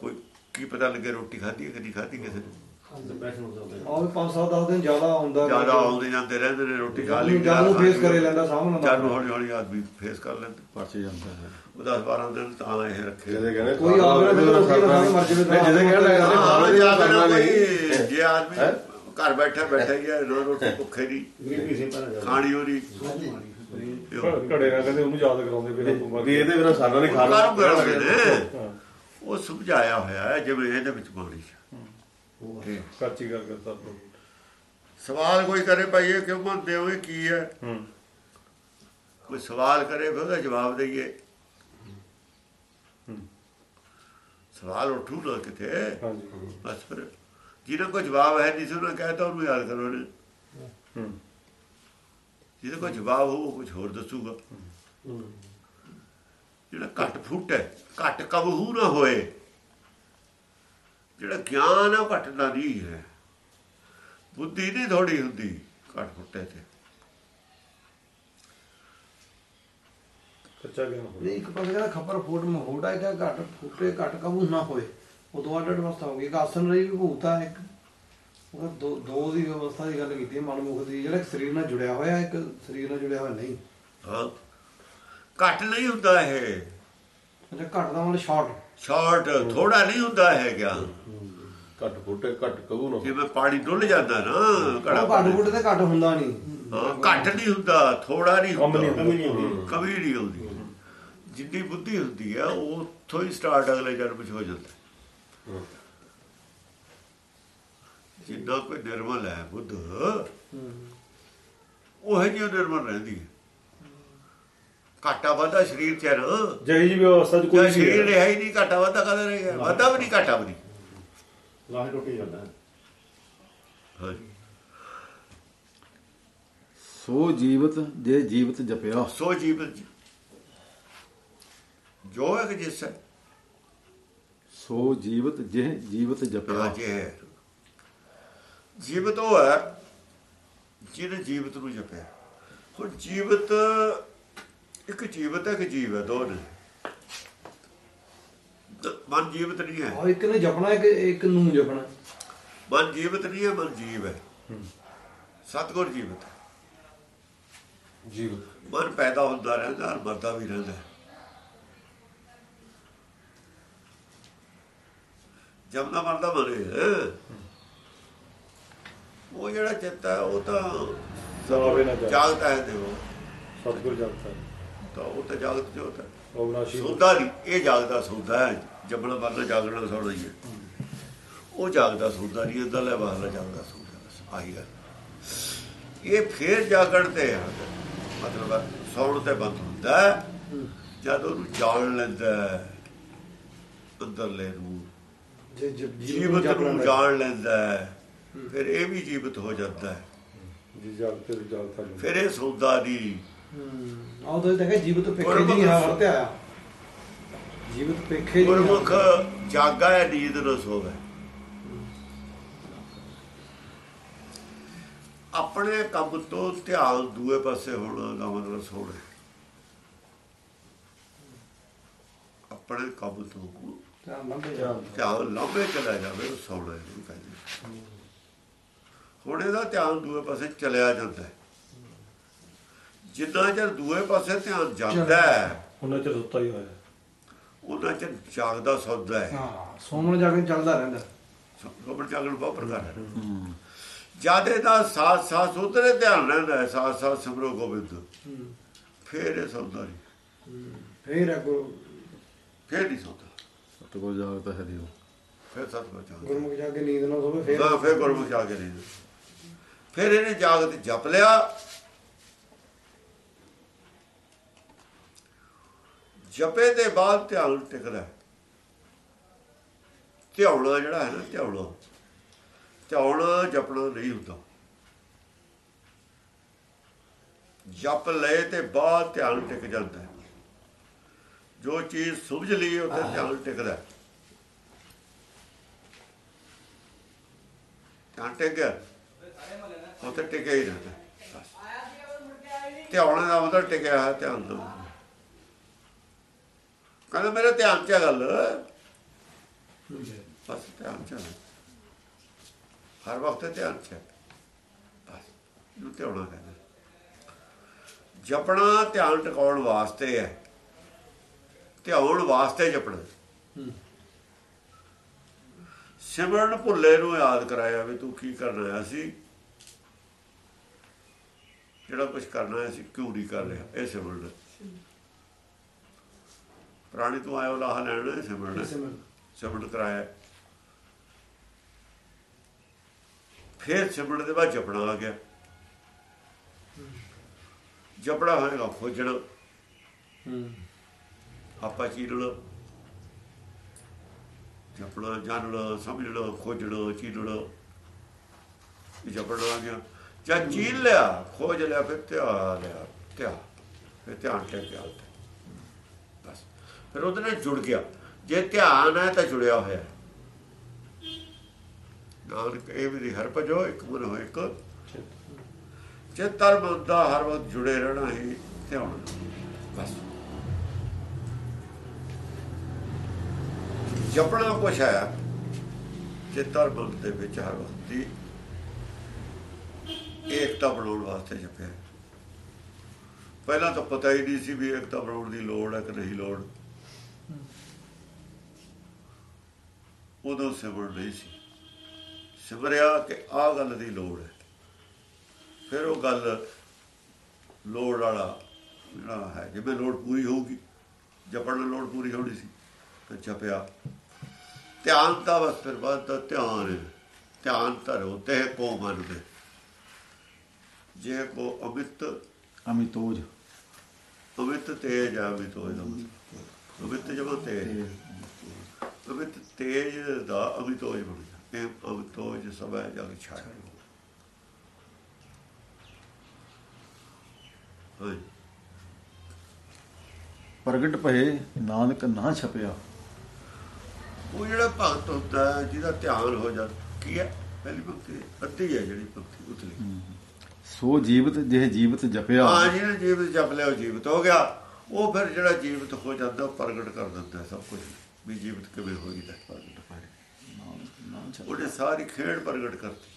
ਕੋਈ ਕੀ ਪਤਾ ਲੱਗੇ ਰੋਟੀ ਖਾਧੀ ਹੈ ਕਿ ਨਹੀਂ ਖਾਧੀ ਕਿਸੇ ਨੇ। ਉਹ ਵੀ ਪੰਜ ਸੱਤ ਦਸ ਦਿਨ ਜ਼ਿਆਦਾ ਹੁੰਦਾ ਜ਼ਿਆਦਾ ਆਉਂਦੇ ਜਾਂਦੇ ਰਹਿੰਦੇ ਨੇ ਰੋਟੀ ਖਾ ਲਈ ਜਦ ਨੂੰ ਫੇਸ ਕਰੇ ਲੈਂਦਾ ਸਾਹਮਣੇ ਜਦ ਨੂੰ ਹੌਲੀ ਹੌਲੀ ਆਦਮੀ ਫੇਸ ਕਰ ਲੈਂਦਾ ਪਰਚੇ ਜਾਂਦਾ ਹੈ ਉਹ 10 12 ਦਿਨ ਤਾਂ ਇਹ ਰੱਖੇ ਜਿਹਦੇ ਕਹਿੰਦੇ ਕੋਈ ਆਵੇ ਨਾ ਮਰ ਜਾਵੇ ਜਿਹਦੇ ਕਹਿੰਦੇ ਹਾਂ, ਖਾਣੇ ਜੇ ਦਾ ਆਵੇ ਕਰਨਾ ਨਹੀਂ ਜੇ ਆਦਮੀ ਘਰ ਬੈਠਾ ਬੈਠਾ ਹੀ ਰੋਟੀ ਭੁੱਖੇ ਦੀ ਖਾਣੀ ਹੋਣੀ ਘੜੇ ਨਾਲ ਕਹਿੰਦੇ ਉਹਨੂੰ ਯਾਦ ਕਰਾਉਂਦੇ ਵੀ ਇਹਦੇ ਬਿਨਾਂ ਸਾਡਾ ਨਹੀਂ ਖਾਣਾ ਉਹ ਸਮਝਾਇਆ ਹੋਇਆ ਹੈ ਜਿਵੇਂ ਇਹਦੇ ਵਿੱਚ ਬਾਣੀ ਚ ਤੇ ਕਾਚੀ ਗੱਲ ਕਰਦਾ ਤੂੰ ਸਵਾਲ ਕੋਈ ਕਰੇ ਭਾਈ ਇਹ ਕਿਉਂ ਮੰਨਦੇ ਹੋ? ਇਹ ਕੀ ਹੈ? ਹੂੰ। ਕੋਈ ਸਵਾਲ ਕਰੇ ਫਿਰ ਉਹਦਾ ਜਵਾਬ ਦਈਏ। ਹੂੰ। ਸਵਾਲ ਉੱਠੂ ਨਾ ਕਿਤੇ। ਬਸ ਫਿਰ ਜਿਹਨਾਂ ਕੋਲ ਜਵਾਬ ਹੈ ਨਹੀਂ ਸੀ ਉਹਨਾਂ ਕਹਿਤਾ ਉਹਨੂੰ ਯਾਦ ਕਰੋ ਨੇ ਹੂੰ। ਜਿਹਦੇ ਕੋਲ ਜਵਾਬ ਉਹ ਕੁਝ ਹੋਰ ਦੱਸੂਗਾ। ਜਿਹੜਾ ਘੱਟ ਫੁੱਟ ਹੈ ਘੱਟ ਕਬਹੂ ਨਾ ਹੋਏ। ਜਿਹੜਾ ਗਿਆਨ ਆ ਘਟਦਾ ਨਹੀਂ ਹੈ। ਬੁੱਧੀ ਨਹੀਂ ਥੋੜੀ ਹੁੰਦੀ ਘੱਟ ਫੁੱਟੇ ਤੇ। ਕੱਚਾ ਗਿਆ ਹੋਵੇ ਇੱਕ ਪਾਸੇ ਕਹਿੰਦਾ ਖੱਪਰ ਫੂਟ ਮਹੋੜਾ ਹੈ ਕਿ ਘਟ ਫੁੱਟੇ ਘਟ ਕਬੂ ਨਾ ਹੋਏ। ਉਹ ਦੋ ਅੱਡ ਅੱਡ ਅਵਸਥਾ ਹੋ ਗਈ ਇੱਕ ਆਸਨ ਰਹੀ ਵਿਭੂਤਾ ਇੱਕ ਉਹ ਦੋ ਦੋ ਦੀ ਅਵਸਥਾ ਦੀ ਗੱਲ ਕੀਤੀ ਹੈ, ਮਨਮੁਖ ਦੀ ਜਿਹੜਾ ਇੱਕ ਸਰੀਰ ਨਾਲ ਜੁੜਿਆ ਹੋਇਆ ਇੱਕ ਸਰੀਰ ਨਾਲ ਜੁੜਿਆ ਹੋਇਆ ਨਹੀਂ। ਹਾਂ। ਘੱਟ ਨਹੀਂ ਹੁੰਦਾ ਇਹ। ਅੱਛਾ ਘਟ ਦਾ ਮਤਲਬ ਸ਼ਾਰਟ ਸ਼ਾਰਟ ਥੋੜਾ ਨਹੀਂ ਹੁੰਦਾ ਹੈ ਗਿਆਨ ਘੱਟ ਫੁੱਟੇ ਘੱਟ ਕਹੂ ਨਾ। ਜਿਵੇਂ ਪਾਣੀ ਡੁੱਲ ਜਾਂਦਾ ਨਾ ਘੜਾ ਘਟ ਫੁੱਟ ਤੇ ਘਟ ਹੁੰਦਾ ਨਹੀਂ। ਹਾਂ ਘੱਟ ਨਹੀਂ ਹੁੰਦਾ ਥੋੜਾ ਨਹੀਂ ਕੰਮ ਨਹੀਂ ਹੁੰਦਾ। ਕਮੀ ਨਹੀਂ ਹੁੰਦੀ। ਜਿੰਨੀ ਬੁੱਧੀ ਹੁੰਦੀ ਹੈ ਉਹ ਉੱਥੋਂ ਹੀ ਸਟਾਰਟ ਅਗਲੇ ਜਨਮ ਵਿੱਚ ਹੋ ਜਾਂਦਾ। ਜਿੰਨਾ ਕੋਈ ਨਿਰਮਲ ਹੈ ਬੁੱਧ ਉਹ ਹੈ ਜਿਹੀ ਨਿਰਮਲ ਰਹਿੰਦੀ ਹੈ ਘਾਟਾ ਵਾਧਾ ਸਰੀਰ ਚ ਹੈ ਨਾ ਜਹੀ ਜੀ ਵਿਵਸਥਾ ਚ ਕੋਈ ਕੋਈ ਸਰੀਰ ਨਹੀਂ ਰਿਹਾ ਹੀ ਨਹੀਂ ਘਾਟਾ ਵਾਧਾ ਕਦੇ ਰਹੇਗਾ ਵਾਧਾ ਵੀ ਨਹੀਂ ਘਾਟਾ ਵੀ ਨਹੀਂ। ਲਾਹ ਟੁੱਟੀ ਜਾਂਦਾ। ਹਾਂਜੀ। ਸੋ ਜੀਵਤ ਜੇ ਜੀਵਤ ਜਪਿਆ। ਸੋ ਜੀਵਨ ਚ ਜੋ ਇੱਕ ਜਿਸ ਹੈ। ਸੋ ਜੀਵਤ ਜੇ ਜੀਵਤ ਜਪਿਆ। ਹਾਂ ਜੇ ਹੈ। ਜੀਵਤ ਉਹ ਹੈ ਜਿਹਨੇ ਜੀਵਤ ਨੂੰ ਜਪਿਆ। ਹੁਣ ਜੀਵਤ ਇੱਕ ਜੀਵਤ ਹੈ ਕਿ ਜੀਵ ਹੈ ਦੋ ਨੇ। ਦ- ਮਨ ਜੀਵਤ ਨਹੀਂ ਹੈ। ਉਹ ਇੱਕ ਨੇ ਜਪਣਾ ਇੱਕ ਇੱਕ ਨੂੰ ਜਪਣਾ। ਮਨ ਜੀਵਤ ਨਹੀਂ ਹੈ ਮਨ ਜੀਵ ਹੈ। ਸਤਗੁਰ ਜੀਵਤ ਹੈ। ਜੀਵ ਮਨ ਪੈਦਾ ਹੁੰਦਾ ਰਹਿੰਦਾ ਔਰ ਮਰਦਾ ਵੀ ਰਹਿੰਦਾ ਹੈ। ਜਮਨਾ ਮਰਦਾ ਮਰੇ ਹੈ। ਉਹ ਜਿਹੜਾ ਚਿੱਤ ਹੈ ਉਹ ਤਾਂ ਜਾਵੇ ਨਾ। ਜਾਗਦਾ ਹੈ ਦੇਖੋ ਸਤਿਗੁਰ ਜਪਤਾ ਤਾਂ ਉਹ ਤਾਂ ਜਾਗਤ ਜੋਤ ਹੈ। ਸੌਦਾ ਨਹੀਂ ਇਹ ਜਾਗਦਾ ਸੌਦਾ ਹੈ। ਜਮਨਾ ਮਰਨਾ ਜਾਗਣਾ ਸੌਣਾ ਹੀ ਹੈ। ਉਹ ਜਾਗਦਾ ਸੌਦਾ ਨਹੀਂ ਅੰਦਰਲੇ ਬਾਹਰਲਾ ਜਾਗਦਾ ਸੌਦਾ ਬਸ ਆਹੀ ਹੈ ਇਹ ਫੇਰ ਜਾਗਣ ਤੇ ਹੈ। ਮਤਲਬ ਸੌਣ ਤੇ ਬੰਦ ਹੁੰਦਾ ਜਦ ਉਹਨੂੰ ਜਾਣ ਲੈਂਦਾ ਅੰਦਰਲੇ ਨੂੰ। ਜੇ ਜ- ਜੀਵ ਜੀਵਤ ਨੂੰ ਜਾਣ ਲੈਂਦਾ ਫਿਰ ਇਹ ਵੀ ਜੀਵਤ ਹੋ ਜਾਂਦਾ ਹੈ। ਫਿਰ ਇਹ ਸੌਦਾ ਨਹੀਂ ਹੂੰ। ਆਹ ਤਾਂ ਦੇਖਿਆ ਜੀਵਤ ਪੇਖੇ ਦੀ ਨਹੀਂ ਹਵਾ ਤੇ ਆਇਆ। ਜੀਵਤ ਪੇਖੇ ਦੀ ਗੁਰਮੁਖ ਜਾਗਾ ਹੈ ਨੀਂਦ ਨਾ ਸੋਵੇ। ਆਪਣੇ ਕੰਮ ਤੋਂ ਧਿਆਨ ਦੂਏ ਪਾਸੇ ਹੋਣਾ ਦਾ ਮਤਲਬ ਸੋਣਾ ਆਪਣੇ ਕੰਮ ਤੋਂ ਧਿਆਨ ਲਾਂਬੇ ਚਲਾ ਜਾਵੇ ਉਹ ਸੌਣਾ ਇਹਨੂੰ ਕਹਿੰਦੇ ਹੁਣ ਇਹਦਾ ਧਿਆਨ ਦੂਏ ਪਾਸੇ ਚਲਿਆ ਜਾਂਦਾ ਹੈ। ਜਿੰਨਾ ਚਿਰ ਦੂਏ ਪਾਸੇ ਧਿਆਨ ਜਾਂਦਾ ਹੈ ਉਹਨਾਂ ਚ ਸੁੱਤਾ ਹੀ ਹੋਇਆ। ਉਹਨਾਂ ਚਿਰ ਜਾਗਦਾ ਸੌਦਾ ਹੈ। ਹਾਂ ਸੋਮਣ ਜਾ ਕੇ ਚੱਲਦਾ ਰਹਿੰਦਾ। ਗੋਬਰ ਜਾਗਣ ਬਹੁਤ ਪ੍ਰਕਾਰ ਹੈ। ਜਿਆਦੇ ਦਾ ਸਾਥ ਸਾਥ ਉਤਰੇ ਧਿਆਨ ਰਹਿੰਦਾ ਹੈ ਸਾਥ ਸਾਥ ਸਿਮਰੋ ਗੋਬਿੰਦ। ਹੂੰ। ਫੇਰ ਇਹ ਸੌਦਾ ਨਹੀਂ। ਫੇਰ ਅਗੋ ਫੇਰ ਨਹੀਂ ਸੌਦਾ। ਸਤ ਕੋ ਜਾਗਤਾ ਹੈ ਦਿਓ ਫੇਰ ਸੱਤ ਬਚਾ ਗੁਰਮੁਖ ਜਾ ਕੇ ਨੀਂਦ ਨਾ ਸੋਵੇ ਫੇਰ ਹਾਂ ਫੇਰ ਗੁਰਮੁਖ ਜਾ ਕੇ ਨਹੀਂ ਫੇਰ ਇਹਨੇ ਜਾਗਤ ਜਪ ਲਿਆ। ਜਪੇ ਦੇ ਬਾਅਦ ਧਿਆਨ ਟਿਕਦਾ ਹੈ। ਧਿਆਉਣਾ ਜਿਹੜਾ ਹੈ ਨਾ ਧਿਆਉਣਾ। ਧਿਆਉਣਾ ਜਪਣਾ ਨਹੀਂ ਹੁੰਦਾ। ਜਪ ਲਏ ਤੇ ਬਾਅਦ ਧਿਆਨ ਟਿਕ ਜਾਂਦਾ ਜੋ ਚੀਜ਼ ਸੁਭਝ ਲਈ ਉੱਥੇ ਧਿਆਨ ਟਿਕਦਾ। ਧਿਆਨ ਟਿਕ ਗਿਆ? ਉੱਥੇ ਟਿਕਿਆ ਹੀ ਰਹਿੰਦਾ। ਧਿਆਉਣੇ ਦਾ ਮਤਲਬ ਟਿਕਿਆ ਹੈ ਧਿਆਨ ਨਾਲ ਕਹਿੰਦਾ ਮੇਰੇ ਧਿਆਨ ਚ ਗੱਲ। ਬਸ ਧਿਆਨ ਚ। ਹਰ ਵਕਤ ਧਿਆਨ ਚ। ਬਸ ਨੂੰ ਧਿਆਉਣਾ ਕਹਿੰਦਾ। ਜਪਣਾ ਧਿਆਨ ਟਿਕਾਉਣ ਵਾਸਤੇ ਹੈ। ਧਿਆਉਣ ਵਾਸਤੇ ਜਪਣਾ। ਸਿਮਰਨ ਭੁੱਲੇ ਨੂੰ ਯਾਦ ਕਰਾਇਆ ਵੀ ਤੂੰ ਕੀ ਕਰਨ ਆਇਆ ਸੀ। ਜਿਹੜਾ ਕੁਝ ਕਰਨਾ ਸੀ ਕਿਉਂ ਨਹੀਂ ਕਰ ਰਿਹਾ? ਇਹ ਸਿਮਰਨ। ਪ੍ਰਾਣੀ ਤੂੰ ਆਇਆ ਲਾਹ ਲੈਣਾ ਸਿਮਰਨ। ਸਿਮਰਨ। ਕਰਾਇਆ। ਫਿਰ ਸਿਮਰਨ ਦੇ ਬਾਅਦ ਜਪਣਾ ਆ ਗਿਆ। ਜਪਣਾ ਹੋਏਗਾ ਖੋਜਣਾ। ਆਪਾ ਚੀਰਣਾ ਜਪਣਾ ਜਾਣਨਾ ਸਮਝਣਾ ਖੋਜਣਾ ਇਹ ਜਪਣਾ ਆ ਗਿਆ। ਜਦ ਚੀਰ ਲਿਆ ਖੋਜ ਲਿਆ ਫਿਰ ਧਿਆਨ ਲਿਆ ਧਿਆਨ ਫਿਰ ਧਿਆਨ ਟੇਕਿਆ ਫਿਰ ਉਹਦੇ ਨਾਲ ਜੁੜ ਗਿਆ। ਜੇ ਧਿਆਨ ਹੈ ਤਾਂ ਜੁੜਿਆ ਹੋਇਆ ਹੈ। ਨਾਨਕ, ਇਹ ਵੀ ਹਰ ਭਜੋ, ਇੱਕ ਮਨ ਹੋ ਇੱਕ। ਚੇਤਰ ਮਨ ਦਾ ਹਰ ਵਕਤ ਜੁੜੇ ਰਹਿਣਾ ਹੀ ਧਿਆਨ ਬਸ। ਜਪਣਾ ਕੁਛ ਹੈ ਚੇਤਰ ਮਨ ਦੇ ਵਿੱਚ ਹਰ ਵਕਤ ਦੀ ਏਕਤਾ ਬਣਾਉਣ ਵਾਸਤੇ ਜਪਿਆ। ਪਹਿਲਾਂ ਤਾਂ ਪਤਾ ਹੀ ਨਹੀਂ ਸੀ ਵੀ ਏਕਤਾ ਬਣਾਉਣ ਦੀ ਲੋੜ ਹੈ ਕਿ ਨਹੀਂ ਲੋੜ। ਉਦੋਂ ਸਿਮਰ ਨਹੀਂ ਸੀ। ਸਿਮਰਿਆ ਕਿ ਆਹ ਗੱਲ ਦੀ ਲੋੜ ਹੈ। ਫਿਰ ਉਹ ਗੱਲ ਲੋੜ ਵਾਲਾ ਜਿਹੜਾ ਹੈ ਜਿਵੇਂ ਲੋੜ ਪੂਰੀ ਹੋਊਗੀ ਨਾਲ ਲੋੜ ਪੂਰੀ ਹੋਣੀ ਸੀ ਫਿਰ ਜਪਿਆ। ਧਿਆਨ ਤਾਂ ਬਸ ਫਿਰ ਬਾਅਦ ਤਾਂ ਧਿਆਨ ਹੈ ਧਿਆਨ ਧਰੋ ਤੇ ਕੋ ਮਨ ਦੇ ਜੇ ਕੋ ਅਮਿਤ ਅਮਿਤੋਜ। ਅਮਿਤ ਤੇਜ ਆ ਅਮਿਤੋਜ ਦਾ ਅਮਿਤ ਜਮਾ ਤੇਜ। ਅਮਿਤ ਤੇਜ ਦਾ ਅਮਿਤੋਜ ਬਣ ਗਿਆ ਇਹ ਅਮਿਤੋਜ ਸਭਾ ਜਗ ਛਾਇਆ ਹਾਂਜੀ। ਪ੍ਰਗਟ ਭਏ ਨਾਨਕ ਨਾ ਛਪਿਆ। ਉਹ ਜਿਹੜਾ ਭਗਤ ਹੁੰਦਾ ਹੈ ਜਿਹਦਾ ਧਿਆਨ ਹੋ ਜਾ ਕੀ ਹੈ? ਪਹਿਲੀ ਭਗਤੀ ਅੱਧੀ ਹੈ ਜਿਹੜੀ ਭਗਤੀ ਉਤਲੀ। ਸੋ ਜੀਵਤ ਜਿਹ ਜੀਵਤ ਜਪਿਆ। ਹਾਂ ਜਿਹਨੇ ਜੀਵਤ ਜਪ ਲਿਆ ਉਹ ਜੀਵਤ ਹੋ ਗਿਆ। ਉਹ ਫਿਰ ਜਿਹੜਾ ਜੀਵਤ ਹੋ ਜਾਂਦਾ ਉਹ ਪ੍ਰਗਟ ਕਰ ਦਿੰਦਾ ਸਭ ਕੁਝ ਵੀ ਜੀਵਤ ਕਿਵੇਂ ਪ੍ਰਗਟ ਨਾ ਛਪਿਆ ਉਹਨੇ ਸਾਰੀ ਖੇਡ ਪ੍ਰਗਟ ਕਰਤੀ।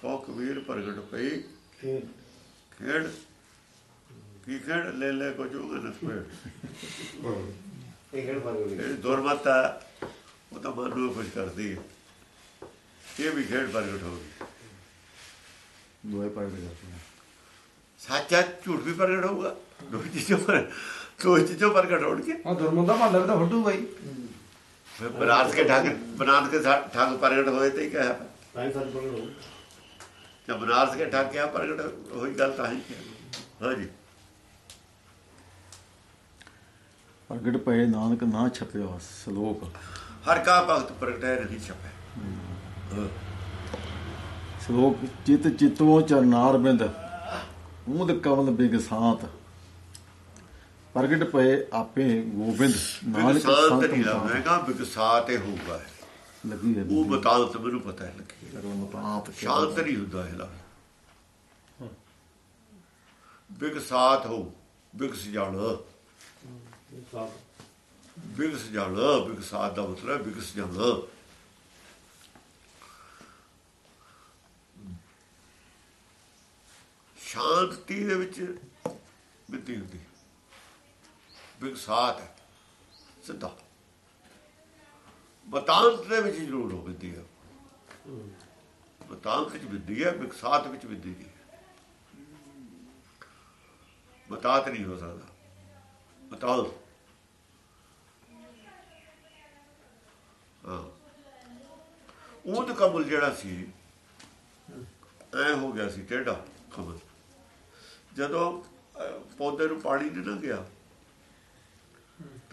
ਕੋ ਕਬੀਰ ਪ੍ਰਗਟ ਪਈ। ਖੇਡ। ਕੀ ਖੇਡ? ਲੈ ਲੈ ਕੋ ਜੋਗ ਨਸਪੇੜ ਇਹ ਖੇਡ ਜਿਹੜੀ ਦੁਰਮਤ ਉਹ ਤਾਂ ਮਨ ਨੂੰ ਖੁਸ਼ ਕਰਦੀ ਹੈ ਇਹ ਵੀ ਖੇਡ ਪ੍ਰਗਟ ਹੋ ਗਈ। ਦੋਏ ਪ੍ਰਗਟ ਸੱਚਾ ਝੂਠ ਵੀ ਪ੍ਰਗਟ ਹੋਊਗਾ। ਦੋ ਚੀਜ਼ਾਂ ਪਰ ਦੋ ਚੀਜ਼ਾਂ ਪ੍ਰਗਟ ਹੋਣਗੇ। ਆ ਦੁਰਮਤ ਦਾ ਭਾਂਡਾ ਤਾਂ ਫੱਟੂ ਬਾਈ। ਫਿਰ ਬਨਾਰਸ ਕੇ ਠੱਗ ਬਨਾਰਸ ਕੇ ਠੱਗ- ਪ੍ਰਗਟ ਹੋਏ ਤੇ ਹੀ ਕਿਹਾ ਤਾਂ ਹੀ ਸੱਚ ਬੋਲੋ ਜਬ ਬਨਾਰਸ ਕੇ ਠੱਗ ਕਿਆ ਪ੍ਰਗਟ ਹੋਈ ਗੱਲ ਤਾਂ ਹੀ ਕਿਹਾ ਹਾਂਜੀ ਪ੍ਰਗਟ ਭਏ ਨਾਨਕ ਨਾ ਛਪਿਆ ਸ਼ਲੋਕ। ਹਰ ਕਾ ਭਗਤ ਪ੍ਰਗਟੈ ਨਹੀਂ ਛਪੈ ਹਾਂ। ਸ਼ਲੋਕ ਚਿਤ ਚਿਤਵੋ ਚਰਨਾਰ ਬਿੰਦ ਮੂਦ ਕਵਲ ਬਿਗ ਸਾਤ। ਪ੍ਰਗਟ ਪਏ ਆਪੇ ਗੋਬਿੰਦ ਨਾਨਕ ਸੰਤ ਲਾਵੇਗਾ ਵਿਗਸਾਤ ਇਹ ਹੋਊਗਾ ਲੱਗੀ ਹੈ ਉਹ ਬਤਾਲਤ ਮੈਨੂੰ ਪਤਾ ਹੈ ਲੱਗੀ ਹੈ। ਮਤਾਂਤ ਸ਼ਾਂਤ ਨਹੀਂ ਹੁੰਦਾ ਇਹ ਲਾ ਵਿਗਸਾਤ ਹੋ ਵਿਗਸ ਜਾਣ ਵਿਗਸ ਜਾਣ ਵਿਗਸਾਤ ਦਾ ਮਤਲਬ ਵਿਗਸ ਜਾਣ ਸ਼ਾਂਤੀ ਦੇ ਵਿੱਚ ਬਿੱਤੀ ਹੁੰਦੀ। ਵਿਕਸਾਤ ਹੈ, ਸਿੱਧਾ। ਬਤਾਂਤ ਦੇ ਵਿੱਚ ਜ਼ਰੂਰ ਹੋ ਬਿੱਤੀ ਹੈ ਬਤਾਂਤ ਵਿੱਚ ਵਿਧੀ ਹੈ ਵਿਕਸਾਤ ਵਿੱਚ ਵਿਧੀ ਨਹੀਂ ਬਤਾਤ ਨਹੀਂ ਹੋ ਸਕਦਾ। ਬਤਾਲ ਹਾਂ। ਉਹ ਜਿਹੜਾ ਸੀ, ਐ ਹੋ ਗਿਆ ਸੀ, ਟੇਢਾ ਕਬਲ ਜਦੋਂ ਪੌਦੇ ਨੂੰ ਪਾਣੀ ਨਹੀਂ ਨਾ ਗਿਆ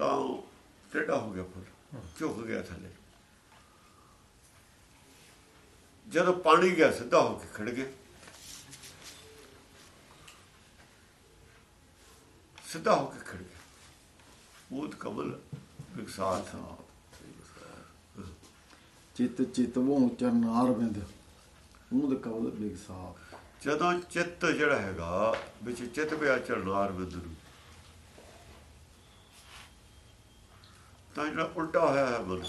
ਤਾਂ ਉਹ ਟੇਢਾ ਹੋ ਗਿਆ ਫੁੱਲ ਝੁਕ ਗਿਆ ਥੱਲੇ। ਜਦੋਂ ਪਾਣੀ ਗਿਆ ਸਿੱਧਾ ਹੋ ਕੇ ਖੜ ਗਿਆ। ਸਿੱਧਾ ਹੋ ਕੇ ਖੜ ਗਿਆ। ਉਹ ਕਮਲ ਵਿਕਸਾਤ ਚਿਤ ਚਿਤਵੋ ਚਰਨਾਰ ਬਿੰਦ ਕਵਲ ਬਿਗ ਸਾਤ ਜਦੋਂ ਚਿੱਤ ਜਿਹੜਾ ਹੈਗਾ ਵਿੱਚ ਚਿੱਤ ਪਿਆ ਚਰਨਾਰ ਬਿੰਦ ਨੂੰ। ਤਾਂ ਜਿਹੜਾ ਉਲਟਾ ਹੋਇਆ ਹੈ ਮਨ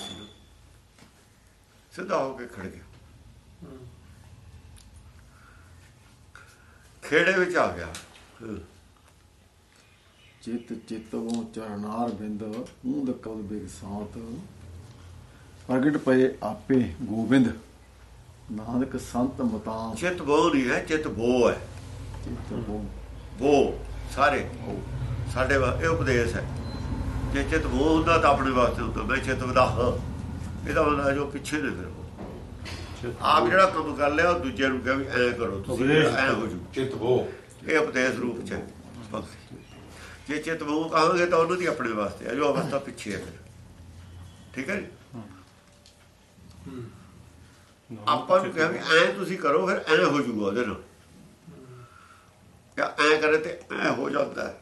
ਸਿੱਧਾ ਹੋ ਕੇ ਖੜ ਗਿਆ। ਖੇੜੇ ਵਿੱਚ ਆ ਗਿਆ। ਚਿਤ ਚਿਤਵੋ ਚਰਨਾਰ ਬਿੰਦ ਮੂਦ ਕਵਲ ਬਿਗ ਸਾਤ। ਪ੍ਰਗਟ ਪਏ ਆਪੇ ਗੋਬਿੰਦ। ਨਾਨਕ ਸੰਤ ਮਤਾਂਤ ਚਿੱਤ ਬੋ ਨਹੀਂ ਹੈ ਚਿੱਤ ਬੋ ਹੈ। ਚਿਤਵੋ ਬੋ। ਸਾਰੇ ਸਾਡੇ ਇਹ ਉਪਦੇਸ਼ ਹੈ। ਜੇ ਚਿੱਤ ਬੋ ਹੁੰਦਾ ਤਾਂ ਆਪਣੇ ਵਾਸਤੇ ਹੁੰਦਾ ਮੈਂ ਚਿੱਤ ਵਧਾਹ ਇਹਦਾ ਹੈ ਜੋ ਪਿੱਛੇ ਨੇ ਫਿਰ। ਉਹ। ਆਪ ਜਿਹੜਾ ਕੰਮ ਕਰ ਲਿਆ ਉਹ ਦੂਜੇ ਨੂੰ ਕਹੇ ਵੀ ਐ ਕਰੋ ਤੁਸੀਂ ਐ ਹੋ ਜੂ ਚਿਤ ਹੋ। ਇਹ ਉਪਦੇਸ਼ ਰੂਪ ਚ ਜੇ ਚਿੱਤ ਬੋ ਕਹਾਂਗੇ ਤਾਂ ਉਹਨਾਂ ਦੀ ਆਪਣੇ ਵਾਸਤੇ ਹੈ ਜੋ ਅਵਸਥਾ ਪਿੱਛੇ ਹੈ ਫਿਰ। ਠੀਕ ਹੈ ਜੀ? ਆਪਾਂ ਨੂੰ ਕਿਹਾ ਵੀ ਐ ਤੁਸੀਂ ਕਰੋ ਫਿਰ ਐ ਹੋ ਜੂਗਾ ਉਹਦੇ ਨਾਲ। ਜਾਂ ਐ ਕਰੇ ਤੇ ਐ ਹੋ ਜਾਂਦਾ ਹੈ।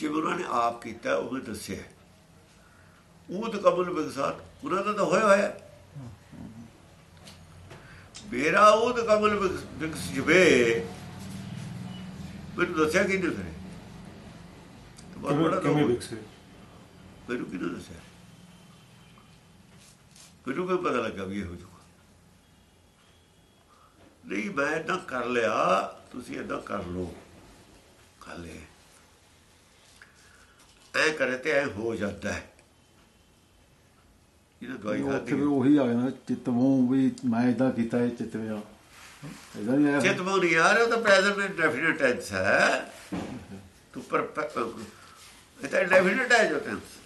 ਜਿਵੇਂ ਉਹਨਾਂ ਨੇ ਆਪ ਕੀਤਾ ਉਹ ਵੀ ਦੱਸਿਆ। ਉਹ ਤਾਂ ਕਬਲ ਬਿਗਸਾਤ ਉਹਨਾਂ ਦਾ ਤਾਂ ਹੋਇਆ ਹੋਇਆ। ਮੇਰਾ ਉਹ ਤਾਂ ਕਬਲ ਬਿਗਸ ਜਵੇ ਮੈਨੂੰ ਦੱਸਿਆ ਕਿ ਨਹੀਂ ਕਰੇ ਕਿਵੇਂ ਬੜਾ ਕਿਵੇਂ ਕੰਮ। ਵਿਕਸੇ ਮੈਨੂੰ ਕਿਹਨੇ ਦੱਸਿਆ? ਮੈਨੂੰ ਕੋਈ ਪਤਾ ਲੱਗਾ ਵੀ ਇਹ ਹੋ ਨਹੀਂ ਮੈਂ ਏਦਾਂ ਕਰ ਲਿਆ ਤੁਸੀਂ ਏਦਾਂ ਕਰ ਲਓ। ਕਰ ਲਿਆ। ਐ ਕਰੇ ਤੇ ਐ ਹੋ ਜਾਂਦਾ ਹੈ। ਇਹ ਦਵਾਈ ਖਾਦੀ ਵੀ ਉਹੀ ਆ ਗਿਆ ਚਿਤਵੋ ਵੀ ਮੈਂ ਇਦਾਂ ਕੀਤਾ ਇਹ ਚਿਤਵਿਆ ਇਦਾਂ ਨਹੀਂ ਆਇਆ ਚਿਤ ਨਹੀਂ ਯਾਰ ਉਹ ਤਾਂ ਪ੍ਰੈਜ਼ੈਂਟ ਡੈਫੀਨਿਟ ਟੈਂਸ ਹੈ। ਤੂੰ ਪਰ ਇਹ ਤਾਂ ਡੈਫੀਨਿਟ ਹੈ ਜੋ ਟੈਂਸ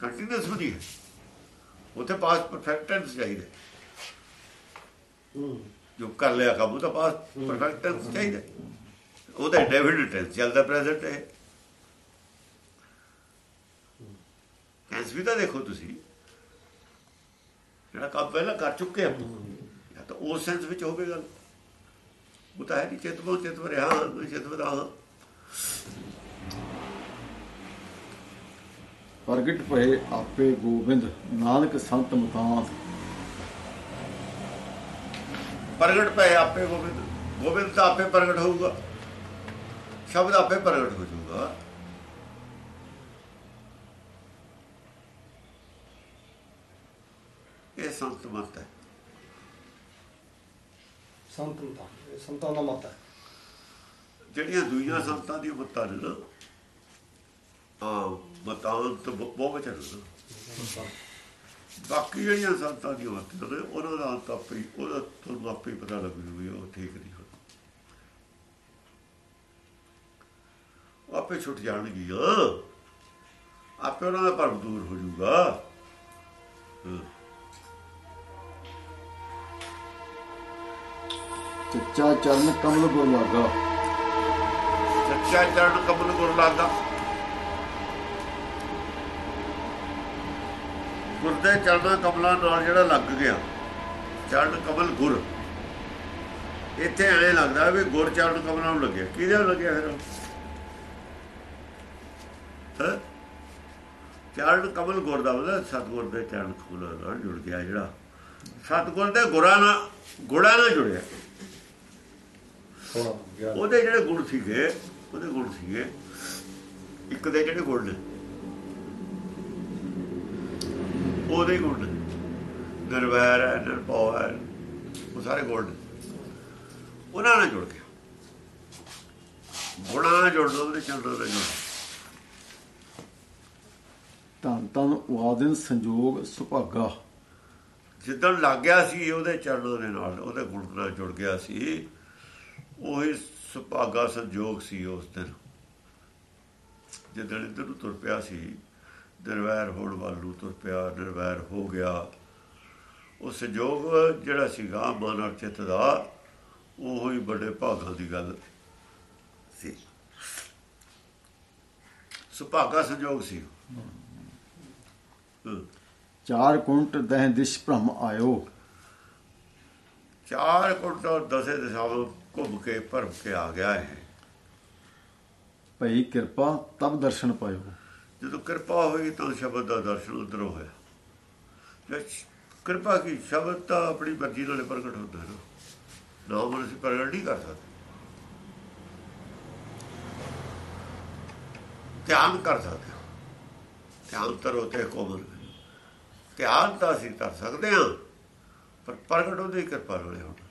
ਕੰਟੀਨਿਊਸ ਨਹੀਂ ਹੈ। ਉੱਥੇ ਪਾਸ ਪਰਫੈਕਟ ਟੈਂਸ ਚਾਹੀਦਾ ਜੋ ਕਰ ਲਿਆ ਕੰਮ ਉਹ ਤਾਂ ਪਾਸ ਪਰਫੈਕਟ ਟੈਂਸ ਚਾਹੀਦਾ ਉਹਦਾ ਡੈਫੀਨਿਟ ਟੈਂਸ ਚੱਲਦਾ ਪ੍ਰੈਜ਼ੈਂਟ ਹੈ। ਟੈਂਸ ਵੀ ਤਾਂ ਦੇਖੋ ਤੁਸੀਂ। ਜਿਹੜਾ ਕੰਮ ਪਹਿਲਾਂ ਕਰ ਚੁੱਕੇ ਆਪਾਂ ਜਾਂ ਤਾਂ ਉਸ ਸੈਂਸ ਵਿੱਚ ਹੋਵੇ ਗੱਲ। ਉਹ ਤਾਂ ਹੈ ਨਹੀਂ ਚਿਤ ਬੋ ਚਿਤ ਵਰਿਆ ਚਿਤ ਵਦਾ ਪ੍ਰਗਟ ਪਏ ਆਪੇ ਗੋਬਿੰਦ ਨਾਨਕ ਸੰਤ ਮਤਾਂਤ ਪ੍ਰਗਟ ਪਏ ਆਪੇ ਗੋਬਿੰਦ। ਗੋਬਿੰਦ ਤਾਂ ਆਪੇ ਪ੍ਰਗਟ ਹੋਊਗਾ। ਸ਼ਬਦ ਆਪੇ ਪ੍ਰਗਟ ਹੋ ਜਾਊਗਾ। ਇਹ ਸੰਤ ਮਤ ਹੈ। ਸੰਤ ਦਾ ਮਤ ਹੈ। ਜਿਹੜੀਆਂ ਦੂਜੀਆਂ ਸੰਤਾਂ ਦੀ ਮਤਾਂ ਨੇ ਨਾ ਆ ਮਤਾਂਤ ਬਹੁਤ ਵਚਨ ਨੇ ਬਾਕੀ ਜਿਹੜੀਆਂ ਸੰਤਾਂ ਦੀ ਮਤਾਂ ਨੇ ਉਹਨਾਂ ਦਾ ਅੰਤ ਆਪੇ ਉਹਦਾ ਤੁਹਾਨੂੰ ਆਪੇ ਪਤਾ ਲੱਗ ਜੂ ਵੀ ਉਹ ਠੀਕ ਨਹੀਂ ਹੋ ਉਹ ਆਪੇ ਛੁੱਟ ਜਾਣਗੀਆਂ ਆਪੇ ਉਹਨਾਂ ਦਾ ਭਰਮ ਦੂਰ ਹੋ ਜਾਊਗਾ। ਹਾਂ। ਚੱਚਾ ਚਰਨ ਕਮਲ ਗੁਰ ਲਾਗਾ। ਸੱਚਾ ਚਰਨ ਕਮਲ ਗੁਰ ਲਾਗਾ। ਗੁਰਦੇ ਚਰਨਾਂ ਕਮਲਾਂ ਨਾਲ ਜਿਹੜਾ ਲੱਗ ਗਿਆ, ਚਰਨ ਕਮਲ ਗੁਰ। ਇੱਥੇ ਐਂ ਲੱਗਦਾ ਵੀ ਗੁਰ ਚਰਨ ਕਮਲਾਂ ਨੂੰ ਲੱਗਿਆ। ਕਿਹਦੇ ਨੂੰ ਲੱਗਿਆ ਫਿਰ ਉਹ? ਚਰਨ ਕਮਲ ਗੁਰ ਦਾ ਮਤਲਬ ਸਤਗੁਰ ਦੇ ਚਰਨ ਕਮਲਾਂ ਨਾਲ ਜੁੜ ਗਿਆ ਜਿਹੜਾ। ਸਤਗੁਰ ਦੇ ਗੁਰਾਂ ਨਾਲ ਗੁਰਾਂ ਨਾਲ ਜੁੜਿਆ। ਉਹਦੇ ਜਿਹੜੇ ਗੁਣ ਸੀਗੇ ਉਹਦੇ ਗੁਣ ਸੀਗੇ ਇੱਕ ਦੇ ਜਿਹੜੇ ਗੁਣ ਨੇ ਉਹਦੇ ਗੁਣ ਨਿਰਵੈਰ ਹੈ ਨਿਰਭਉ ਹੈ ਉਹ ਸਾਰੇ ਗੁਣ ਉਹਨਾਂ ਨਾਲ ਜੁੜ ਗਿਆ। ਗੁਣਾਂ ਨਾਲ ਜੁੜਨਾ ਉਹਦੇ ਚੰਦਰ ਨਾਲ ਜੁੜਨਾ ਧੰਨ ਧੰਨ ਵਾਦਨ ਸੰਜੋਗ ਸੁਭਾਗਾ। ਜਿੱਦਣ ਲੱਗ ਗਿਆ ਸੀ ਉਹਦੇ ਚਰਨਾਂ ਦੇ ਨਾਲ ਉਹਦੇ ਗੁਣ ਨਾਲ ਜੁੜ ਗਿਆ ਸੀ। ਉਹੀ ਸੁਭਾਗਾ ਸੰਜੋਗ ਸੀ ਉਸ ਦਿਨ। ਜਿੱਦਣ ਇੱਧਰ ਨੂੰ ਤੁਰ ਪਿਆ ਸੀ ਨਿਰਵੈਰ ਹੋਣ ਵੱਲ ਨੂੰ ਤੁਰ ਪਿਆ ਨਿਰਵੈਰ ਹੋ ਗਿਆ। ਉਹ ਸੰਜੋਗ ਜਿਹੜਾ ਸੀਗਾ ਮਨ ਔਰ ਚਿੱਤ ਦਾ ਉਹ ਹੀ ਬੜੇ ਭਾਗਾਂ ਦੀ ਗੱਲ ਸੀ। ਸੁਭਾਗਾ ਸੰਜੋਗ ਸੀ। ਚਾਰ ਕੁੰਟ ਦਹਿ ਦਿਸ਼ ਭ੍ਰਮ ਆਇਓ। ਚਾਰ ਕੁੰਟਲ ਦਸੇ ਦਿਸ਼ਾਵਾਂ ਘੁੰਮ ਕੇ ਭਰਮ ਕੇ ਆ ਗਿਆ ਹੈ ਭਈ ਕਿਰਪਾ ਤਬ ਦਰਸ਼ਨ ਪਾਇਓ। ਜਦੋਂ ਕਿਰਪਾ ਹੋਈ ਤਾਂ ਸ਼ਬਦ ਦਾ ਦਰਸ਼ਨ ਉਧਰੋਂ ਹੋਇਆ। ਜੇ ਕਿਰਪਾ ਕੀ? ਸ਼ਬਦ ਤਾਂ ਆਪਣੀ ਮਰਜ਼ੀ ਨਾਲ ਪ੍ਰਗਟ ਹੁੰਦਾ ਹੈ ਨਾ ਨਾਮ ਅਸੀਂ ਪ੍ਰਗਟ ਨਹੀਂ ਕਰ ਸਕਦੇ। ਧਿਆਨ ਕਰ ਸਕਦੇ ਹਾਂ। ਧਿਆਨ ਤਰੋ ਤੇ ਕੋਮਲ। ਧਿਆਨ ਤਾਂ ਅਸੀਂ ਕਰ ਸਕਦੇ ਹਾਂ ਪਰ ਪ੍ਰਗਟ ਉਹਦੀ ਕਿਰਪਾ ਨਾਲ ਹੋਣਾ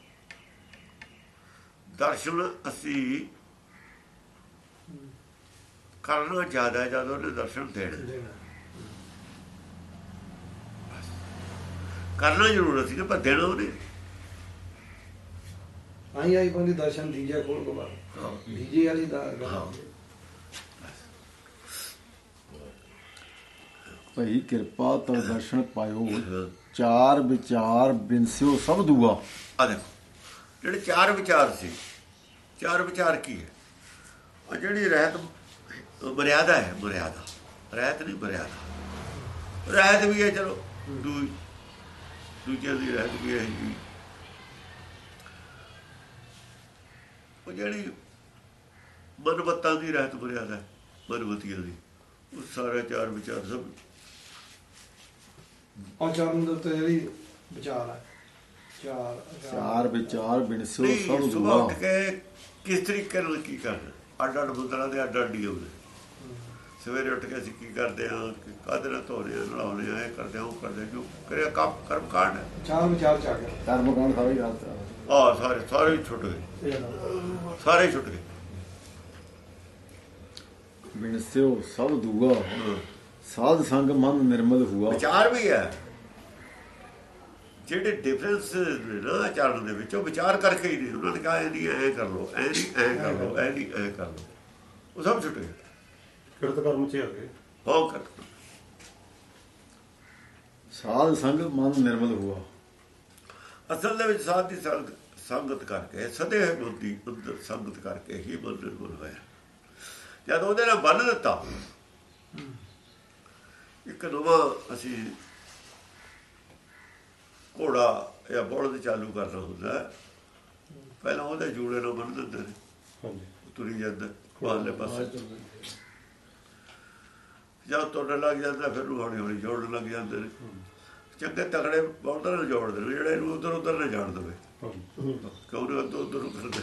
ਦਰਸ਼ਨ ਅਸੀਂ ਕਰਨਾ ਜ਼ਿਆਦਾ ਜਦੋਂ ਉਹਨੇ ਦਰਸ਼ਨ ਦੇਣੇ। ਕਰਨਾ ਜ਼ਰੂਰ ਸੀ ਪਰ ਦੇਣਾ ਉਹਨੇ। ਆਈ ਆਈ ਬੰਦੀ ਦਰਸ਼ਨ ਦੀਜੇ ਕੋਲ ਕੋ ਬਾਤ ਦੀਜੇ ਵਾਲੀ ਦਾ। ਭਈ ਕਿਰਪਾ ਤਬ ਦਰਸ਼ਨ ਪਾਇਓ। ਚਾਰ ਵਿਚਾਰ ਬਿਨਸਿਓ ਸਭ ਦੂਆ। ਆ ਦੇਖੋ। ਜਿਹੜੇ ਚਾਰ ਵਿਚਾਰ ਸੀ, ਚਾਰ ਵਿਚਾਰ ਕੀ ਹੈ? ਆ ਜਿਹੜੀ ਰਹਿਤ, ਮਰਿਆਦਾ ਹੈ, ਮਰਿਆਦਾ। ਰਹਿਤ ਨਹੀਂ ਮਰਿਆਦਾ। ਰਹਿਤ ਵੀ ਹੈ, ਚਲੋ ਦੂਜੇ ਦੀ ਰਹਿਤ ਵੀ ਹੈ ਜੀ। ਉਹ ਜਿਹੜੀ ਮਨਵਤਾਂ ਦੀ ਰਹਿਤ ਮਰਿਆਦਾ ਮਨਵਤੀਆਂ ਦੀ, ਉਹ ਸਾਰੇ ਚਾਰ ਵਿਚਾਰ ਸਭ ਔਰ ਚਰਨ ਦੇ ਉੱਤੇ ਜਿਹੜੀ ਵਿਚਾਰ ਹੈ ਚਾਰ ਚਾਰ ਵਿਚਾਰ ਬਿਨਸਿਓ ਨਹੀਂ ਸਭ ਉੱਠ ਕੇ ਕਿਸ ਤਰੀਕੇ ਨਾਲ ਕੀ ਕਰਨਾ? ਅੱਡ ਅੱਡ ਦੇ ਅੱਡ ਅੱਡ ਹੀ ਹੁੰਦੇ ਸਵੇਰੇ ਉੱਠ ਕੇ ਅਸੀਂ ਕੀ ਕਰਦੇ ਹਾਂ? ਕਾਹਦੇ ਨਾਲ ਧੋਦੇ ਆ ਨਲਾਉਂਦੇ ਆ ਇਹ ਕਰਦੇ ਆ ਉਹ ਕਰਦੇ ਆ, ਜੋ ਕਰਿਆ ਕੰਮ ਕਰਮ ਕਾਂਡ ਚਾਰ ਵਿਚਾਰ ਚ ਆ ਗਿਆ ਕਰਮ ਕਾਂਡ ਸਾਰੇ ਗੱਲ ਆ ਸਾਰੇ ਸਾਰੇ ਹੀ ਛੁੱਟ ਗਏ। ਸਾਰੇ ਹੀ ਛੁੱਟ ਗਏ। ਬਿਨਸਿਓ ਸਭ ਦੂਆ। ਸਾਧ ਸੰਗ ਮਨ ਨਿਰਮਲ ਹੁਆ। ਵਿਚਾਰ ਵੀ ਹੈ। ਜਿਹੜੇ ਡਿਫਰੈਂਸ ਨੇ ਨਾ ਆਚਰਣ ਦੇ ਵਿੱਚ ਉਹ ਵਿਚਾਰ ਕਰਕੇ ਹੀ ਨਹੀਂ ਉਹਨਾਂ ਨੇ ਕਹਾ ਇਹ ਨਹੀਂ ਐ ਕਰ ਲੋ ਐ ਨਹੀਂ ਐ ਕਰ ਲੋ ਐ ਨਹੀਂ ਐ ਕਰ ਲੋ ਉਹ ਸਭ ਛੁੱਟ ਗਏ। ਕਿਰਤ ਕਰਮ ਚ ਆ ਗਏ। ਹੋ ਕਰ ਸਾਧ ਸੰਗ ਮਨ ਨਿਰਮਲ ਹੁਆ। ਅਸਲ ਦੇ ਵਿੱਚ ਸਾਧ ਦੀ ਸੰਗ- ਸੰਗਤ ਕਰਕੇ ਸਦੇ ਹੋਏ ਬੁੱਧੀ ਅੰਦਰ ਸੰਗਤ ਕਰਕੇ ਹੀ ਮਨ ਨਿਰਮਲ ਹੋਇਆ। ਜਦ ਉਹਦੇ ਨਾਲ ਬੰਨ ਦਿੱਤਾ ਇੱਕ ਨਵਾਂ ਅਸੀਂ ਘੋੜਾ ਜਾਂ ਬਲਦ ਚਾਲੂ ਕਰਨਾ ਹੁੰਦਾ। ਪਹਿਲਾਂ ਉਹਦੇ ਜੂੜੇ ਨਾਲ ਬੰਨ ਦਿੰਦੇ ਨੇ। ਹਾਂਜੀ। ਤੁਰੀ ਜਾਂਦਾ ਬਾਹਰਲੇ ਪਾਸੇ। ਜਦ ਤੁਰਨ ਲੱਗ ਜਾਂਦਾ ਫਿਰ ਉਹ ਹੌਲੀ ਹੌਲੀ ਜੋੜਨ ਲੱਗ ਜਾਂਦੇ ਨੇ। ਚੰਗੇ ਤਗੜੇ ਬਲਦਾਂ ਨਾਲ ਜੋੜਦੇ ਨੇ ਜਿਹੜੇ ਇਹਨੂੰ ਉਧਰ ਉਧਰ ਨਾ ਜਾਣ ਦੇਵੇ। ਨੇ ਉਧਰ ਉਧਰ ਕਰਦੇ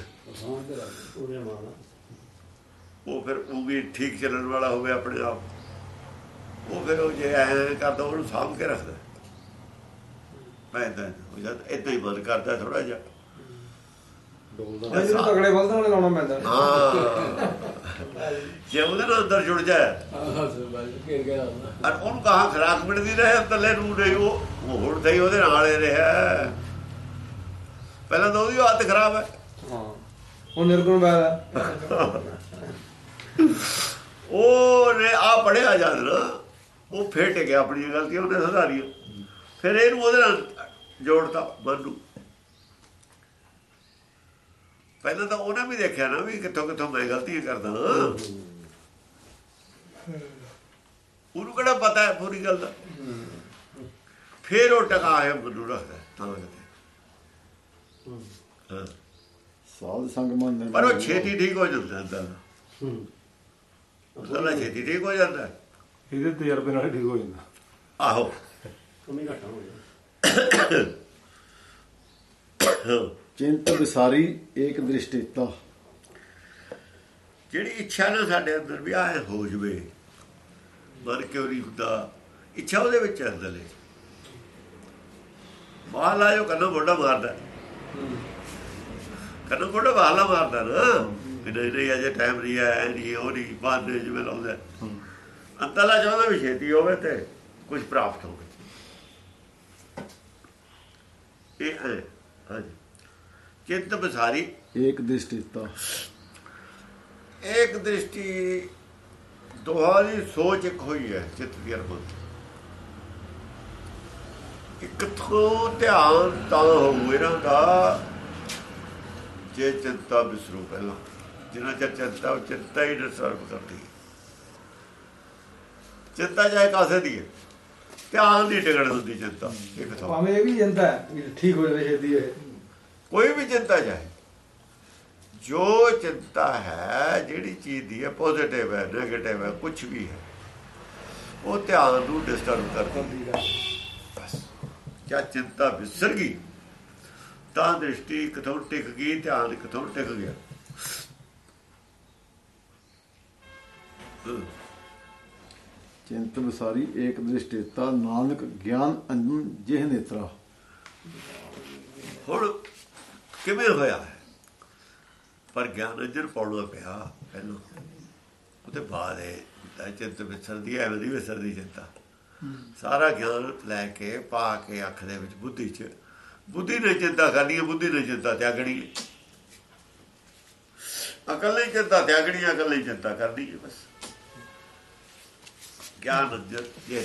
ਉਹ ਫਿਰ ਉਹ ਵੀ ਠੀਕ ਚੱਲਣ ਵਾਲਾ ਹੋਵੇ ਆਪਣੇ ਆਪ। ਉਹ ਫਿਰ ਉਹ ਜੇ ਐ ਕਰਦਾ ਉਹਨੂੰ ਸਾਂਭ ਕੇ ਰੱਖਦਾ। ਮੈਂ ਇਦਾਂ ਹੋ ਜਾਂਦਾ ਇਦਾਂ ਹੀ ਬੰਦ ਕਰਦਾ ਥੋੜਾ ਜਿਹਾ। ਡੋਲਦਾ। ਇਹ ਤਗੜੇ ਬਲਦਾਂ ਵਾਲੇ ਲਾਉਣਾ ਪੈਂਦਾ। ਹਾਂ। ਜੇ ਉਹਦੇ ਨਾਲ ਅੰਦਰ ਜੁੜ ਜਾਏ। ਔਰ ਉਹਨੂੰ ਕਹਾਂ ਖਰਾਕ ਮਿਲਦੀ ਰਹੇ ਅੰਦਰਲੇ ਨੂੰ ਨਹੀਂ ਉਹ ਉਹ ਹੁਣ ਤਾਂ ਹੀ ਉਹਦੇ ਨਾਲ ਹੀ ਰਿਹਾ। ਪਹਿਲਾਂ ਤਾਂ ਉਹਦੀ ਆਦਤ ਖਰਾਬ ਹੈ। ਹਾਂ। ਉਹ ਨਿਰਗੁਣ ਬੈਲ ਹੈ। ਉਹ ਨੇ ਆ ਪੜਿਆ ਜਦ ਨਾ ਉਹ ਫੇਟ ਗਿਆ ਆਪਣੀ ਗਲਤੀਆਂ ਉਹਨੇ ਸੁਧਾਰੀਆਂ ਫਿਰ ਇਹਨੂੰ ਉਹਦੇ ਨਾਲ ਜੋੜਤਾ ਮਨ ਨੂੰ ਪਹਿਲਾਂ ਤਾਂ ਉਹਨੇ ਵੀ ਦੇਖਿਆ ਨਾ ਵੀ ਕਿੱਥੋਂ ਕਿੱਥੋਂ ਮੈਂ ਗਲਤੀਆਂ ਕਰਦਾ। ਉਹਨੂੰ ਕਿਹੜਾ ਪਤਾ ਹੈ ਪੂਰੀ ਗੱਲ ਦਾ? ਫਿਰ ਉਹ ਟਕਾ ਹੈ ਮਨ ਰੱਖਦਾ ਤਾਂ ਹਾਂ। ਸਾਧ ਸੰਗ ਮਨ ਪਰ ਉਹ ਛੇਤੀ ਠੀਕ ਹੋ ਜਾਂਦਾ ਹੂੰ। ਅੰਦਰਲਾ ਛੇਤੀ ਠੀਕ ਹੋ ਜਾਂਦਾ। ਇਹਦੇ ਤਜਰਬੇ ਨਾਲ ਠੀਕ ਹੋ ਜਾਂਦਾ। ਆਹੋ। ਕਮੀ ਘਟਾ ਹੋ ਗਿਆ ਚਿੰਤ ਵਿਸਾਰੀ ਏਕ ਦ੍ਰਿਸ਼ਟੀਤਾ। ਜਿਹੜੀ ਇੱਛਾ ਨਾ ਸਾਡੇ ਅੰਦਰ ਵੀ ਆਏ ਹੋ ਜਵੇ ਮਨ ਕਿਉਂ ਨਹੀਂ ਹੁੰਦਾ? ਇੱਛਾ ਉਹਦੇ ਵਿੱਚ ਅੰਦਰਲੇ। ਬਾਹਰ ਲਾਇਓ ਕੰਨੋਂ ਮੋਢਾ ਮਾਰਦਾ ਕੰਨੋਂ ਮੋਢਾ ਬਾਹਲਾ ਮਾਰਦਾ ਨਾ। ਵੀ ਨਹੀਂ ਨਹੀਂ ਅਜੇ ਟਾਈਮ ਨਹੀਂ ਆਇਆ ਨਹੀਂ ਉਹ ਨਹੀਂ ਬਾਅਦ ਦੇ ਜਿਵੇਂ ਲਾਉਂਦਾ। ਅੰਤਲਾ ਚਾਹੁੰਦਾ ਵੀ ਛੇਤੀ ਹੋਵੇ ਤੇ ਕੁਝ ਪ੍ਰਾਪਤ ਹੋਵੇ। ਇਹ ਹੈ ਹਾਂਜੀ। ਚਿੰਤ ਬਸਾਰੀ ਏਕ ਦ੍ਰਿਸ਼ਟੀਤਾ ਇੱਕ ਦ੍ਰਿਸ਼ਟੀ ਦੋਹਾਂ ਦੀ ਸੋਚ ਇੱਕ ਹੋਈ ਹੈ ਚਿੱਤ ਦੀ ਅਰਬਨ ਇੱਕ ਤੋਂ ਧਿਆਨ ਤਾਂ ਹੋਊ ਇਹਨਾਂ ਦਾ ਜੇ ਚਿੰਤਾ ਬਿਸਰੂ ਪਹਿਲਾਂ। ਜਿੰਨਾ ਚਿਰ ਚਿੰਤਾ ਉਹ ਚਿੰਤਾ ਹੀ ਡਿਸਟਰਬ ਕਰਦੀ ਚਿੰਤਾ ਚਾਹੇ ਕਾਸੇ ਦੀ ਹੈ। ਧਿਆਨ ਦੀ ਟਿਕਣ ਹੁੰਦੀ ਚਿੰਤਾ ਇੱਕ ਤੋਂ ਭਾਵੇਂ ਇਹ ਵੀ ਜਾਂਦਾ ਹੈ ਵੀ ਠੀਕ ਹੋ ਜਾਵੇ ਛੇਤੀ ਇਹ। ਕੋਈ ਵੀ ਚਿੰਤਾ ਚਾਹੇ ਜੋ ਚਿੰਤਾ ਹੈ ਜਿਹੜੀ ਚੀਜ਼ ਦੀ ਹੈ ਪੋਜ਼ਿਟਿਵ ਹੈ 네ਗੇਟਿਵ ਹੈ ਕੁਝ ਵੀ ਹੈ ਉਹ ਧਿਆਨ ਨੂੰ ਡਿਸਟਰਬ ਕਰਦੀ ਹੈ। ਬਸ। ਕਿਆ ਚਿੰਤਾ ਵਿਸਰ ਗਈ ਤਾਂ ਦ੍ਰਿਸ਼ਟੀ ਕਿਥੋਂ ਟਿਕ ਗਈ ਧਿਆਨ ਕਿਥੋਂ ਟਿਕ ਗਿਆ। ਚਿੰਤ ਵਿਸਾਰੀ ਏਕ ਦ੍ਰਿਸ਼ਟੇਤਾ ਨਾਨਕ ਗਿਆਨ ਅੰਜਨ ਜਿਹ ਨੇਤਰਾ। ਹੁਣ ਕਿਵੇਂ ਹੋਇਆ ਪਰ ਗਿਆਨ ਅੰਜਨ ਪਾਉਣਾ ਪਿਆ ਪਹਿਲਾਂ ਉਹਦੇ ਬਾਅਦ ਇਹ ਤਾਂ ਚਿੰਤ ਵਿਸਰਦੀ ਹੈ ਐਵੇਂ ਵਿਸਰਦੀ ਚਿੰਤਾ। ਸਾਰਾ ਗਿਆਨ ਲੈ ਕੇ ਪਾ ਕੇ ਅੱਖ ਦੇ ਵਿੱਚ ਬੁੱਧੀ 'ਚ। ਬੁੱਧੀ ਨੇ ਚਿੰਤਾ ਕਰਨੀ ਹੈ ਬੁੱਧੀ ਨੇ ਚਿੰਤਾ ਤਿਆਗਣੀ ਹੈ। ਅਕਲ ਨੇ ਚਿੰਤਾ ਤਿਆਗਣੀ ਹੈ, ਅਕਲ ਨੇ ਚਿੰਤਾ ਕਰਨੀ ਹੈ ਬਸ। ਗਿਆਨ ਅੰਜਨ ਇਹ